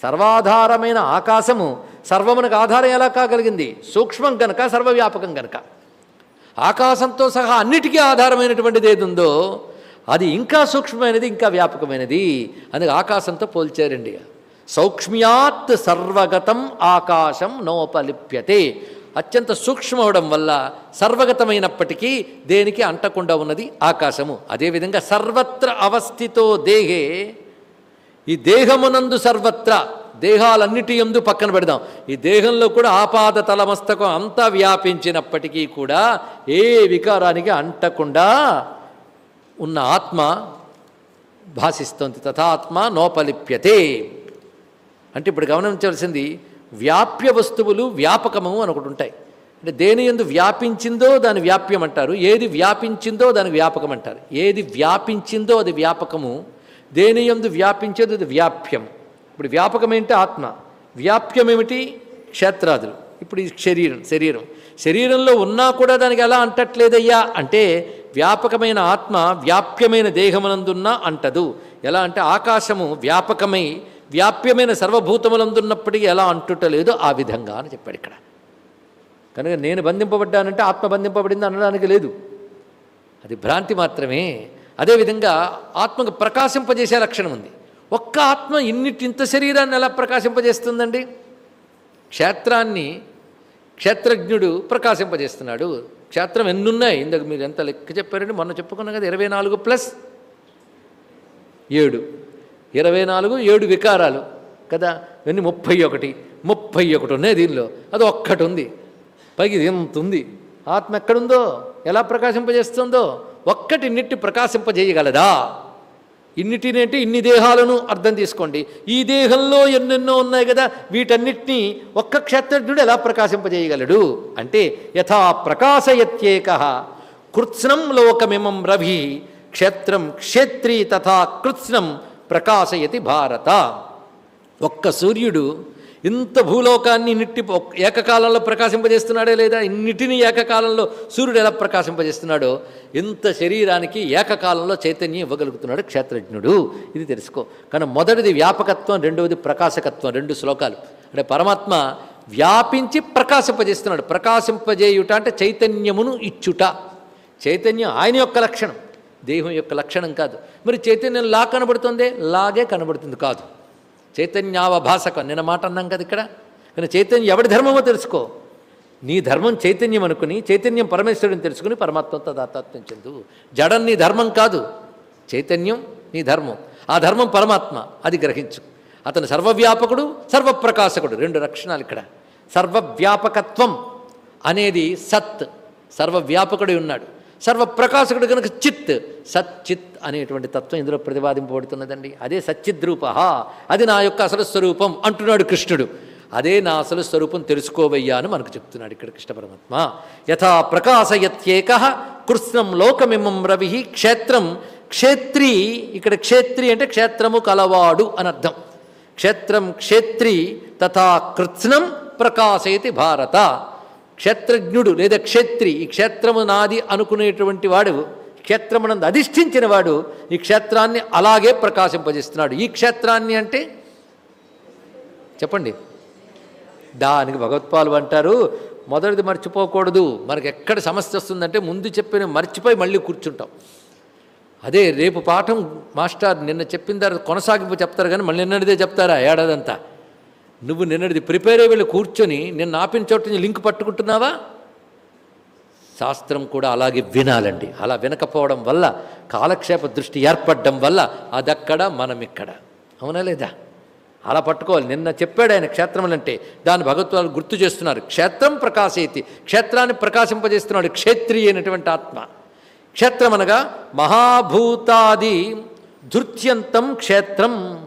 సర్వాధారమైన ఆకాశము సర్వమునకు ఆధారం ఎలా కాగలిగింది? సూక్ష్మం కనుక సర్వవ్యాపకం కనుక ఆకాశంతో సహా అన్నిటికీ ఆధారమైనటువంటిది ఏది ఉందో అది ఇంకా సూక్ష్మమైనది ఇంకా వ్యాపకమైనది. అని ఆకాశంతో పోల్చారండి సౌక్ష్మ్యాత్ సర్వగతం ఆకాశం నోపలిప్యతే. అత్యంత సూక్ష్మవడం వల్ల సర్వగతమైనప్పటికీ దేనికి అంటకుండా ఉన్నది ఆకాశము. అదేవిధంగా సర్వత్ర అవస్థితో దేహే. ఈ దేహమునందు సర్వత్ర దేహాలన్నిటి ఎందు పక్కన పెడదాం. ఈ దేహంలో కూడా ఆపాద తలమస్తకం అంతా వ్యాపించినప్పటికీ కూడా ఏ వికారానికి అంటకుండా ఉన్న ఆత్మ భాషిస్తోంది తథాత్మ నోపలిప్యతే. అంటే ఇప్పుడు గమనించవలసింది వ్యాప్య వస్తువులు వ్యాపకము అని ఒకటి ఉంటాయి. అంటే దేని ఎందు వ్యాపించిందో దాని వ్యాప్యం అంటారు ఏది వ్యాపించిందో దాని వ్యాపకం అంటారు ఏది వ్యాపించిందో అది వ్యాపకము. దేని ఎందు వ్యాపించేది అది వ్యాప్యం. ఇప్పుడు వ్యాపకం ఏంటి ఆత్మ? వ్యాప్యం ఏమిటి క్షేత్రాదులు. ఇప్పుడు ఈ శరీరం శరీరం. శరీరంలో ఉన్నా కూడా దానికి ఎలా అంటట్లేదయ్యా? అంటే వ్యాపకమైన ఆత్మ వ్యాప్యమైన దేహమునందున్నా అంటదు. ఎలా అంటే ఆకాశము వ్యాపకమై వ్యాప్యమైన సర్వభూతములందున్నప్పటికీ ఎలా అంటుటలేదు ఆ విధంగా అని చెప్పాడు ఇక్కడ. కనుక నేను బంధింపబడ్డానంటే ఆత్మ బంధింపబడింది అనడానికి లేదు. అది భ్రాంతి మాత్రమే. అదేవిధంగా ఆత్మకు ప్రకాశింపజేసే లక్షణం ఉంది. ఒక్క ఆత్మ ఇన్నిటింత శరీరాన్ని ఎలా ప్రకాశింపజేస్తుందండి? క్షేత్రాన్ని క్షేత్రజ్ఞుడు ప్రకాశింపజేస్తున్నాడు. క్షేత్రం ఎన్నున్నాయి? ఇందాక మీరు ఎంత లెక్క చెప్పారండి? మొన్న చెప్పుకున్నాం కదా ఇరవై నాలుగు ప్లస్ ఏడు. ఇరవై నాలుగు ఏడు వికారాలు కదా? ఇవన్నీ ముప్పై ఒకటి ముప్పై ఒకటి ఉన్నాయి దీనిలో. అది ఒక్కటి ఉంది. పైకి ఎంత ఉంది? ఆత్మ ఎక్కడుందో? ఎలా ప్రకాశింపజేస్తుందో? ఒక్కటి నిట్టి ప్రకాశింపజేయగలదా? ఇన్నిటినేంటి? ఇన్ని దేహాలను అర్థం తీసుకోండి. ఈ దేహంలో ఎన్నెన్నో ఉన్నాయి కదా వీటన్నిటినీ ఒక్క క్షేత్రజ్ఞుడు ఎలా ప్రకాశింపజేయగలడు? అంటే యథా ప్రకాశయత్యేక. కృత్స్నం లోకమిమం రవి క్షేత్రం క్షేత్రీ తథా కృత్స్నం ప్రకాశయతి భారత. ఒక్క సూర్యుడు ఇంత భూలోకాన్ని నిట్టి ఏకకాలంలో ప్రకాశింపజేస్తున్నాడే లేదా ఇన్నిటిని ఏకకాలంలో సూర్యుడు ఎలా ప్రకాశింపజేస్తున్నాడో ఇంత శరీరానికి ఏకకాలంలో చైతన్యం ఇవ్వగలుగుతున్నాడు క్షేత్రజ్ఞుడు. ఇది తెలుసుకో. కానీ మొదటిది వ్యాపకత్వం రెండవది ప్రకాశకత్వం రెండు శ్లోకాలు. అంటే పరమాత్మ వ్యాపించి ప్రకాశింపజేస్తున్నాడు. ప్రకాశింపజేయుట అంటే చైతన్యమును ఇచ్చుట. చైతన్యం ఆయన యొక్క లక్షణం. దేహం యొక్క లక్షణం కాదు. మరి చైతన్యం లా కనబడుతుందే? లాగే కనబడుతుంది కాదు. చైతన్యావభాసకం. నిన్న మాట అన్నాం కదా ఇక్కడ? కానీ చైతన్యం ఎవడి ధర్మమో తెలుసుకో. నీ ధర్మం చైతన్యం అనుకుని చైతన్యం పరమేశ్వరుని తెలుసుకుని పరమాత్మతో దాతాత్మ్యం చెందు. జడం నీ ధర్మం కాదు. చైతన్యం నీ ధర్మం. ఆ ధర్మం పరమాత్మ అది గ్రహించు. అతను సర్వవ్యాపకుడు సర్వప్రకాశకుడు. రెండు లక్షణాలు ఇక్కడ. సర్వవ్యాపకత్వం అనేది సత్. సర్వవ్యాపకుడై ఉన్నాడు. సర్వప్రకాశకుడు కనుక చిత్ సచ్చిత్ అనేటువంటి తత్వం ఇందులో ప్రతిపాదింపబడుతున్నదండి. అదే సచ్చిద్రూప అది నా యొక్క అసలు స్వరూపం అంటున్నాడు కృష్ణుడు. అదే నా అసలు స్వరూపం తెలుసుకోవయ్యా అని మనకు చెప్తున్నాడు ఇక్కడ కృష్ణ పరమాత్మ. యథా ప్రకాశయత్యేక కృష్ణం లోకమిమం రవి క్షేత్రం క్షేత్రి ఇక్కడ క్షేత్రి అంటే క్షేత్రము కలవాడు అనర్థం క్షేత్రం క్షేత్రి తథా కృత్స్నం ప్రకాశయతి భారత. క్షేత్రజ్ఞుడు లేదా క్షేత్రి ఈ క్షేత్రము నాది అనుకునేటువంటి వాడు క్షేత్రమునందు అధిష్ఠించిన వాడు ఈ క్షేత్రాన్ని అలాగే ప్రకాశింపజేస్తున్నాడు. ఈ క్షేత్రాన్ని అంటే చెప్పండి. దానికి భగవత్పాలు అంటారు మొదటిది మర్చిపోకూడదు. మనకి ఎక్కడ సమస్య వస్తుందంటే ముందు చెప్పిన మర్చిపోయి మళ్ళీ కూర్చుంటాం. అదే రేపు పాఠం మాస్టర్ నిన్న చెప్పిన తర్వాత కొనసాగింపు చెప్తారు కానీ మళ్ళీ నిన్నటిదే చెప్తారా? ఏడాదంతా. నువ్వు నిన్నటిది ప్రిపేర్ అయ్యి వెళ్ళి కూర్చొని నిన్ను ఆపిన చోట నుంచి లింక్ పట్టుకుంటున్నావా? శాస్త్రం కూడా అలాగే వినాలండి. అలా వినకపోవడం వల్ల కాలక్షేప దృష్టి ఏర్పడడం వల్ల అదక్కడ మనం ఇక్కడ అవునా లేదా? అలా పట్టుకోవాలి. నిన్న చెప్పాడు ఆయన క్షేత్రములంటే దాని భగవత్వాలు గుర్తు చేస్తున్నారు. క్షేత్రం ప్రకాశయతి క్షేత్రాన్ని ప్రకాశింపజేస్తున్నాడు క్షేత్రి అయినటువంటి ఆత్మ. క్షేత్రం అనగా మహాభూతాది ధృత్యంతం క్షేత్రం.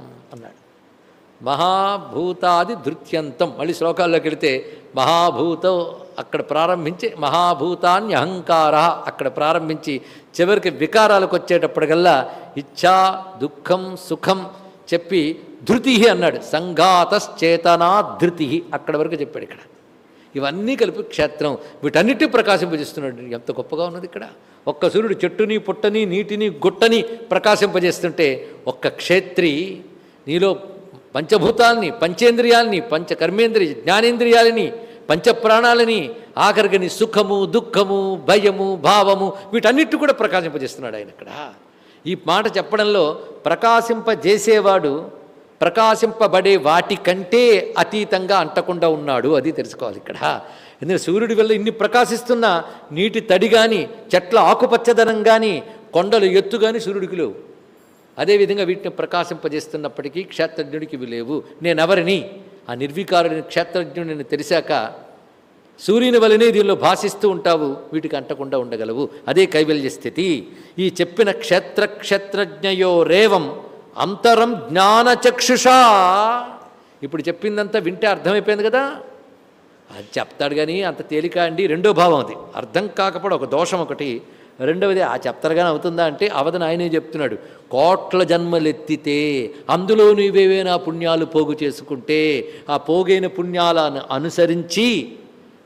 మహాభూతాది ధృత్యంతం మళ్ళీ శ్లోకాల్లోకి వెళితే మహాభూతం అక్కడ ప్రారంభించి మహాభూతాన్ని అహంకార అక్కడ ప్రారంభించి చివరికి వికారాలకు వచ్చేటప్పటికల్లా ఇచ్ఛా దుఃఖం సుఖం చెప్పి ధృతి అన్నాడు. సంఘాతశ్చేతనా ధృతి అక్కడ వరకు చెప్పాడు ఇక్కడ. ఇవన్నీ కలిపి క్షేత్రం వీటన్నిటి ప్రకాశింపజేస్తున్నాడు. ఎంత గొప్పగా ఉన్నది ఇక్కడ. ఒక్క సూర్యుడు చెట్టుని పుట్టని నీటిని గుట్టని ప్రకాశింపజేస్తుంటే ఒక్క క్షేత్రి నీలో పంచభూతాల్ని పంచేంద్రియాల్ని పంచ కర్మేంద్రియ జ్ఞానేంద్రియాలని పంచప్రాణాలని ఆఖరికి నీ సుఖము దుఃఖము భయము భావము వీటన్నిటి కూడా ప్రకాశింపజేస్తున్నాడు ఆయన ఇక్కడ. ఈ మాట చెప్పడంలో ప్రకాశింపజేసేవాడు ప్రకాశింపబడే వాటి కంటే అతీతంగా అంటకుండా ఉన్నాడు అది తెలుసుకోవాలి ఇక్కడ. ఎందుకంటే సూర్యుడి వల్ల ఇన్ని ప్రకాశిస్తున్న నీటి తడి కానీ చెట్ల ఆకుపచ్చదనం కానీ కొండలు ఎత్తు కానీ సూర్యుడికి లేవు. అదేవిధంగా వీటిని ప్రకాశింపజేస్తున్నప్పటికీ క్షేత్రజ్ఞుడికి ఇవి లేవు. నేనెవరిని? ఆ నిర్వికారుడిని క్షేత్రజ్ఞుడిని తెలిసాక సూర్యుని వలనే దీనిలో భాషిస్తూ ఉంటావు వీటికి అంటకుండా ఉండగలవు. అదే కైవల్య స్థితి. ఈ చెప్పిన క్షేత్ర క్షేత్రజ్ఞయో రేవం అంతరం జ్ఞానచక్షుషా ఇప్పుడు చెప్పిందంతా వింటే అర్థమైపోయింది కదా? అది చెప్తాడు కానీ అంత తేలిక అండి. రెండో భావం అది. అర్థం కాకపోవడం ఒక దోషం ఒకటి. రెండవది ఆ చెప్తారు కానీ అవుతుందా? అంటే అవదని ఆయనే చెప్తున్నాడు. కోట్ల జన్మలెత్తితే అందులో నీవేవైనా పుణ్యాలు పోగు చేసుకుంటే ఆ పోగైన పుణ్యాలను అనుసరించి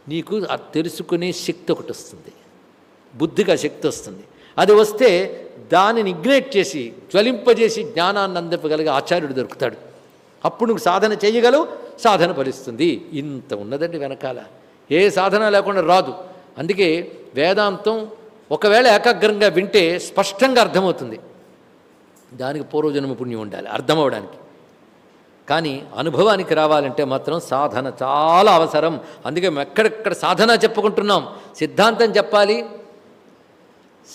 నీకు తెలుసుకునే శక్తి ఒకటి వస్తుంది. బుద్ధిగా శక్తి వస్తుంది. అది వస్తే దానిని ఇగ్నేట్ చేసి జ్వలింపజేసి జ్ఞానాన్ని అందింపగలిగే ఆచార్యుడు దొరుకుతాడు. అప్పుడు నువ్వు సాధన చేయగలవు సాధన ఫలిస్తుంది. ఇంత ఉన్నదండి వెనకాల. ఏ సాధన లేకుండా రాదు. అందుకే వేదాంతం ఒకవేళ ఏకాగ్రంగా వింటే స్పష్టంగా అర్థమవుతుంది. దానికి పూర్వజన్మ పుణ్యం ఉండాలి అర్థమవడానికి. కానీ అనుభవానికి రావాలంటే మాత్రం సాధన చాలా అవసరం. అందుకే మేము ఎక్కడెక్కడ సాధన చెప్పుకుంటున్నాం సిద్ధాంతం చెప్పాలి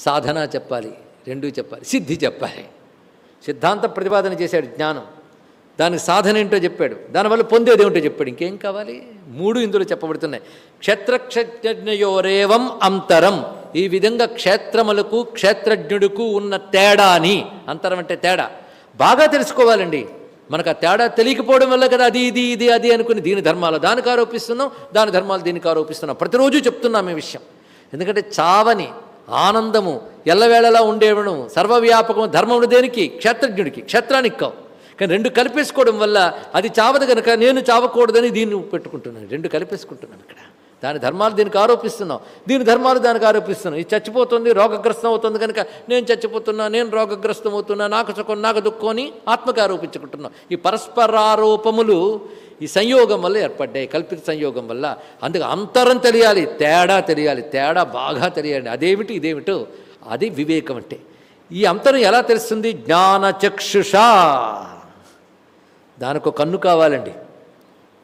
సాధన చెప్పాలి రెండూ చెప్పాలి సిద్ధి చెప్పాలి. సిద్ధాంత ప్రతిపాదన చేశాడు జ్ఞానం. దానికి సాధన ఏంటో చెప్పాడు. దానివల్ల పొందేది ఏమిటో చెప్పాడు. ఇంకేం కావాలి? మూడు ఇందులో చెప్పబడుతున్నాయి. క్షేత్రక్షజ్ఞయోరేవం అంతరం. ఈ విధంగా క్షేత్రములకు క్షేత్రజ్ఞుడుకు ఉన్న తేడాని అంతరం అంటే తేడా. బాగా తెలుసుకోవాలండి. మనకు ఆ తేడా తెలియకపోవడం వల్ల కదా అది ఇది ఇది అది అనుకుని దీని ధర్మాలు దానికి ఆరోపిస్తున్నాం దాని ధర్మాలు దీనికి ఆరోపిస్తున్నాం. ప్రతిరోజు చెప్తున్నాం ఈ విషయం. ఎందుకంటే చావని ఆనందము ఎల్లవేళలా ఉండేవడం సర్వవ్యాపకం ధర్మముడు దేనికి? క్షేత్రజ్ఞుడికి క్షేత్రానికి కావు. కానీ రెండు కలిపేసుకోవడం వల్ల అది చావదు కనుక నేను చావకూడదని దీన్ని పెట్టుకుంటున్నాను. రెండు కలిపేసుకుంటున్నాను ఇక్కడ. దాని ధర్మాలు దీనికి ఆరోపిస్తున్నాం దీని ధర్మాలు దానికి ఆరోపిస్తున్నాం ఇది చచ్చిపోతుంది రోగగ్రస్తం అవుతుంది కనుక నేను చచ్చిపోతున్నా నేను రోగగ్రస్తం అవుతున్నా నాకు సుఖం నాకు దుఃఖం అని ఆత్మకి ఆరోపించుకుంటున్నాం ఈ పరస్పరారోపములు ఈ సంయోగం వల్ల ఏర్పడ్డాయి. కల్పిత సంయోగం వల్ల అందుకు అంతరం తెలియాలి తేడా తెలియాలి తేడా బాగా తెలియాలి. అదేమిటి ఇదేమిటో అది వివేకం అంటే. ఈ అంతరం ఎలా తెలుస్తుంది? జ్ఞానచక్షుష దానికి ఒక కన్ను కావాలండి.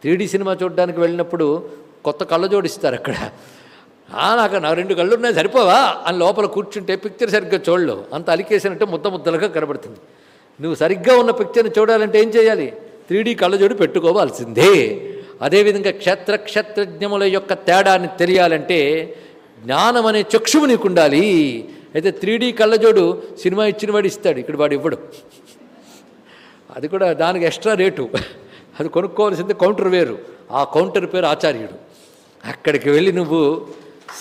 త్రీడీ సినిమా చూడడానికి వెళ్ళినప్పుడు కొత్త కళ్ళ జోడిస్తారు అక్కడ. నాకు నా రెండు కళ్ళు ఉన్నాయి సరిపోవా? అని లోపల కూర్చుంటే పిక్చర్ సరిగ్గా చూడలేవు. అంత అలికేసినట్టే ముద్ద ముద్దలుగా కనబడుతుంది. నువ్వు సరిగ్గా ఉన్న పిక్చర్ని చూడాలంటే ఏం చేయాలి? త్రీడీ కళ్ళజోడు పెట్టుకోవాల్సిందే. అదేవిధంగా క్షేత్ర క్షేత్రజ్ఞముల యొక్క తేడాన్ని తెలియాలంటే జ్ఞానం అనే చక్షువు నీకు ఉండాలి. అయితే త్రీడీ కళ్ళజోడు సినిమా ఇచ్చిన వాడు ఇస్తాడు ఇక్కడ వాడు ఇవ్వడు. అది కూడా దానికి ఎక్స్ట్రా రేటు అది కొనుక్కోవాల్సింది కౌంటర్ వేరు. ఆ కౌంటర్ పేరు ఆచార్యుడు. అక్కడికి వెళ్ళి నువ్వు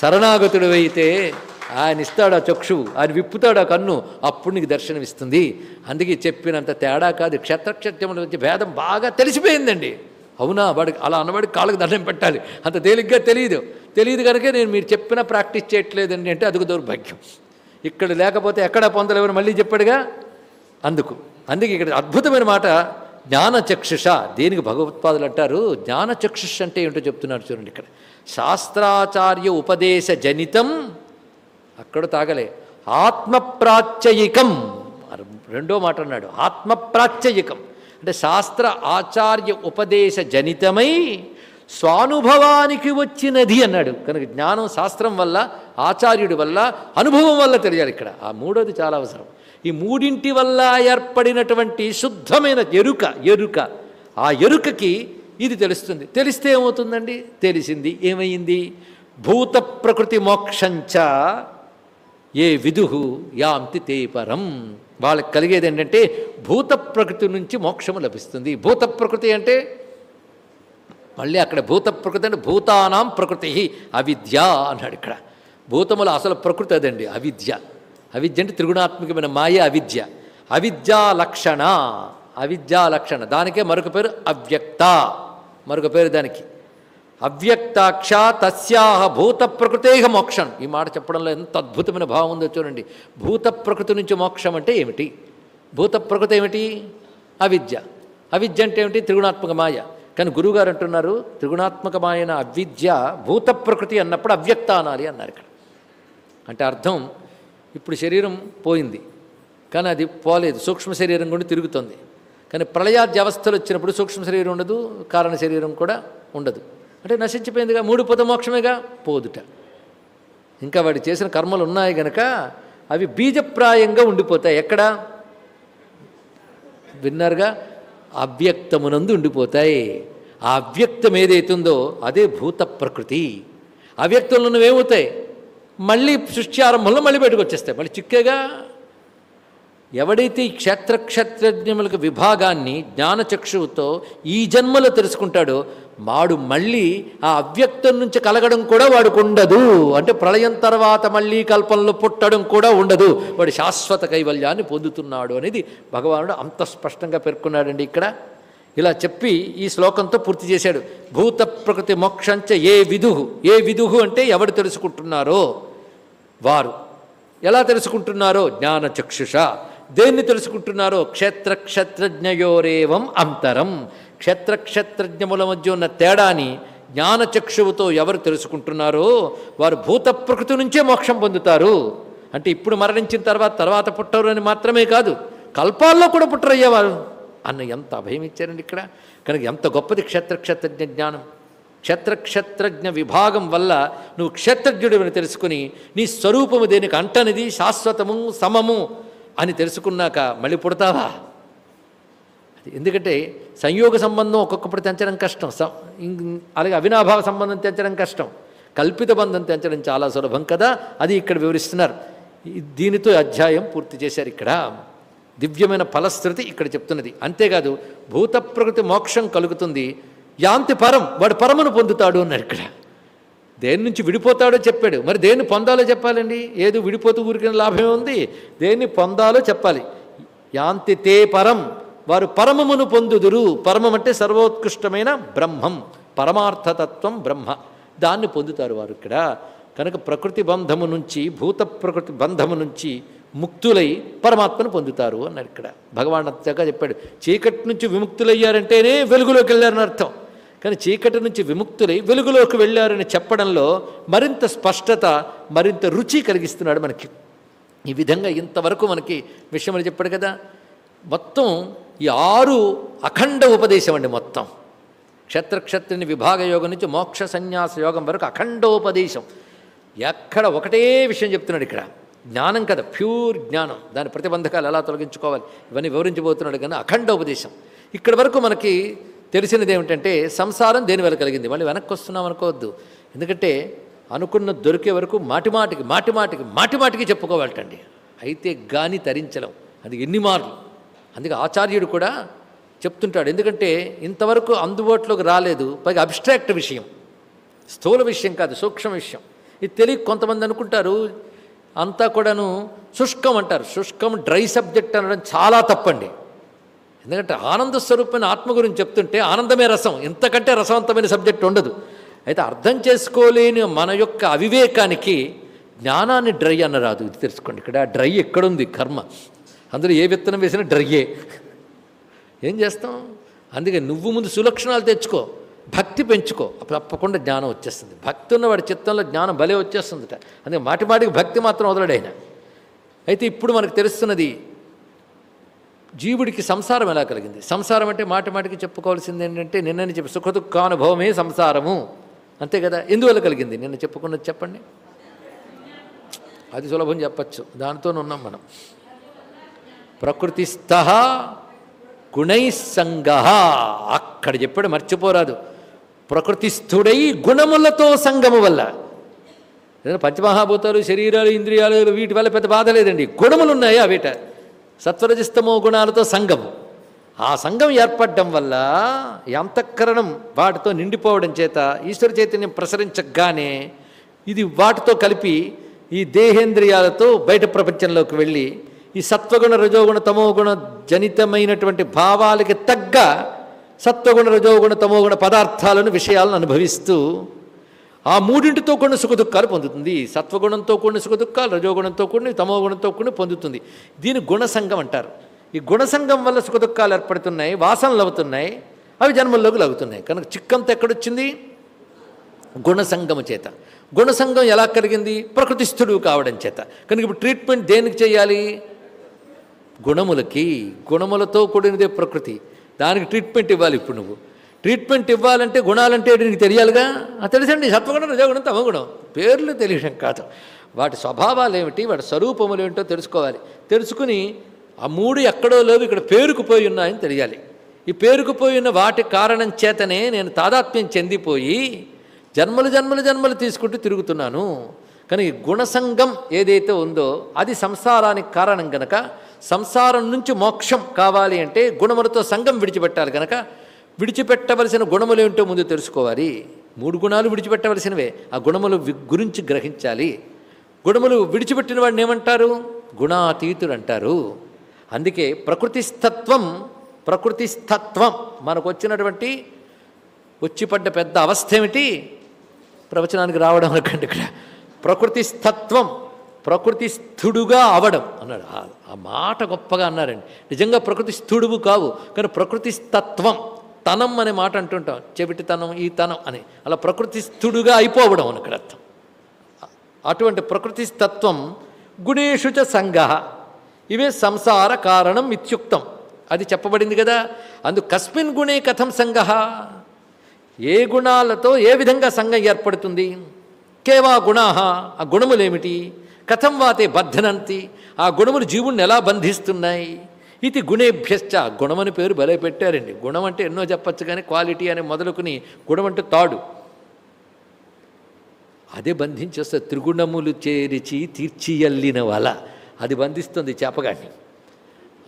శరణాగతుడు అయితే ఆయన ఇస్తాడు ఆ చక్షువు ఆయన విప్పుతాడు ఆ కన్ను? అప్పుడు నీకు దర్శనం ఇస్తుంది. అందుకే చెప్పినంత తేడా కాదు. క్షేత్రక్షత్యముల మధ్య భేదం బాగా తెలిసిపోయిందండి. అవునా? వాడికి అలా అన్నవాడికి కాళ్ళకి దండం పెట్టాలి. అంత తేలిగ్గా తెలియదు తెలియదు కనుక నేను మీరు చెప్పినా ప్రాక్టీస్ చేయట్లేదండి అంటే అదుకు దౌర్భాగ్యం. ఇక్కడ లేకపోతే ఎక్కడ పొందలేవని మళ్ళీ చెప్పాడుగా? అందుకు. అందుకే ఇక్కడ అద్భుతమైన మాట జ్ఞానచక్షుష. దేనికి భగవత్పాదులు అంటారు? జ్ఞానచక్షుష అంటే ఏంటో చెప్తున్నారు చూడండి ఇక్కడ. శాస్త్రాచార్య ఉపదేశ జనితం అక్కడ తాగలే. ఆత్మప్రాచయికం రెండో మాట అన్నాడు ఆత్మప్రాచ్యయికం అంటే శాస్త్ర ఆచార్య ఉపదేశ జనితమై స్వానుభవానికి వచ్చినది అన్నాడు. కనుక జ్ఞానం శాస్త్రం వల్ల ఆచార్యుడి వల్ల అనుభవం వల్ల తెలియాలి ఇక్కడ. ఆ మూడోది చాలా అవసరం. ఈ మూడింటి వల్ల ఏర్పడినటువంటి శుద్ధమైన ఎరుక ఎరుక. ఆ ఎరుకకి ఇది తెలుస్తుంది. తెలిస్తే ఏమవుతుందండి? తెలిసింది. ఏమైంది? భూత ప్రకృతి మోక్షంచ ఏ విదుహు యాంతి తే పరం. వాళ్ళకి కలిగేది ఏంటంటే భూత ప్రకృతి నుంచి మోక్షము లభిస్తుంది. భూత ప్రకృతి అంటే మళ్ళీ అక్కడ భూత ప్రకృతి అంటే భూతానాం ప్రకృతి అవిద్య అన్నాడు ఇక్కడ. భూతముల అసలు ప్రకృతి అదండి అవిద్య. అవిద్య అంటే త్రిగుణాత్మకమైన మాయ అవిద్య. అవిద్యా లక్షణ అవిద్యా లక్షణ. దానికే మరొక పేరు అవ్యక్త. మరొక పేరు దానికి. అవ్యక్తాక్ష తస్యాహ భూత ప్రకృతేహ మోక్షం. ఈ మాట చెప్పడంలో ఎంత అద్భుతమైన భావం ఉందో చూడండి. భూత ప్రకృతి నుంచి మోక్షం అంటే ఏమిటి? భూత ప్రకృతి ఏమిటి? అవిద్య. అవిద్య అంటే ఏమిటి? త్రిగుణాత్మక మాయ. కానీ గురువుగారు అంటున్నారు త్రిగుణాత్మకమైన అవిద్య భూత ప్రకృతి అన్నప్పుడు అవ్యక్త అనాలి అన్నారు ఇక్కడ. అంటే అర్థం ఇప్పుడు శరీరం పోయింది. కానీ అది పోలేదు. సూక్ష్మ శరీరం కూడా తిరుగుతుంది. కానీ ప్రళయాది అవస్థలు వచ్చినప్పుడు సూక్ష్మ శరీరం ఉండదు కారణ శరీరం కూడా ఉండదు. అంటే నశించిపోయిందిగా మూడు పద మోక్షమేగా? పోదుట. ఇంకా వాడు చేసిన కర్మలు ఉన్నాయి గనక అవి బీజప్రాయంగా ఉండిపోతాయి. ఎక్కడ? విన్నారుగా? అవ్యక్తమునందు ఉండిపోతాయి. ఆ అవ్యక్తం ఏదైతుందో అదే భూత ప్రకృతి. అవ్యక్తంలో నువ్వేమవుతాయి? మళ్ళీ సృష్టి ఆరంభంలో మళ్ళీ బయటకు వచ్చేస్తాయి. మళ్ళీ చిక్కేగా? ఎవడైతే ఈ క్షేత్రక్షత్రజ్ఞములకు విభాగాన్ని జ్ఞానచక్షువుతో ఈ జన్మలో తెలుసుకుంటాడో వాడు మళ్ళీ ఆ అవ్యక్తం నుంచి కలగడం కూడా వాడికి ఉండదు. అంటే ప్రళయం తర్వాత మళ్ళీ కల్పనలో పుట్టడం కూడా ఉండదు. వాడు శాశ్వత కైవల్యాన్ని పొందుతున్నాడు అనేది భగవానుడు అంత స్పష్టంగా పేర్కొన్నాడండి ఇక్కడ. ఇలా చెప్పి ఈ శ్లోకంతో పూర్తి చేశాడు. భూత ప్రకృతి మోక్షంచ ఏ విదుహు. ఏ విదుహు అంటే ఎవడు తెలుసుకుంటున్నారో? వారు. ఎలా తెలుసుకుంటున్నారో? జ్ఞానచక్షుష. దేన్ని తెలుసుకుంటున్నారో? క్షేత్ర క్షత్రజ్ఞయోరేవం అంతరం. క్షేత్రక్షత్రజ్ఞముల మధ్య ఉన్న తేడాని జ్ఞానచక్షువుతో ఎవరు తెలుసుకుంటున్నారో? వారు భూత ప్రకృతి నుంచే మోక్షం పొందుతారు. అంటే ఇప్పుడు మరణించిన తర్వాత తర్వాత పుట్టరు అని మాత్రమే కాదు కల్పాల్లో కూడా పుట్టరయ్యేవారు. అన్న ఎంత అభయం ఇచ్చారండి ఇక్కడ. కనుక ఎంత గొప్పది క్షేత్ర క్షేత్రజ్ఞ జ్ఞానం. క్షేత్రక్షేత్రజ్ఞ విభాగం వల్ల నువ్వు క్షేత్రజ్ఞుడివని తెలుసుకుని నీ స్వరూపము దేనికి అంటనిది? శాశ్వతము సమము అని తెలుసుకున్నాక మళ్ళీ పుడతావా? అది ఎందుకంటే సంయోగ సంబంధం ఒక్కొక్కప్పుడు తెంచడం కష్టం. స- అలాగే అవినాభావ సంబంధం తెంచడం కష్టం. కల్పిత బంధం తెంచడం చాలా సులభం కదా? అది ఇక్కడ వివరిస్తున్నారు. దీనితో అధ్యాయం పూర్తి చేశారు ఇక్కడ. దివ్యమైన ఫలశ్రుతి ఇక్కడ చెప్తున్నది. అంతేకాదు భూత ప్రకృతి మోక్షం కలుగుతుంది. యాంతి పరం వాడు పరమును పొందుతాడు అన్నారు ఇక్కడ. దేని నుంచి విడిపోతాడో చెప్పాడు. మరి దేన్ని పొందాలో చెప్పాలండి? ఏదో విడిపోతూ ఊరికిన లాభమే ఉంది? దేన్ని పొందాలో చెప్పాలి. యాంతి తే పరం. వారు పరమమును పొందుదురు. పరమం అంటే సర్వోత్కృష్టమైన బ్రహ్మం. పరమార్థతత్వం బ్రహ్మ. దాన్ని పొందుతారు వారు ఇక్కడ. కనుక ప్రకృతి బంధము నుంచి భూత ప్రకృతి బంధము నుంచి ముక్తులై పరమాత్మను పొందుతారు అన్నారు ఇక్కడ. భగవాన్ అంతగా చెప్పాడు. చీకటి నుంచి విముక్తులయ్యారంటేనే వెలుగులోకి వెళ్ళారని అర్థం. కానీ చీకటి నుంచి విముక్తులై వెలుగులోకి వెళ్ళారని చెప్పడంలో మరింత స్పష్టత మరింత రుచి కలిగిస్తున్నాడు మనకి. ఈ విధంగా ఇంతవరకు మనకి విషయమని చెప్పాడు కదా. మొత్తం ఈ ఆరు అఖండ ఉపదేశం అండి మొత్తం. క్షేత్రక్షత్రిని విభాగ యోగం నుంచి మోక్ష సన్యాస యోగం వరకు అఖండోపదేశం ఎక్కడ ఒకటే విషయం చెప్తున్నాడు ఇక్కడ. జ్ఞానం కదా ప్యూర్ జ్ఞానం. దాని ప్రతిబంధకాలు ఎలా తొలగించుకోవాలి? ఇవన్నీ వివరించబోతున్నాడు కానీ అఖండోపదేశం ఇక్కడ వరకు మనకి తెలిసినది ఏమిటంటే సంసారం దేని వల్ల కలిగింది? మళ్ళీ వెనక్కి వస్తున్నాం అనుకోవద్దు. ఎందుకంటే అనుకున్న దొరికే వరకు మాటి మాటికి మాటి మాటికి మాటి మాటికి చెప్పుకోవాలటండి అయితే గాని తరించలేం. అది ఎన్ని మార్లు. అందుకే ఆచార్యుడు కూడా చెప్తుంటాడు. ఎందుకంటే ఇంతవరకు అందుబాటులోకి రాలేదు. పైగా అబ్స్ట్రాక్ట్ విషయం. స్థూల విషయం కాదు సూక్ష్మ విషయం. ఇది తెలియక కొంతమంది అనుకుంటారు అంతా కూడాను శుష్కం అంటారు. శుష్కం డ్రై సబ్జెక్ట్ అనడం చాలా తప్పండి. ఎందుకంటే ఆనంద స్వరూపమైన ఆత్మ గురించి చెప్తుంటే ఆనందమే రసం. ఇంతకంటే రసవంతమైన సబ్జెక్ట్ ఉండదు. అయితే అర్థం చేసుకోలేని మన యొక్క అవివేకానికి జ్ఞానాన్ని డ్రై అన్నరాదు. ఇది తెలుసుకోండి. ఇక్కడ డ్రై ఎక్కడుంది? కర్మ. అందులో ఏ విత్తనం వేసినా డ్రైయే. ఏం చేస్తాం? అందుకే నువ్వు ముందు సులక్షణాలు తెచ్చుకో. భక్తి పెంచుకో. అప్పుడు తప్పకుండా జ్ఞానం వచ్చేస్తుంది. భక్తి ఉన్నవాడి చిత్తంలో జ్ఞానం భలే వచ్చేస్తుందిట. అందుకే మాటి మాటికి భక్తి మాత్రం వదలడైన అయితే ఇప్పుడు మనకు తెలుస్తున్నది జీవుడికి సంసారం ఎలా కలిగింది? సంసారం అంటే మాట మాటికి చెప్పుకోవాల్సింది ఏంటంటే నిన్నని చెప్పి సుఖదుఖానుభవమే సంసారము. అంతే కదా? ఎందువల్ల కలిగింది? నిన్న చెప్పుకున్నది చెప్పండి. అది సులభం చెప్పచ్చు. దానితోనే ఉన్నాం మనం. ప్రకృతిస్థ గుణైస్సంగ అక్కడ చెప్పాడు మర్చిపోరాదు. ప్రకృతిస్థుడై గుణములతో సంగము వల్ల. ఏదైనా పంచమహాభూతాలు శరీరాలు ఇంద్రియాలు వీటి వల్ల పెద్ద బాధ లేదండి. గుణములు ఉన్నాయి అవిట సత్వరజస్తమో గుణాలతో సంఘము ఆ సంఘం ఏర్పడడం వల్ల అంతఃకరణం వాటితో నిండిపోవడం చేత ఈశ్వర చైతన్యం ప్రసరించగానే ఇది వాటితో కలిపి ఈ దేహేంద్రియాలతో బయట ప్రపంచంలోకి వెళ్ళి ఈ సత్వగుణ రజోగుణ తమోగుణ జనితమైనటువంటి భావాలకి తగ్గ సత్వగుణ రజోగుణ తమోగుణ పదార్థాలను విషయాలను అనుభవిస్తూ ఆ మూడింటితో కూడిన సుఖదుఖాలు పొందుతుంది. సత్వగుణంతో కూడిన సుఖదుఖాలు రజోగుణంతో కూడిన తమోగుణంతో కూడిన పొందుతుంది. దీని గుణసంగం అంటారు. ఈ గుణసంగం వల్ల సుఖదుఖాలు ఏర్పడుతున్నాయి వాసనలు అవుతున్నాయి అవి జన్మల్లోకి లగుతున్నాయి. కనుక చిక్కంత ఎక్కడొచ్చింది? గుణసంగము చేత. గుణసంగం ఎలా కలిగింది? ప్రకృతిస్థుడు కావడం చేత. కనుక ఇప్పుడు ట్రీట్మెంట్ దేనికి చేయాలి? గుణములకి. గుణములతో కూడినదే ప్రకృతి. దానికి ట్రీట్మెంట్ ఇవ్వాలి ఇప్పుడు నువ్వు. ట్రీట్మెంట్ ఇవ్వాలంటే గుణాలంటే నీకు తెలియాలిగా? ఆ తెలుసండి సత్వగుణం రజోగుణం తమగుణం. పేర్లు తెలియడం కాదు. వాటి స్వభావాలు ఏమిటి వాటి స్వరూపములు ఏమిటో తెలుసుకోవాలి. తెలుసుకుని ఆ మూడు ఎక్కడో లేవు ఇక్కడ పేరుకుపోయి ఉన్నాయని తెలియాలి. ఈ పేరుకుపోయి ఉన్న వాటి కారణం చేతనే నేను తాదాత్మ్యం చెందిపోయి జన్మలు జన్మలు జన్మలు తీసుకుంటూ తిరుగుతున్నాను. కానీ గుణసంగం ఏదైతే ఉందో అది సంసారానికి కారణం గనక సంసారం నుంచి మోక్షం కావాలి అంటే గుణములతో సంఘం విడిచిపెట్టాలి గనక విడిచిపెట్టవలసిన గుణములు ముందు తెలుసుకోవాలి. మూడు గుణాలు విడిచిపెట్టవలసినవే. ఆ గుణములు గురించి గ్రహించాలి. గుణములు విడిచిపెట్టిన వాడిని ఏమంటారు? గుణాతీతుడు అంటారు. అందుకే ప్రకృతిస్తత్వం ప్రకృతిస్తత్వం మనకు వచ్చినటువంటి వచ్చిపడ్డ పెద్ద అవస్థ ఏమిటి? ప్రవచనానికి రావడం అనకండి ఇక్కడ. ప్రకృతిస్తత్వం ప్రకృతిస్థుడుగా అవడం అన్నాడు. ఆ- ఆ మాట గొప్పగా అన్నారండి. నిజంగా ప్రకృతిస్థుడువు కావు కానీ ప్రకృతిస్తత్వం తనం అనే మాట అంటుంటాం. చెవిటి తనం ఈ తనం అని. అలా ప్రకృతిస్థుడుగా అయిపోవడం అని ఇక్కడ అర్థం. అటువంటి ప్రకృతిస్తత్వం గుణేషు చ సంగ ఇవే సంసార కారణం ఇత్యుక్తం. అది చెప్పబడింది కదా. అందు కస్మిన్ గుణే కథం సంగ ఏ గుణాలతో ఏ విధంగా సంఘం ఏర్పడుతుంది? కేవా గుణా? ఆ గుణములేమిటి? కథం వాతే బద్ధనంతి. ఆ గుణములు జీవుణ్ణి ఎలా బంధిస్తున్నాయి? ఇది గుణేభ్యశ్చ. గుణమని పేరు భలే పెట్టారండి. గుణం అంటే ఎన్నో చెప్పచ్చు కానీ క్వాలిటీ అని మొదలుకుని గుణం అంటే తాడు. అదే బంధించేస్తే త్రిగుణములు చేరిచి తీర్చియల్లిన వల. అది బంధిస్తుంది చేపగాడిని.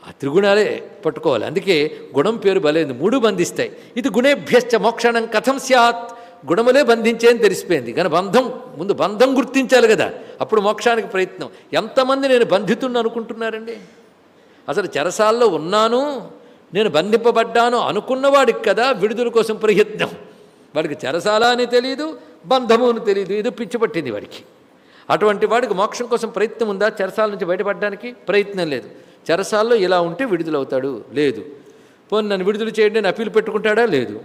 ఆ త్రిగుణాలే పట్టుకోవాలి. అందుకే గుణం పేరు బలేదు మూడు బంధిస్తాయి. ఇది గుణేభ్యశ్చ మోక్షణం కథం సత్ గుణములే బంధించేని తెలిసిపోయింది. కానీ బంధం ముందు బంధం గుర్తించాలి కదా. అప్పుడు మోక్షానికి ప్రయత్నం. ఎంతమంది నేను బంధితుడిని అనుకుంటున్నారండి? అసలు చెరసాల్లో ఉన్నాను నేను బంధింపబడ్డాను అనుకున్నవాడికి కదా విడుదల కోసం ప్రయత్నం. వాడికి చెరసాల అని తెలియదు బంధము అని తెలియదు ఇది పిచ్చి పట్టింది వాడికి. అటువంటి వాడికి మోక్షం కోసం ప్రయత్నం ఉందా చెరసాల నుంచి బయటపడడానికి? ప్రయత్నం లేదు. చెరసాల్లో ఇలా ఉంటే విడుదలవుతాడు? లేదు. పోనీ నన్ను విడుదల చేయండి అని అప్పీలు పెట్టుకుంటాడా? లేదు.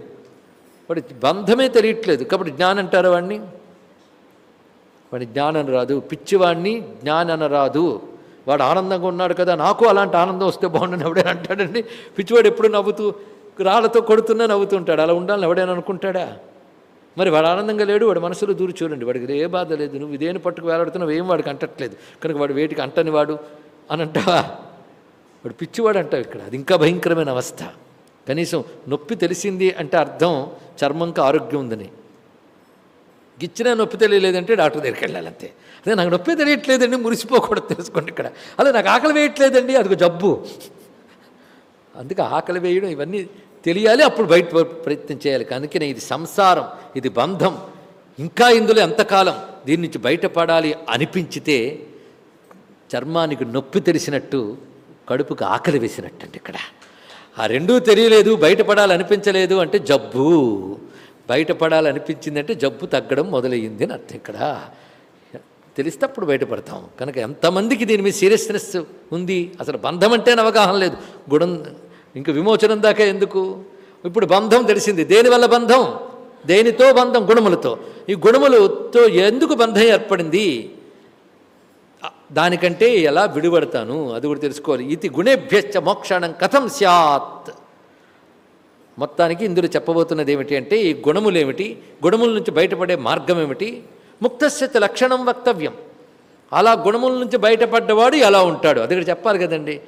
వాడి బంధమే తెలియట్లేదు. కాబట్టి జ్ఞానం అంటారా వాడిని వాడి జ్ఞానం రాదు. పిచ్చివాడిని జ్ఞానం రాదు వాడు ఆనందంగా ఉన్నాడు కదా నాకు అలాంటి ఆనందం వస్తే బాగుండని ఎవడైనా అంటాడండి? పిచ్చివాడు ఎప్పుడు నవ్వుతూ రాళ్ళతో కొడుతున్నా నవ్వుతుంటాడు. అలా ఉండాలని ఎవడైనా అనుకుంటాడా? మరి వాడు ఆనందంగా లేడు వాడు మనసులో దూరి చూడండి. వాడికి ఏ బాధ లేదు. నువ్వు ఇదేని పట్టుకు వేలాడుతున్నావు? ఏం వాడికి అంటట్లేదు. కనుక వాడు వేటికి అంటని వాడు అని అంటావా? వాడు పిచ్చివాడు అంటావు ఇక్కడ. అది ఇంకా భయంకరమైన అవస్థ. కనీసం నొప్పి తెలిసింది అంటే అర్థం చర్మంకి ఆరోగ్యం ఉందని. గిచ్చినా నొప్పి తెలియలేదంటే డాక్టర్ దగ్గరికి వెళ్ళాలి అదే నాకు నొప్పి తెలియట్లేదండి మురిసిపోకూడదు తెలుసుకోండి ఇక్కడ. అదే నాకు ఆకలి వేయట్లేదండి అది జబ్బు. అందుకే ఆకలి వేయడం ఇవన్నీ తెలియాలి అప్పుడు బయట ప్రయత్నం చేయాలి. అందుకనే ఇది సంసారం ఇది బంధం. ఇంకా ఇందులో ఎంతకాలం దీని నుంచి బయటపడాలి అనిపించితే చర్మానికి నొప్పి తెలిసినట్టు కడుపుకి ఆకలి వేసినట్టు అండి ఇక్కడ. ఆ రెండూ తెలియలేదు బయటపడాలనిపించలేదు అంటే జబ్బు. బయటపడాలనిపించిందంటే జబ్బు తగ్గడం మొదలయ్యింది అని అర్థం ఇక్కడ. తెలిస్తే అప్పుడు బయటపడతాం. కనుక ఎంతమందికి దీని మీద సీరియస్నెస్ ఉంది? అసలు బంధం అంటే అవగాహన లేదు. గుణం ఇంకా విమోచనం దాకా ఎందుకు? ఇప్పుడు బంధం తెలిసింది. దేనివల్ల బంధం? దేనితో బంధం? గుణములతో. ఈ గుణములతో ఎందుకు బంధం ఏర్పడింది? దానికంటే ఎలా విడిపడతాను? అది కూడా తెలుసుకోవాలి. ఇది గుణేభ్యశ్చ మోక్షణం కథం స్యాత్. మొత్తానికి ఇందులో చెప్పబోతున్నది ఏమిటి అంటే ఈ గుణములేమిటి? గుణముల నుంచి బయటపడే మార్గం ఏమిటి? ముక్తస్యత లక్షణం వక్తవ్యం. అలా గుణముల నుంచి బయటపడ్డవాడు ఎలా ఉంటాడు. అది ఇక్కడ చెప్పాలి కదండి.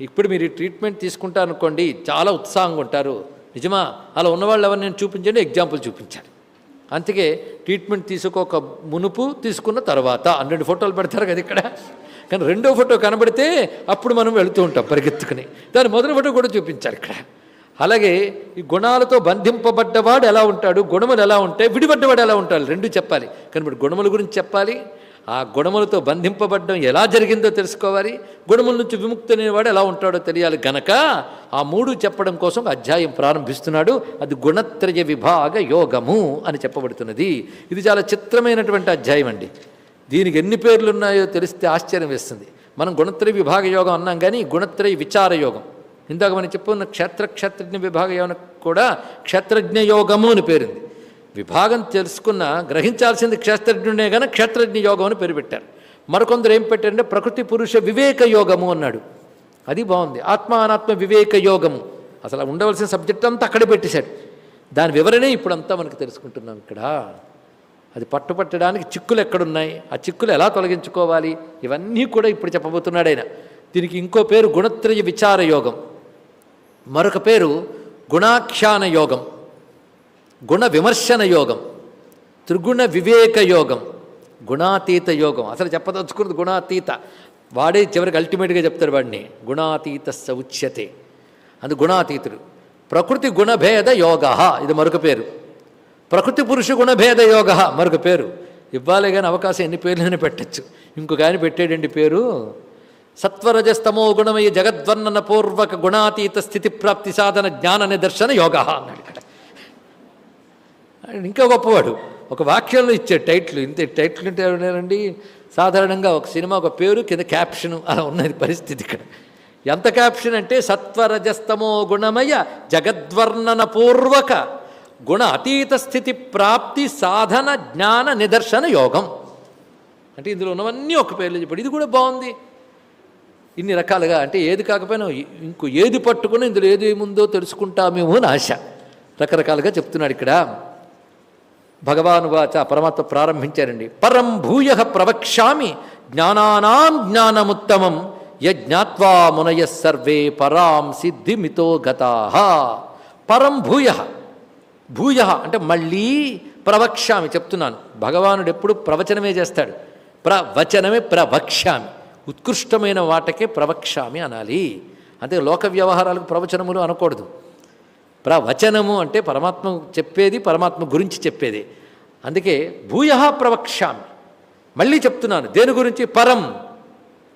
ఇప్పుడు మీరు ట్రీట్మెంట్ ట్రీట్మెంట్ తీసుకుంటారనుకోండి చాలా ఉత్సాహంగా ఉంటారు. నిజమా? అలా ఉన్నవాళ్ళు ఎవరు నేను చూపించండి ఎగ్జాంపుల్ చూపించాలి. అందుకే ట్రీట్మెంట్ తీసుకోక మునుపు తీసుకున్న తర్వాత రెండు ఫోటోలు పెడతారు కదా ఇక్కడ. కానీ రెండో ఫోటో కనబడితే అప్పుడు మనం వెళుతూ ఉంటాం పరిగెత్తుకుని. దాని మొదటి ఫోటో కూడా చూపించాలి ఇక్కడ. అలాగే ఈ గుణాలతో బంధింపబడ్డవాడు ఎలా ఉంటాడు? గుణములు ఎలా ఉంటాయి? విడిపడ్డవాడు ఎలా ఉంటాడు? రెండు చెప్పాలి. కానీ ఇప్పుడు గుణముల గురించి చెప్పాలి. ఆ గుణములతో బంధింపబడ్డం ఎలా జరిగిందో తెలుసుకోవాలి. గుణముల నుంచి విముక్తునేవాడు ఎలా ఉంటాడో తెలియాలి. గనక ఆ మూడు చెప్పడం కోసం అధ్యాయం ప్రారంభిస్తున్నాడు. అది గుణత్రయ విభాగ యోగము అని చెప్పబడుతున్నది. ఇది చాలా చిత్రమైనటువంటి అధ్యాయం అండి. దీనికి ఎన్ని పేర్లు ఉన్నాయో తెలిస్తే ఆశ్చర్యం వేస్తుంది. మనం గుణత్రయ విభాగ యోగం అన్నాం కానీ గుణత్రయ విచార యోగం. ఇందాక మనం చెప్పుకున్న క్షేత్ర క్షేత్రజ్ఞ విభాగ యోగం కూడా క్షేత్రజ్ఞ యోగము అని పేరుంది. విభాగం తెలుసుకున్న గ్రహించాల్సింది క్షేత్రజ్ఞుడే కానీ క్షేత్రజ్ఞ యోగం అని పేరు పెట్టారు. మరికొందరు ఏం పెట్టారంటే ప్రకృతి పురుష వివేక యోగము అన్నాడు. అది బాగుంది. ఆత్మ అనాత్మ వివేక యోగము. అసలు ఉండవలసిన సబ్జెక్ట్ అంతా అక్కడ పెట్టేశాడు. దాని వివరణే ఇప్పుడంతా మనకు తెలుసుకుంటున్నాం ఇక్కడ. అది పట్టుపట్టడానికి చిక్కులు ఎక్కడున్నాయి? ఆ చిక్కులు ఎలా తొలగించుకోవాలి? ఇవన్నీ కూడా ఇప్పుడు చెప్పబోతున్నాడు ఆయన. దీనికి ఇంకో పేరు గుణత్రయ విచార యోగం. మరొక పేరు గుణాఖ్యాన యోగం గుణ విమర్శన యోగం త్రిగుణ వివేక యోగం గుణాతీత యోగం. అసలు చెప్పదలుచుకున్నది గుణాతీత. వాడే చివరికి అల్టిమేట్గా చెప్తారు వాడిని గుణాతీత ఉచ్యతే. అది గుణాతీతుడు. ప్రకృతి గుణభేద యోగ ఇది మరొక పేరు. ప్రకృతి పురుష గుణభేద యోగ మరొక పేరు. ఇవ్వాలి కానీ అవకాశం ఎన్ని పేర్లైనా పెట్టచ్చు. ఇంకొక ఆయన పెట్టాడండి పేరు సత్వరజస్తమో గుణమయ జగద్వర్ణన పూర్వక గుణాతీత స్థితి ప్రాప్తి సాధన జ్ఞాన నిదర్శన యోగ అన్నాడు ఇక్కడ. ఇంకా గొప్పవాడు ఒక వాక్యంలో ఇచ్చే టైటిల్ ఇంత టైటిల్ అంటే సాధారణంగా ఒక సినిమా ఒక పేరు కింద క్యాప్షన్ అలా ఉన్నది పరిస్థితి ఇక్కడ. ఎంత క్యాప్షన్ అంటే సత్వరజస్తమో గుణమయ జగద్వర్ణన పూర్వక గుణ అతీత స్థితి ప్రాప్తి సాధన జ్ఞాన నిదర్శన యోగం. అంటే ఇందులో ఉన్నవన్నీ ఒక పేర్లు చెప్పాడు. ఇది కూడా బాగుంది. ఇన్ని రకాలుగా అంటే ఏది కాకపోయినా ఇంకో ఏది పట్టుకుని ఇందులో ఏది ఏముందో తెలుసుకుంటామేమో అని ఆశ. రకరకాలుగా చెప్తున్నాడు ఇక్కడ. భగవాను వాచ పరమాత్మ ప్రారంభించారండి పరం భూయ ప్రవక్ష్యామి జ్ఞానానాం జ్ఞానముత్తమం యజ్ఞాత్వా మునయ సర్వే పరాం సిద్ధిమితో గతా. పరం భూయ. భూయ అంటే మళ్ళీ ప్రవక్ష్యామి చెప్తున్నాను. భగవానుడు ఎప్పుడు ప్రవచనమే చేస్తాడు. ప్రవచనమే ప్రవక్ష్యామి. ఉత్కృష్టమైన వాటకే ప్రవక్ష్యామి అనాలి. అంటే లోక వ్యవహారాలకు ప్రవచనములు అనకూడదు. ప్రవచనము అంటే పరమాత్మ చెప్పేది పరమాత్మ గురించి చెప్పేది. అందుకే భూయ ప్రవక్ష్యామి. మళ్ళీ చెప్తున్నాను దేని గురించి? పరం.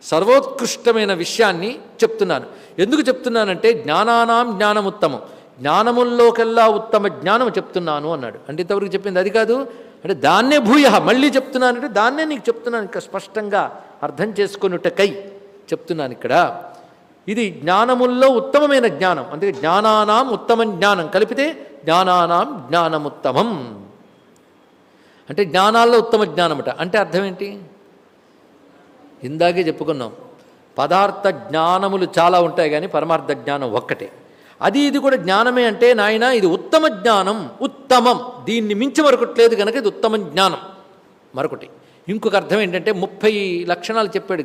సర్వోత్కృష్టమైన విషయాన్ని చెప్తున్నాను. ఎందుకు చెప్తున్నానంటే జ్ఞానానాం జ్ఞానముత్తమం. జ్ఞానముల్లోకెల్లా ఉత్తమ జ్ఞానం చెప్తున్నాను అన్నాడు. అంటే ఇంతవరకు చెప్పింది అది కాదు. అంటే దాన్నే భూయ. మళ్ళీ చెప్తున్నానంటే దాన్నే నీకు చెప్తున్నాను. ఇంకా స్పష్టంగా అర్థం చేసుకొనుటకై చెప్తున్నాను ఇక్కడ. ఇది జ్ఞానముల్లో ఉత్తమమైన జ్ఞానం. అందుకే జ్ఞానానాం ఉత్తమ జ్ఞానం. కలిపితే జ్ఞానానాం జ్ఞానముత్తమం. అంటే జ్ఞానాల్లో ఉత్తమ జ్ఞానమట. అంటే అర్థం ఏంటి? ఇందాకే చెప్పుకున్నాం. పదార్థ జ్ఞానములు చాలా ఉంటాయి కానీ పరమార్థ జ్ఞానం ఒక్కటే. అది ఇది కూడా జ్ఞానమే అంటే నాయన ఇది ఉత్తమ జ్ఞానం ఉత్తమం. దీన్ని మించి మరొకట్లేదు కనుక ఇది ఉత్తమ జ్ఞానం. మరొకటి. ఇంకొక అర్థం ఏంటంటే ముప్పై లక్షణాలు చెప్పాడు.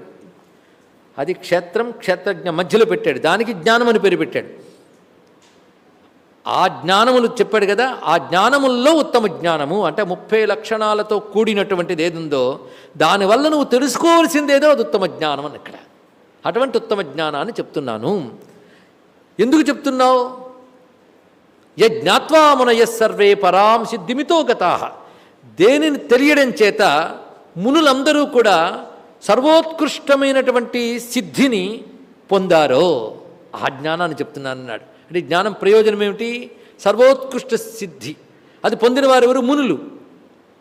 అది క్షేత్రం క్షేత్రజ్ఞ మధ్యలో పెట్టాడు. దానికి జ్ఞానం అని పేరు పెట్టాడు. ఆ జ్ఞానములు చెప్పాడు కదా ఆ జ్ఞానముల్లో ఉత్తమ జ్ఞానము. అంటే ముప్పై లక్షణాలతో కూడినటువంటిది ఏదుందో దానివల్ల నువ్వు తెలుసుకోవాల్సిందేదో అది ఉత్తమ జ్ఞానం అని ఇక్కడ. అటువంటి ఉత్తమ జ్ఞానాన్ని చెప్తున్నాను. ఎందుకు చెప్తున్నావు? యజ్ఞాత్వామునయ సర్వే పరాం సిద్ధిమితో గతా. దేనిని తెలియడం చేత మునులందరూ కూడా సర్వోత్కృష్టమైనటువంటి సిద్ధిని పొందారో. ఆ జ్ఞానాన్ని చెప్తున్నాను అన్నాడు అంటే జ్ఞానం ప్రయోజనం ఏమిటి? సర్వోత్కృష్ట సిద్ధి. అది పొందిన వారెవరు మునులు.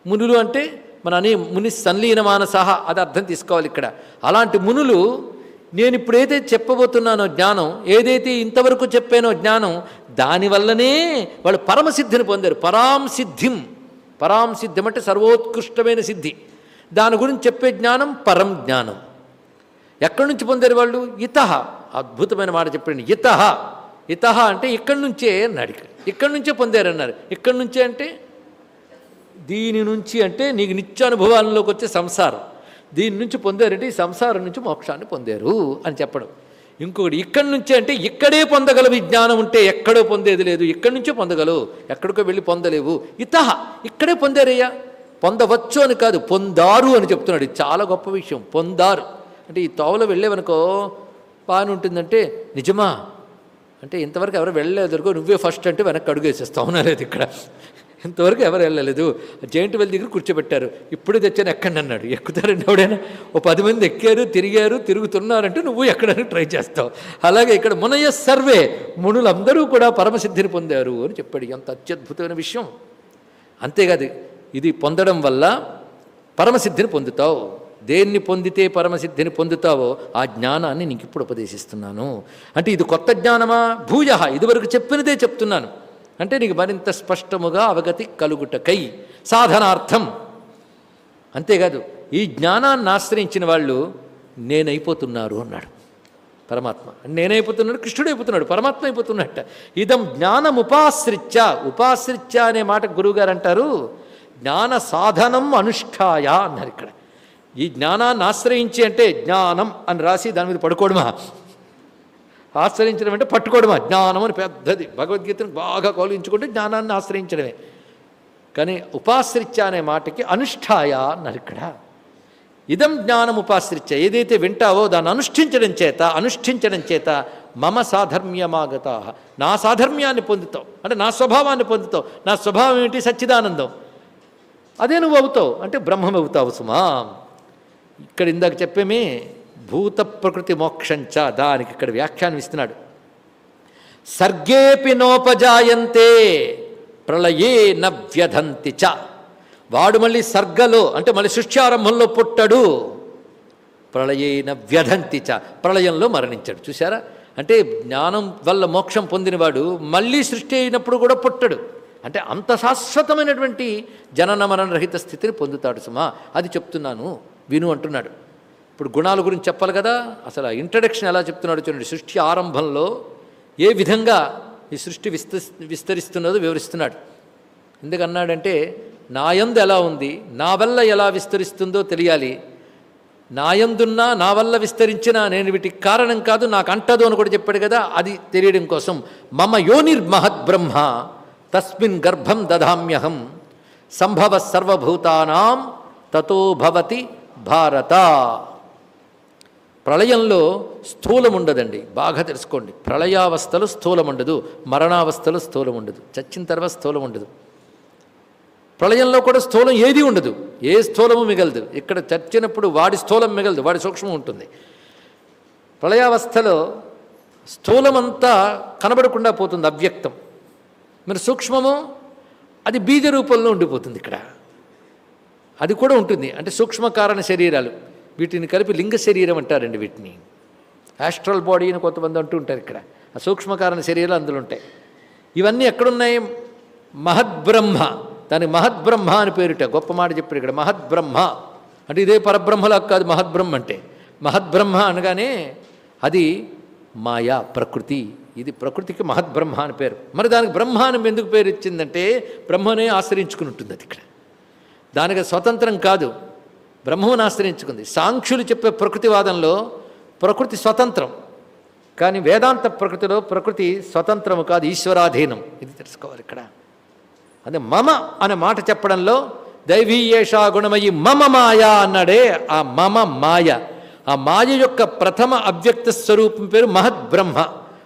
మునులు అంటే మన అనే ముని సంలీన మానసహ అది అర్థం తీసుకోవాలి ఇక్కడ. అలాంటి మునులు నేను ఇప్పుడు ఏదైతే చెప్పబోతున్నానో జ్ఞానం ఏదైతే ఇంతవరకు చెప్పానో జ్ఞానం దానివల్లనే వాళ్ళు పరమసిద్ధిని పొందారు. పరాం సిద్ధిం. పరాం సిద్ధం అంటే సర్వోత్కృష్టమైన సిద్ధి. దాని గురించి చెప్పే జ్ఞానం పరం జ్ఞానం. ఎక్కడి నుంచి పొందారు వాళ్ళు? ఇత అద్భుతమైన మాట చెప్పండి. ఇత ఇత అంటే ఇక్కడి నుంచే అన్నాడు ఇక్కడి. నుంచే పొందారన్నారు ఇక్కడి నుంచే అంటే? దీని నుంచి అంటే నీకు నిత్యానుభవాల్లోకి వచ్చే సంసారం. దీని నుంచి పొందారంటే ఈ సంసారం నుంచి మోక్షాన్ని పొందారు అని చెప్పడం. ఇంకొకటి ఇక్కడి నుంచే అంటే ఇక్కడే పొందగలవు. విజ్ఞానం జ్ఞానం ఉంటే ఎక్కడో పొందేది లేదు. ఇక్కడి నుంచే పొందగలవు. ఎక్కడికో వెళ్ళి పొందలేవు. ఇత ఇక్కడే పొందారయ్యా? పొందవచ్చు అని కాదు పొందారు అని చెప్తున్నాడు. చాలా గొప్ప విషయం. పొందారు. అంటే ఈ తోవలో వెళ్ళేవనుకో బాగానే ఉంటుందంటే నిజమా? అంటే ఇంతవరకు ఎవరు వెళ్ళలేదు నువ్వే ఫస్ట్ అంటే వెనక్కి అడుగు వేసేస్తావు లేదు ఇక్కడ. ఇంతవరకు ఎవరు వెళ్ళలేదు. జైంట్ వెల్ దగ్గర కూర్చోబెట్టారు. ఇప్పుడు తెచ్చాను ఎక్కండి అన్నాడు. ఎక్కుతారండి ఎవడైనా. ఓ పది మంది ఎక్కారు తిరిగారు తిరుగుతున్నారంటే నువ్వు ఎక్కడానికి ట్రై చేస్తావు. అలాగే ఇక్కడ మునయ సర్వే మునులందరూ కూడా పరమసిద్ధిని పొందారు అని చెప్పాడు. ఎంత అత్యద్భుతమైన విషయం. అంతేకాదు ఇది పొందడం వల్ల పరమసిద్ధిని పొందుతావు. దేన్ని పొందితే పరమసిద్ధిని పొందుతావో ఆ జ్ఞానాన్ని నీకు ఇప్పుడు ఉపదేశిస్తున్నాను. అంటే ఇది కొత్త జ్ఞానమా? భూయ. ఇదివరకు చెప్పినదే చెప్తున్నాను. అంటే నీకు మరింత స్పష్టముగా అవగతి కలుగుటకై. సాధనార్థం. అంతేకాదు ఈ జ్ఞానాన్ని ఆశ్రయించిన వాళ్ళు నేనైపోతున్నారు అన్నాడు పరమాత్మ. నేనైపోతున్నాడు కృష్ణుడు అయిపోతున్నాడు పరమాత్మ అయిపోతున్నట్ట. ఇదం జ్ఞానం ఉపాశ్రిత్య ఉపాశ్రిత్య అనే మాట గురువుగారు అంటారు. జ్ఞాన సాధనం అనుష్ఠాయ అన్నారు ఇక్కడ. ఈ జ్ఞానాన్ని ఆశ్రయించి అంటే జ్ఞానం అని రాసి దాని మీద పడుకోవడమా? ఆశ్రయించడం అంటే పట్టుకోవడమా? జ్ఞానం అని పెద్దది. భగవద్గీతను బాగా కోలించుకుంటే జ్ఞానాన్ని ఆశ్రయించడమే. కానీ ఉపాశ్రిత్య అనే మాటకి అనుష్ఠాయ అన్నారు ఇక్కడ. ఇదం జ్ఞానం ఉపాశ్రిత్య ఏదైతే వింటావో దాన్ని అనుష్ఠించడం చేత అనుష్ఠించడం చేత మమ సాధర్మ్యమాగత. నా సాధర్మ్యాన్ని పొందుతావు. అంటే నా స్వభావాన్ని పొందుతావు. నా స్వభావం ఏంటి సచ్చిదానందం. అదే నువ్వు అవుతావు. అంటే బ్రహ్మం అవుతావు సుమా. ఇక్కడ ఇందాక చెప్పేమే భూత ప్రకృతి మోక్షంచ దానికి ఇక్కడ వ్యాఖ్యానం ఇస్తున్నాడు. సర్గేపి నోపజాయంతే ప్రళయే నవ్యధంతి చ. వాడు మళ్ళీ సర్గలో అంటే మళ్ళీ సృష్ట్యారంభంలో పుట్టాడు. పుట్టడు ప్రళయేన వ్యధంతి చ. ప్రళయంలో మరణించాడు. చూసారా అంటే జ్ఞానం వల్ల మోక్షం పొందినవాడు మళ్ళీ సృష్టి అయినప్పుడు కూడా పుట్టడు. అంటే అంత శాశ్వతమైనటువంటి జనన మరణ రహిత స్థితిని పొందుతాడు సుమా. అది చెప్తున్నాను విను అంటున్నాడు. ఇప్పుడు గుణాల గురించి చెప్పాలి కదా అసలు ఆ ఇంట్రడక్షన్ ఎలా చెప్తున్నాడు చూడండి. సృష్టి ఆరంభంలో ఏ విధంగా ఈ సృష్టి విస్త విస్తరిస్తున్నదో వివరిస్తున్నాడు. ఎందుకన్నాడంటే నాయందు ఎలా ఉంది నా వల్ల ఎలా విస్తరిస్తుందో తెలియాలి. నాయందున్నా నా వల్ల విస్తరించినా నేను వీటికి కారణం కాదు నాకు అంటదు అని కూడా చెప్పాడు కదా అది తెలియడం కోసం. మమ యోనిర్మహద్ బ్రహ్మ తస్మిన్ గర్భం దదామ్యహం సంభవ సర్వభూతానాం తతో భవతి భారత. ప్రళయంలో స్థూలం ఉండదండి బాగా తెలుసుకోండి. ప్రళయావస్థలు స్థూలం ఉండదు మరణావస్థలు స్థూలం ఉండదు చచ్చిన తర్వాత స్థూలం ఉండదు ప్రళయంలో కూడా స్థూలం ఏది ఉండదు. ఏ స్థూలము మిగలదు. ఇక్కడ చచ్చినప్పుడు వాడి స్థూలం మిగలదు. వాడి సూక్ష్మం ఉంటుంది. ప్రళయావస్థలో స్థూలమంతా కనబడకుండా పోతుంది అవ్యక్తం. మరి సూక్ష్మము అది బీజ రూపంలో ఉండిపోతుంది ఇక్కడ. అది కూడా ఉంటుంది. అంటే సూక్ష్మ కారణ శరీరాలు వీటిని కలిపి లింగ శరీరం అంటారండి వీటిని. యాస్ట్రల్ బాడీ అని కొంతమంది అంటూ ఉంటారు ఇక్కడ. ఆ సూక్ష్మకారణ శరీరాలు అందులో ఉంటాయి. ఇవన్నీ ఎక్కడున్నాయి? మహద్బ్రహ్మ. దానికి మహద్బ్రహ్మ అని పేరుట. గొప్ప మాట చెప్పారు ఇక్కడ మహద్బ్రహ్మ. అంటే ఇదే పరబ్రహ్మలా కాదు మహద్బ్రహ్మ అంటే. మహద్బ్రహ్మ అనగానే అది మాయా ప్రకృతి ఇది ప్రకృతికి మహద్బ్రహ్మ అని పేరు. మరి దానికి బ్రహ్మ అని ఎందుకు పేరు ఇచ్చిందంటే బ్రహ్మనే ఆశ్రయించుకుని ఉంటుంది అది ఇక్కడ. దానికి స్వతంత్రం కాదు. బ్రహ్మను ఆశ్రయించుకుంది. సాంఖ్యులు చెప్పే ప్రకృతివాదంలో ప్రకృతి స్వతంత్రం. కానీ వేదాంత ప్రకృతిలో ప్రకృతి స్వతంత్రము కాదు ఈశ్వరాధీనం. ఇది తెలుసుకోవాలి ఇక్కడ. అదే మమ అనే మాట చెప్పడంలో దైవీయేషా గుణమయి మమ మాయ అన్నాడే ఆ మమ మాయ. ఆ మాయ యొక్క ప్రథమ అవ్యక్త స్వరూపం పేరు మహద్బ్రహ్మ.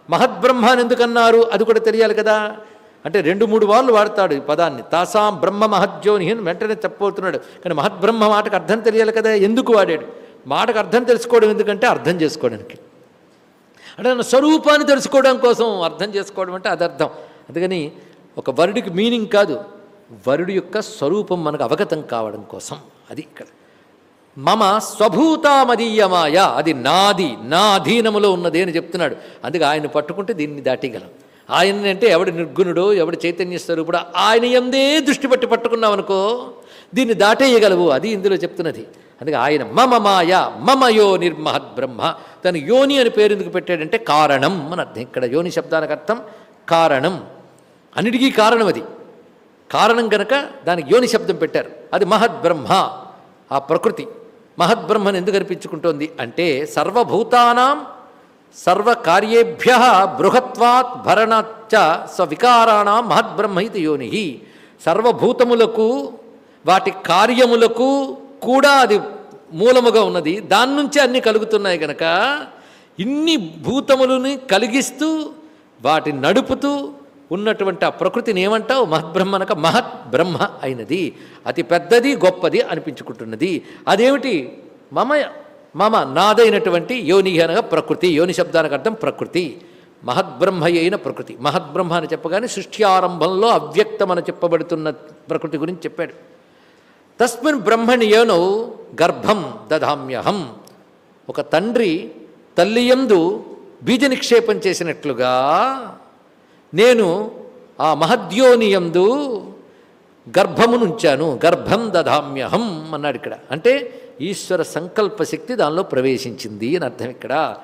మహద్బ్రహ్మ అని ఎందుకన్నారు అది కూడా తెలియాలి కదా. అంటే రెండు మూడు వాళ్ళు వాడతాడు ఈ పదాన్ని. తాసాం బ్రహ్మ మహద్యోని అని వెంటనే చెప్పబోతున్నాడు. కానీ మహద్బ్రహ్మ మాటకు అర్థం తెలియాలి కదా. ఎందుకు వాడాడు? మాటకు అర్థం తెలుసుకోవడం ఎందుకంటే అర్థం చేసుకోవడానికి. అంటే నా స్వరూపాన్ని తెలుసుకోవడం కోసం అర్థం చేసుకోవడం అంటే అది అర్థం. అందుకని ఒక వరుడికి మీనింగ్ కాదు. వరుడి యొక్క స్వరూపం మనకు అవగతం కావడం కోసం. అది ఇక్కడ. మమ స్వభూతామదీయమాయ. అది నాది నా అధీనములో ఉన్నది అని చెప్తున్నాడు. అందుకే ఆయన పట్టుకుంటే దీన్ని దాటిగలం. ఆయన అంటే ఎవడు నిర్గుణుడో ఎవడు చైతన్య స్వరూపుడో ఆయన ఎందే దృష్టి పట్టి పట్టుకున్నావనుకో దీన్ని దాటేయగలవు. అది ఇందులో చెప్తున్నది. అందుకే ఆయన మమ మాయ మమ యో నిర్మహద్ బ్రహ్మ. తను యోని అని పేరు ఎందుకు పెట్టాడంటే కారణం అని అర్థం. ఇక్కడ యోని శబ్దానికి అర్థం కారణం. అన్నిటికీ కారణం అది. కారణం గనక దానికి యోని శబ్దం పెట్టారు. అది మహద్బ్రహ్మ ఆ ప్రకృతి. మహద్బ్రహ్మను ఎందుకు అనిపించుకుంటోంది అంటే సర్వభూతానాం సర్వకార్యేభ్య బృహత్వాత్ భరణచ్చ స్వవికారాణం మహద్బ్రహ్మ యోని. సర్వభూతములకు వాటి కార్యములకు కూడా అది మూలముగా ఉన్నది. దాని నుంచే అన్ని కలుగుతున్నాయి గనక ఇన్ని భూతములని కలిగిస్తూ వాటిని నడుపుతూ ఉన్నటువంటి ఆ ప్రకృతిని ఏమంటావు? మహద్బ్రహ్మనక మహత్ బ్రహ్మ అయినది. అతి పెద్దది గొప్పది అనిపించుకుంటున్నది. అదేమిటి? మమ మమ నాదైనటువంటి యోని అనగా ప్రకృతి. యోని శబ్దానికి అర్థం ప్రకృతి. మహద్బ్రహ్మ అయిన ప్రకృతి. మహద్బ్రహ్మ అని చెప్పగానే సృష్టి ఆరంభంలో అవ్యక్తమని చెప్పబడుతున్న ప్రకృతి గురించి చెప్పాడు. తస్మిన్ బ్రహ్మణి యోనౌ గర్భం దధామ్యహం. ఒక తండ్రి తల్లియందు బీజ నిక్షేపం చేసినట్లుగా నేను ఆ మహద్యోనియందు గర్భమునుంచాను గర్భం దధామ్యహం అన్నాడు ఇక్కడ. అంటే ఈశ్వర సంకల్ప శక్తి దానిలో ప్రవేశించింది అని అర్థం ఇక్కడ.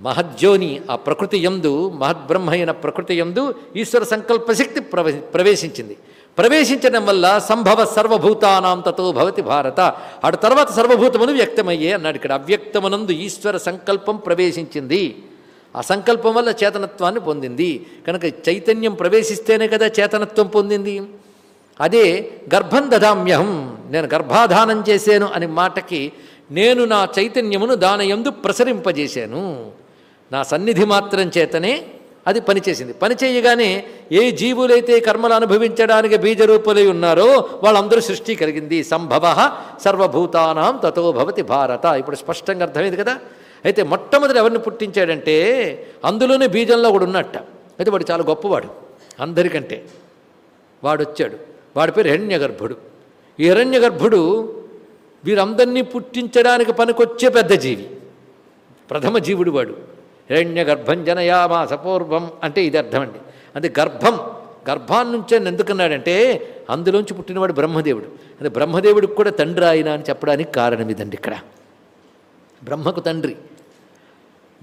మహద్యోని ఆ ప్రకృతి ఎందు మహద్బ్రహ్మ అయిన ప్రకృతి ఎందు ఈశ్వర సంకల్ప శక్తి ప్రవే ప్రవేశించింది. ప్రవేశించడం వల్ల సంభవ సర్వభూతానాం తతో భవతి భారత. ఆడ తర్వాత సర్వభూతమును వ్యక్తమయ్యే అన్నాడు ఇక్కడ. అవ్యక్తమునందు ఈశ్వర సంకల్పం ప్రవేశించింది. ఆ సంకల్పం వల్ల చేతనత్వాన్ని పొందింది. కనుక చైతన్యం ప్రవేశిస్తేనే కదా చేతనత్వం పొందింది. అదే గర్భం దదామ్యహం నేను గర్భాధానం చేశాను అనే మాటకి నేను నా చైతన్యమును దానయందు ప్రసరింపజేశాను. నా సన్నిధి మాత్రం చేతనే అది పనిచేసింది. పని చేయగానే ఏ జీవులైతే కర్మలు అనుభవించడానికి బీజరూపులై ఉన్నారో వాళ్ళందరూ సృష్టి కలిగింది. సంభవ సర్వభూతానాం తతో భవతి భారత. ఇప్పుడు స్పష్టంగా అర్థమైంది కదా? అయితే మొట్టమొదటి ఎవరిని పుట్టించాడంటే అందులోనే బీజంలో కూడా ఉన్నట్ట. అయితే వాడు చాలా గొప్పవాడు అందరికంటే. వాడు వచ్చాడు వాడి పేరు హిరణ్యగర్భుడు. ఈ హిరణ్యగర్భుడు వీరందరినీ పుట్టించడానికి పనికొచ్చే పెద్ద జీవి. ప్రథమ జీవుడు వాడు. హిరణ్య గర్భం జనయామాస పూర్వం అంటే ఇది అర్థం అండి అంటే గర్భం గర్భాన్నుంచి అని ఎందుకన్నాడంటే అందులోంచి పుట్టినవాడు బ్రహ్మదేవుడు. అది బ్రహ్మదేవుడికి కూడా తండ్రి ఆయన అని చెప్పడానికి కారణం ఇదండి ఇక్కడ. బ్రహ్మకు తండ్రి.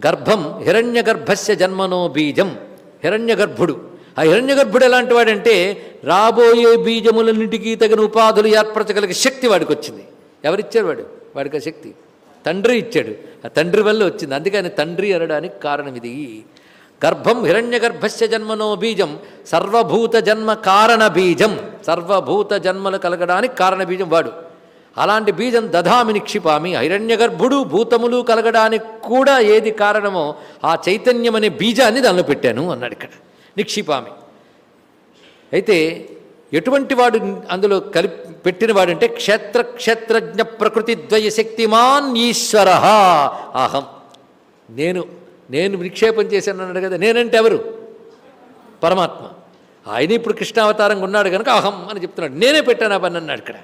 గర్భం హిరణ్య గర్భస్య జన్మనో బీజం. హిరణ్య గర్భుడు ఆ హిరణ్య గర్భుడు ఎలాంటి వాడంటే రాబోయే బీజములన్నిటికీ తగిన ఉపాధులు ఏర్పరచగలిగే శక్తి వాడికి వచ్చింది. ఎవరిచ్చారు వాడు? వాడికి ఆ శక్తి. తండ్రి ఇచ్చాడు. ఆ తండ్రి వల్ల వచ్చింది. అందుకని తండ్రి అనడానికి కారణం ఇది. గర్భం హిరణ్య గర్భస్య జన్మనో బీజం. సర్వభూత జన్మ కారణ బీజం. సర్వభూత జన్మలు కలగడానికి కారణ బీజం వాడు. అలాంటి బీజం దధామి నిక్షిపామి ఐరణ్యగర్భుడు భూతములు కలగడానికి కూడా ఏది కారణమో ఆ చైతన్యం అనే బీజాన్ని దానిలో పెట్టాను అన్నాడు ఇక్కడ. నిక్షిపామి. అయితే ఎటువంటి వాడు అందులో కలిపి పెట్టినవాడంటే క్షేత్ర క్షేత్రజ్ఞ ప్రకృతి ద్వయ శక్తిమాన్ ఈశ్వర. అహం నేను నేను నిక్షేపం చేశాను అన్నాడు కదా నేనంటే ఎవరు? పరమాత్మ. ఆయన ఇప్పుడు కృష్ణావతారంగా ఉన్నాడు కనుక అహం అని చెప్తున్నాడు. నేనే పెట్టాను ఆ పని అన్నాడు ఇక్కడ.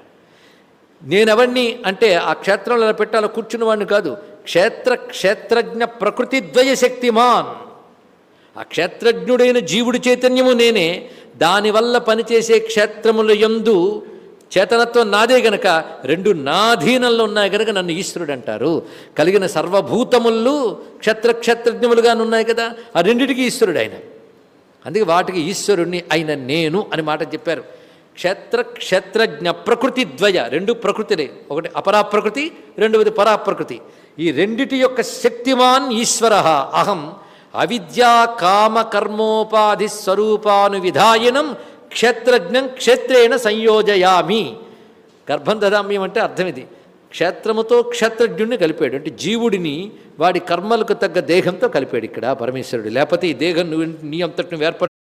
నేనెవడిని అంటే ఆ క్షేత్రంలో పెట్టాలో కూర్చున్నవాడిని కాదు. క్షేత్ర క్షేత్రజ్ఞ ప్రకృతి ద్వయ శక్తిమాన్ ఆ క్షేత్రజ్ఞుడైన జీవుడి చైతన్యము నేనే. దానివల్ల పనిచేసే క్షేత్రముల యందు చేతనత్వం నాదే గనక రెండు నాధీనంలో ఉన్నాయి గనక నన్ను ఈశ్వరుడు అంటారు కలిగిన సర్వభూతములు క్షేత్ర క్షేత్రజ్ఞములుగా ఉన్నాయి కదా ఆ రెండిటికి ఈశ్వరుడు ఆయన అందుకే వాటికి ఈశ్వరుణ్ణి అయిన నేను అని మాట చెప్పారు. క్షేత్ర క్షేత్రజ్ఞ ప్రకృతి ద్వయ రెండు ప్రకృతిలే ఒకటి అపరాప్రకృతి రెండవది పరాప్రకృతి. ఈ రెండిటి యొక్క శక్తిమాన్ ఈశ్వర. అహం అవిద్యా కామ కర్మోపాధి స్వరూపాను విధాయనం క్షేత్రజ్ఞం క్షేత్రేణ సంయోజయామి. గర్భం దదామ్యం అంటే అర్థం ఇది. క్షేత్రముతో క్షేత్రజ్ఞుడిని కలిపాడు. అంటే జీవుడిని వాడి కర్మలకు తగ్గ దేహంతో కలిపాడు ఇక్కడ పరమేశ్వరుడు. లేకపోతే ఈ దేహం నువ్వు నీ అంతటిని ఏర్పడు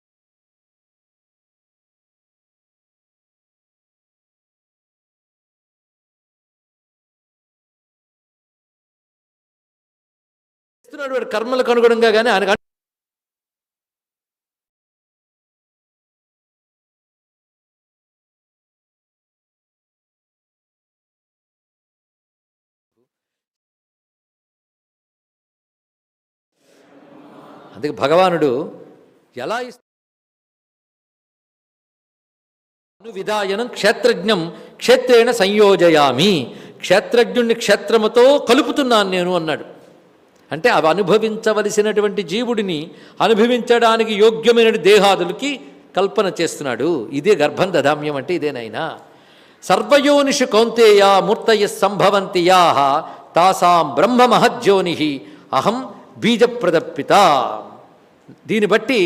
చేస్తున్నాడు వాడు కర్మలకు అనుగుణంగా కానీ ఆయన అందుకే భగవానుడు ఎలా ఇస్తాను విధాయనం క్షేత్రజ్ఞం క్షేత్రేణ సంయోజయామి. క్షేత్రజ్ఞుణ్ణి క్షేత్రముతో కలుపుతున్నాను నేను అన్నాడు. అంటే అవి అనుభవించవలసినటువంటి జీవుడిని అనుభవించడానికి యోగ్యమైన దేహాదులకి కల్పన చేస్తున్నాడు. ఇదే గర్భం దధామ్యం అంటే ఇదేనైనా. సర్వయోనిషు కౌంతేయ మూర్తయ సంభవంతి యాహ తాసాం బ్రహ్మ మహజ్యోని అహం బీజప్రదప్పిత దీన్ని బట్టి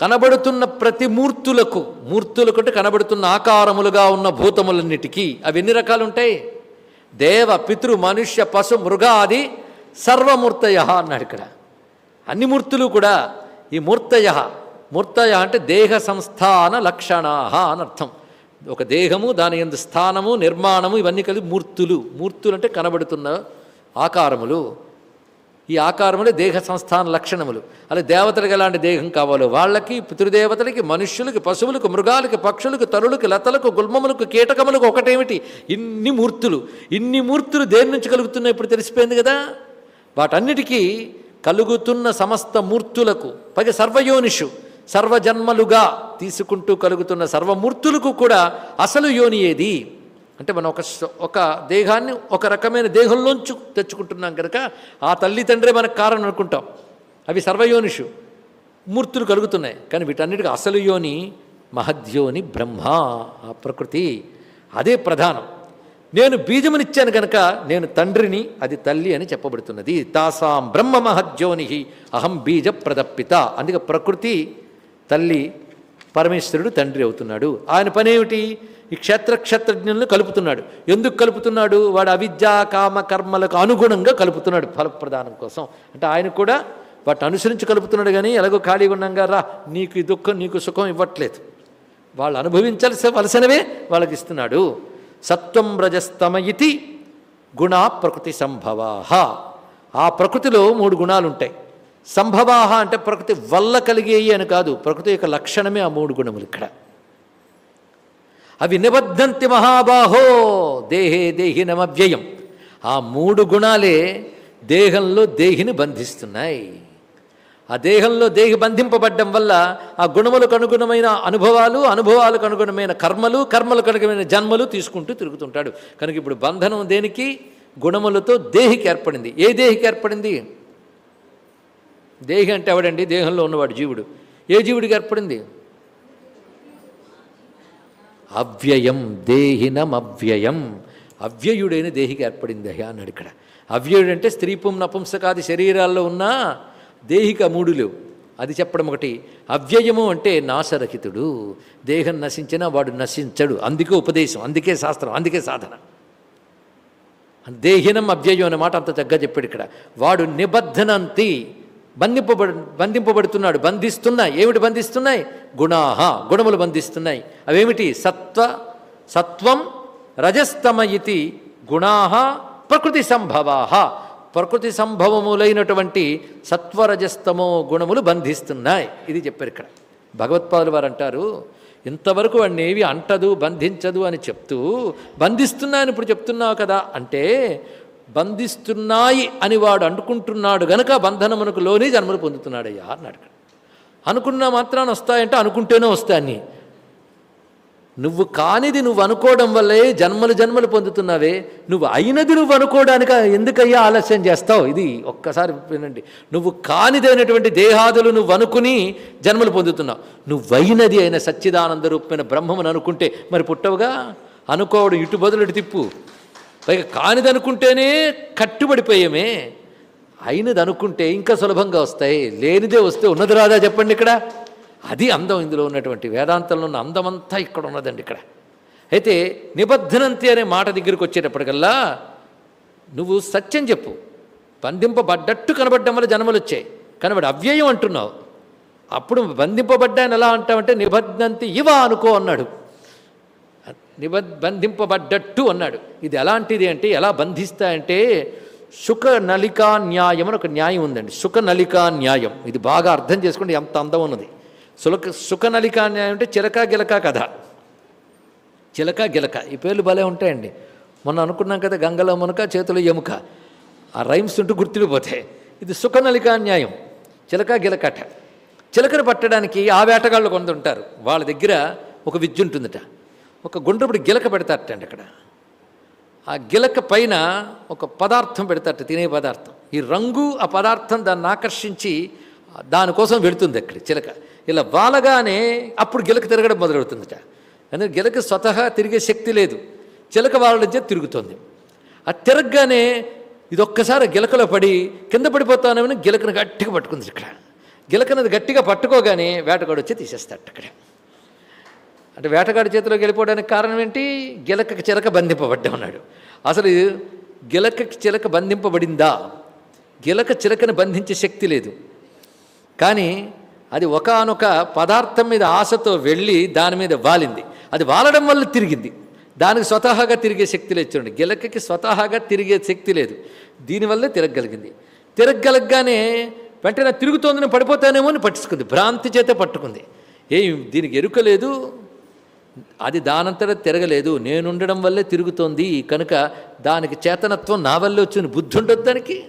కనబడుతున్న ప్రతి మూర్తులకు మూర్తులకు అంటే కనబడుతున్న ఆకారములుగా ఉన్న భూతములన్నిటికీ అవి ఎన్ని రకాలుంటాయి? దేవ పితృ మనుష్య పశు మృగాది సర్వమూర్తయ అన్నాడు ఇక్కడ. అన్ని మూర్తులు కూడా ఈ మూర్తయ మూర్తయ అంటే దేహ సంస్థాన లక్షణా అని అర్థం. ఒక దేహము దాని ఎందు స్థానము నిర్మాణము ఇవన్నీ కలిపి మూర్తులు. మూర్తులు అంటే కనబడుతున్న ఆకారములు. ఈ ఆకారములే దేహ సంస్థాన లక్షణములు. అలా దేవతలకు ఎలాంటి దేహం కావాలో వాళ్ళకి పితృదేవతలకి మనుష్యులకి పశువులకు మృగాలకి పక్షులకు తరులకు లతలకు గుల్మములకు కీటకములకు ఒకటేమిటి? ఇన్ని మూర్తులు. ఇన్ని మూర్తులు దేని నుంచి కలుగుతున్నాయి ఇప్పుడు తెలిసిపోయింది కదా? వాటన్నిటికీ కలుగుతున్న సమస్త మూర్తులకు పైగా సర్వయోనిషు సర్వజన్మలుగా తీసుకుంటూ కలుగుతున్న సర్వమూర్తులకు కూడా అసలు యోని ఏది? అంటే మనం ఒక ఒక దేహాన్ని ఒక రకమైన దేహంలోంచి తెచ్చుకుంటున్నాం కనుక ఆ తల్లి తండ్రే మనకు కారణం అనుకుంటాం. అవి సర్వయోనిషు మూర్తులు కలుగుతున్నాయి. కానీ వీటన్నిటికీ అసలు యోని మహద్యోని బ్రహ్మ ఆ ప్రకృతి అదే ప్రధానం. నేను బీజమునిచ్చాను కనుక నేను తండ్రిని అది తల్లి అని చెప్పబడుతున్నది. తాసాం బ్రహ్మ మహజ్యోని అహం బీజ ప్రదప్పిత అందుకే ప్రకృతి తల్లి పరమేశ్వరుడు తండ్రి అవుతున్నాడు. ఆయన పనేమిటి? ఈ క్షేత్ర క్షేత్రజ్ఞులను కలుపుతున్నాడు. ఎందుకు కలుపుతున్నాడు? వాడు అవిద్యా కామ కర్మలకు అనుగుణంగా కలుపుతున్నాడు ఫలప్రదానం కోసం. అంటే ఆయన కూడా వాటిని అనుసరించి కలుపుతున్నాడు కానీ ఎలాగో ఖాళీగా ఉన్నాగా రా నీకు ఈ దుఃఖం నీకు సుఖం ఇవ్వట్లేదు. వాళ్ళు అనుభవించాల్సి వలసినవే వాళ్ళకి ఇస్తున్నాడు. సత్వం రజస్తమ ఇతి గుణ ప్రకృతి సంభవాహ. ఆ ప్రకృతిలో మూడు గుణాలు ఉంటాయి సంభవాహ అంటే ప్రకృతి వల్ల కలిగేయి అని కాదు ప్రకృతి యొక్క లక్షణమే ఆ మూడు గుణములు ఇక్కడ. అవి నిబద్ధంతి మహాబాహో దేహే దేహి నమవ్యయం ఆ మూడు గుణాలే దేహంలో దేహిని బంధిస్తున్నాయి. ఆ దేహంలో దేహి బంధింపబడ్డం వల్ల ఆ గుణములకు అనుగుణమైన అనుభవాలు అనుభవాలకు అనుగుణమైన కర్మలు కర్మలకు అనుగుణమైన జన్మలు తీసుకుంటూ తిరుగుతుంటాడు. కనుక ఇప్పుడు బంధనం దేనికి? గుణములతో దేహికి ఏర్పడింది. ఏ దేహికి ఏర్పడింది? దేహి అంటే ఎవడండి? దేహంలో ఉన్నవాడు జీవుడు. ఏ జీవుడికి ఏర్పడింది? అవ్యయం దేహినం అవ్యయం అవ్యయుడైన దేహికి ఏర్పడింది అయ్యా అన్నాడు ఇక్కడ. అవ్యయుడు అంటే స్త్రీపుం నపుంసకాది శరీరాల్లో ఉన్న దేహిక మూడు లేవు అది చెప్పడం ఒకటి. అవ్యయము అంటే నాశరహితుడు. దేహం నశించినా వాడు నశించడు. అందుకే ఉపదేశం అందుకే శాస్త్రం అందుకే సాధన. దేహినం అవ్యయం అనే మాట అంత చక్కగా చెప్పాడు ఇక్కడ. వాడు నిబద్ధనంతి బంధింపబడు బంధింపబడుతున్నాడు బంధిస్తున్నాయి. ఏమిటి బంధిస్తున్నాయి? గుణాహ గుణములు బంధిస్తున్నాయి. అవేమిటి? సత్వ సత్వం రజస్తమ ఇది గుణాహ ప్రకృతి సంభవాహ. ప్రకృతి సంభవములైనటువంటి సత్వరజస్తమో గుణములు బంధిస్తున్నాయి. ఇది చెప్పారు ఇక్కడ. భగవత్పాదులు వారు అంటారు ఇంతవరకు వాడిని ఏవి అంటదు బంధించదు అని చెప్తూ బంధిస్తున్నాయని ఇప్పుడు చెప్తున్నావు కదా. అంటే బంధిస్తున్నాయి అని వాడు అనుకుంటున్నాడు గనక బంధనమునకు లోని జన్మలు పొందుతున్నాడయ్యా అన్నాడు అనుకున్నా అనుకున్న మాత్రాన వస్తాయంటే అనుకుంటేనే వస్తాయని. నువ్వు కానిది నువ్వు అనుకోవడం వల్లే జన్మలు జన్మలు పొందుతున్నావే. నువ్వు అయినది నువ్వు అనుకోవడానికి ఎందుకయ్యా ఆలస్యం చేస్తావు? ఇది ఒక్కసారి వినండి. నువ్వు కానిదైనటువంటి దేహాదులు నువ్వు అనుకుని జన్మలు పొందుతున్నావు. నువ్వైనది అయిన సచ్చిదానంద రూపమైన బ్రహ్మమని అనుకుంటే మరి పుట్టవుగా? అనుకోవడం ఇటు బదులు ఇటు తిప్పు. పైగా కానిది అనుకుంటేనే కట్టుబడిపోయామే. అయినది అనుకుంటే ఇంకా సులభంగా వస్తాయి. లేనిదే వస్తే ఉన్నది రాదా చెప్పండి ఇక్కడ? అది అందం ఇందులో ఉన్నటువంటి వేదాంతంలో ఉన్న అందమంతా ఇక్కడ ఉన్నదండి ఇక్కడ. అయితే నిబద్ధనంతి అనే మాట దగ్గరికి వచ్చేటప్పటికల్లా నువ్వు సత్యం చెప్పు. బంధింపబడ్డట్టు కనబడ్డం వల్ల జన్మలు వచ్చాయి కనబడి అవ్యయం అంటున్నావు. అప్పుడు బంధింపబడ్డాయని ఎలా అంటావంటే నిబద్ధంతి ఇవ అనుకో అన్నాడు. నిబద్ బంధింపబడ్డట్టు అన్నాడు. ఇది ఎలాంటిది అంటే ఎలా బంధిస్తాయంటే సుఖ నలికా న్యాయం అని ఒక న్యాయం ఉందండి. సుఖ నలికా న్యాయం. ఇది బాగా అర్థం చేసుకోండి ఎంత అందం ఉన్నది. సులక సుఖ న్యాయం అంటే చిలక గిలక కథ. చిలక గిలక. ఈ పేర్లు భలే ఉంటాయండి. మొన్న అనుకున్నాం కదా గంగలో మునక చేతులు ఎముక. ఆ రైమ్స్ ఉంటూ గుర్తుడిపోతాయి. ఇది సుఖ న్యాయం. చిలక గిలకట. చిలకను పట్టడానికి ఆ వేటగాళ్ళు కొంత ఉంటారు. వాళ్ళ దగ్గర ఒక విద్య ఉంటుందట. ఒక గుండ్రపుడు గిలక పెడతారటండి అక్కడ. ఆ గిలక పైన ఒక పదార్థం పెడతారట తినే పదార్థం. ఈ రంగు ఆ పదార్థం దాన్ని ఆకర్షించి దానికోసం వెళుతుంది అక్కడ చిలక. ఇలా వాలగానే అప్పుడు గిలక తిరగడం మొదలవుతుందట. అందుకే గిలక స్వతహా తిరిగే శక్తి లేదు. చిలక వాళ్ళ చేతి తిరుగుతుంది. ఆ తిరగగానే ఇది ఒక్కసారి గిలకలో పడి కింద పడిపోతానని గిలకను గట్టిగా పట్టుకుంది ఇక్కడ. గిలకనది గట్టిగా పట్టుకోగానే వేటగాడు వచ్చి తీసేస్తాడు అక్కడ. అంటే వేటగాడి చేతిలోకి వెళ్ళిపోవడానికి కారణం ఏంటి? గిలకకి చిలక బంధింపబడ్డా ఉన్నాడు. అసలు గిలకకి చిలక బంధింపబడిందా? గిలక చిలకను బంధించే శక్తి లేదు. కానీ అది ఒకానొక పదార్థం మీద ఆశతో వెళ్ళి దాని మీద వాలింది. అది వాలడం వల్ల తిరిగింది. దానికి స్వతహాగా తిరిగే శక్తి లేదు చూడండి. గిలకకి స్వతహాగా తిరిగే శక్తి లేదు. దీనివల్లే తిరగగలిగింది తిరగగలగగానే వెంటనే తిరుగుతోందని పడిపోతానేమో అని పట్టుకుంది భ్రాంతి చేత పట్టుకుంది. ఏం దీనికి ఎరుక లేదు? అది దానంతటా తిరగలేదు. నేనుండడం వల్లే తిరుగుతోంది. కనుక దానికి చేతనత్వం నా వల్లే వచ్చింది. బుద్ధి ఉండొద్దానికి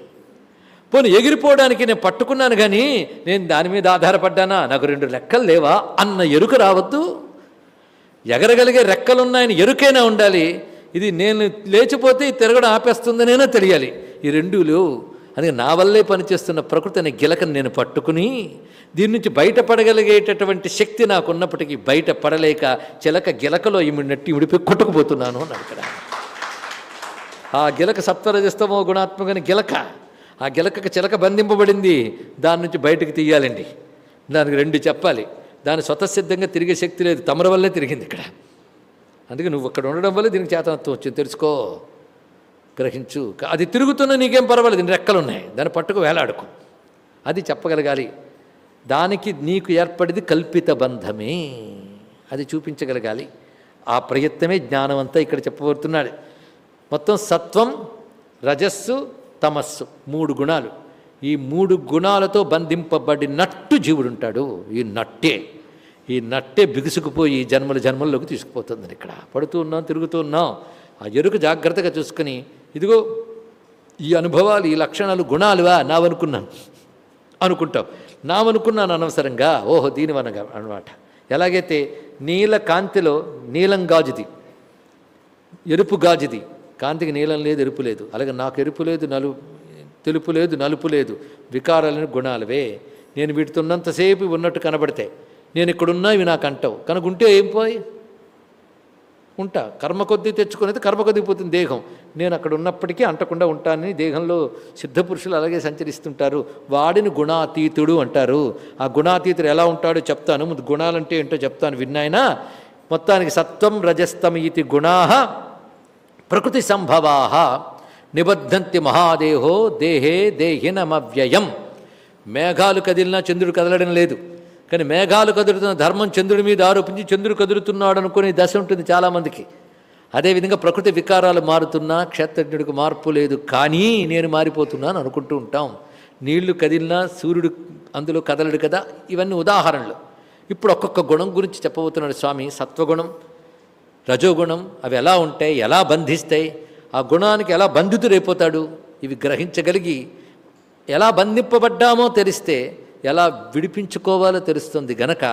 పోనీ ఎగిరిపోవడానికి నేను పట్టుకున్నాను కానీ నేను దాని మీద ఆధారపడ్డానా? నాకు రెండు రెక్కలు లేవా? అన్న ఎరుక రావద్దు. ఎగరగలిగే రెక్కలున్నాయని ఎరుకైనా ఉండాలి. ఇది నేను లేచిపోతే ఈ తిరగడం ఆపేస్తుందనేనా తెలియాలి. ఈ రెండు లేవు. అందుకే నా వల్లే పనిచేస్తున్న ప్రకృతి అనే గిలకను నేను పట్టుకుని దీని నుంచి బయటపడగలిగేటటువంటి శక్తి నాకున్నప్పటికీ బయటపడలేక బయట పడలేక చిలక గిలకలో ఇమిడినట్టు ఇమిడిపోయి కొట్టుకుపోతున్నాను అని అక్కడ ఆ గిలక సప్తరజస్తమో గుణాత్మకని గిలక. ఆ గిలకకు చిలక బంధింపబడింది. దాని నుంచి బయటకు తీయాలండి. దానికి రెండు చెప్పాలి. దాని స్వతసిద్ధంగా తిరిగే శక్తి లేదు. తమర వల్లే తిరిగింది ఇక్కడ. అందుకే నువ్వు అక్కడ ఉండడం వల్ల దీనికి చేతనత్వం వచ్చింది. తెలుసుకో. గ్రహించు. అది తిరుగుతున్న నీకేం పర్వాలేదు. దీని రెక్కలు ఉన్నాయి దాన్ని పట్టుకు వేలాడుకో. అది చెప్పగలగాలి. దానికి నీకు ఏర్పడింది కల్పిత బంధమే. అది చూపించగలగాలి. ఆ ప్రయత్నమే జ్ఞానం అంతా ఇక్కడ చెప్పబడుతున్నాడు. మొత్తం సత్వం రజస్సు తమస్సు మూడు గుణాలు. ఈ మూడు గుణాలతో బంధింపబడినట్టు జీవుడు ఉంటాడు ఈ నట్టే. ఈ నట్టే బిగుసుకుపోయి జన్మల జన్మల్లోకి తీసుకుపోతుంది ఇక్కడ. పడుతూ ఉన్నాం తిరుగుతూ ఉన్నాం. ఆ ఎరుక జాగ్రత్తగా చూసుకుని ఇదిగో ఈ అనుభవాలు ఈ లక్షణాలు గుణాలువా? నావనుకున్నాను. అనుకుంటావు. నావనుకున్నాను అనవసరంగా. ఓహో దీని వనగా అనమాట ఎలాగైతే నీల కాంతిలో నీలం గాజుది ఎరుపు గాజుది కాంతికి నీలం లేదు ఎరుపు లేదు. అలాగే నాకు ఎరుపు లేదు నలు తెలుపు లేదు నలుపు లేదు. వికారాలని గుణాలవే. నేను వీటితో ఉన్నంతసేపు ఉన్నట్టు కనబడతాయి. నేను ఇక్కడున్నా ఇవి నాకు అంటావు. కనుక ఉంటే ఏం పోయి? ఉంటా. కర్మ కొద్దీ తెచ్చుకునేది కర్మ కొద్దీ పోతుంది దేహం. నేను అక్కడ ఉన్నప్పటికీ అంటకుండా ఉంటానని దేహంలో సిద్ధపురుషులు అలాగే సంచరిస్తుంటారు. వాడిని గుణాతీతుడు అంటారు. ఆ గుణాతీతుడు ఎలా ఉంటాడో చెప్తాను. ముందు గుణాలంటే ఏంటో చెప్తాను. విన్నాయనా? మొత్తానికి సత్వం రజస్తం ఇది గుణా ప్రకృతి సంభవా నిబద్ధంతి మహాదేహో దేహే దేహినమవ్యయం. మేఘాలు కదిలినా చంద్రుడు కదలడం లేదు. కానీ మేఘాలు కదులుతున్న ధర్మం చంద్రుడి మీద ఆరోపించి చంద్రుడు కదులుతున్నాడు అనుకునే దశ ఉంటుంది చాలామందికి. అదేవిధంగా ప్రకృతి వికారాలు మారుతున్నా క్షేత్రజ్ఞుడికి మార్పు లేదు. కానీ నేను మారిపోతున్నాను అనుకుంటూ ఉంటాం. నీళ్ళు కదిలినా సూర్యుడు అందులో కదలడు కదా? ఇవన్నీ ఉదాహరణలు. ఇప్పుడు ఒక్కొక్క గుణం గురించి చెప్పబోతున్నాడు స్వామి. సత్వగుణం రజోగుణం అవి ఎలా ఉంటాయి ఎలా బంధిస్తాయి ఆ గుణానికి ఎలా బంధితుడైపోతాడు ఇవి గ్రహించగలిగి ఎలా బంధింపబడ్డామో తెలిస్తే ఎలా విడిపించుకోవాలో తెలుస్తుంది గనక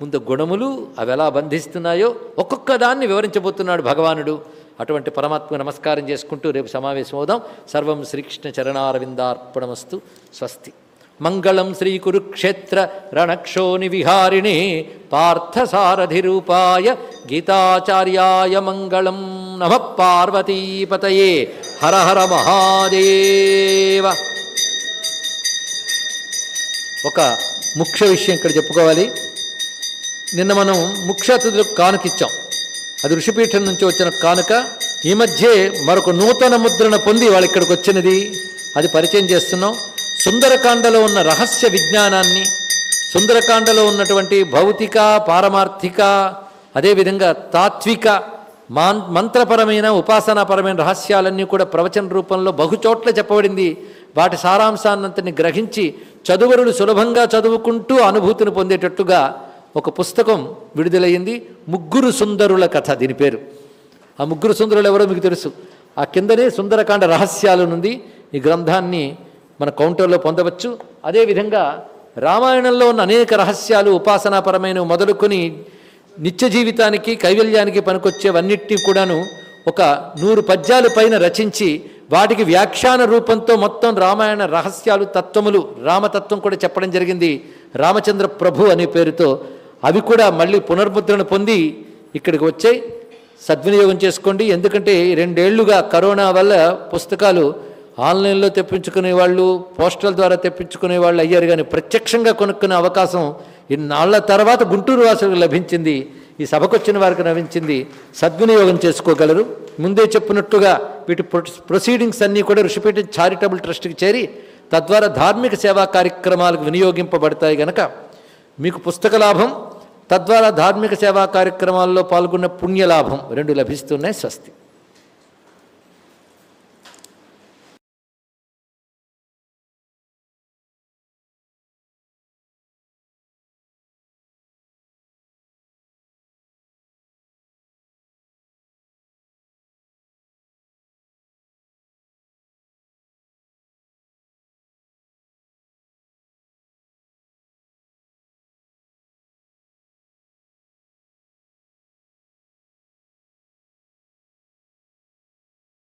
ముందు గుణములు అవి ఎలా బంధిస్తున్నాయో ఒక్కొక్క దాన్ని వివరించబోతున్నాడు భగవానుడు. అటువంటి పరమాత్మ నమస్కారం చేసుకుంటూ రేపు సమావేశం అవుదాం సర్వం శ్రీకృష్ణ చరణారవిందార్పణమస్తు. స్వస్తి. మంగళం శ్రీ కురుక్షేత్ర రణక్షోని విహారిణే పార్థసారథిరూపాయ గీతాచార్యాయ మంగళం నమ పార్వతీపతయే. హర హర మహాదేవ. ఒక ముఖ్య విషయం ఇక్కడ చెప్పుకోవాలి. నిన్న మనం ముఖ్య అతిథులకు కానుకిచ్చాం. అది ఋషిపీఠం నుంచి వచ్చిన కానుక. ఈ మధ్యే మరొక నూతన ముద్రణ పొంది వాళ్ళు ఇక్కడికి వచ్చినది. అది పరిచయం చేస్తున్నాం. సుందరకాండలో ఉన్న రహస్య విజ్ఞానాన్ని సుందరకాండలో ఉన్నటువంటి భౌతిక పారమార్థిక అదేవిధంగా తాత్విక మాన్ మంత్రపరమైన ఉపాసనాపరమైన రహస్యాలన్నీ కూడా ప్రవచన రూపంలో బహుచోట్ల చెప్పబడింది. వాటి సారాంశాన్నంతని గ్రహించి చదువరులు సులభంగా చదువుకుంటూ అనుభూతిని పొందేటట్టుగా ఒక పుస్తకం విడుదలయ్యింది. ముగ్గురు సుందరుల కథ దీని పేరు. ఆ ముగ్గురు సుందరులు ఎవరో మీకు తెలుసు. ఆ కిందనే సుందరకాండ రహస్యాలు నుండి ఈ గ్రంథాన్ని మన కౌంటర్లో పొందవచ్చు. అదేవిధంగా రామాయణంలో ఉన్న అనేక రహస్యాలు ఉపాసనాపరమైన మొదలుకొని నిత్య జీవితానికి కైవల్యానికి పనికొచ్చేవన్నిటినీ కూడాను ఒక నూరు పద్యాల పైన రచించి వాటికి వ్యాఖ్యాన రూపంతో మొత్తం రామాయణ రహస్యాలు తత్వములు రామతత్వం కూడా చెప్పడం జరిగింది. రామచంద్ర ప్రభు అనే పేరుతో అవి కూడా మళ్ళీ పునర్ముద్రణ పొంది ఇక్కడికి వచ్చాయి. సద్వినియోగం చేసుకోండి. ఎందుకంటే రెండేళ్ళుగా కరోనా వల్ల పుస్తకాలు ఆన్లైన్లో తెప్పించుకునే వాళ్ళు పోస్టల్ ద్వారా తెప్పించుకునే వాళ్ళు అయ్యారు. కానీ ప్రత్యక్షంగా కొనుక్కునే అవకాశం ఇన్నాళ్ళ తర్వాత గుంటూరు వాసులకు లభించింది. ఈ సభకు వచ్చిన వారికి లభించింది. సద్వినియోగం చేసుకోగలరు. ముందే చెప్పినట్టుగా వీటి ప్రొ- ప్రొసీడింగ్స్ అన్నీ కూడా ఋషిపేట చారిటబుల్ ట్రస్ట్కి చేరి తద్వారా ధార్మిక సేవా కార్యక్రమాలకు వినియోగింపబడతాయి గనక మీకు పుస్తక లాభం తద్వారా ధార్మిక సేవా కార్యక్రమాల్లో పాల్గొన్న పుణ్యలాభం రెండు లభిస్తున్నాయి స్వస్తి.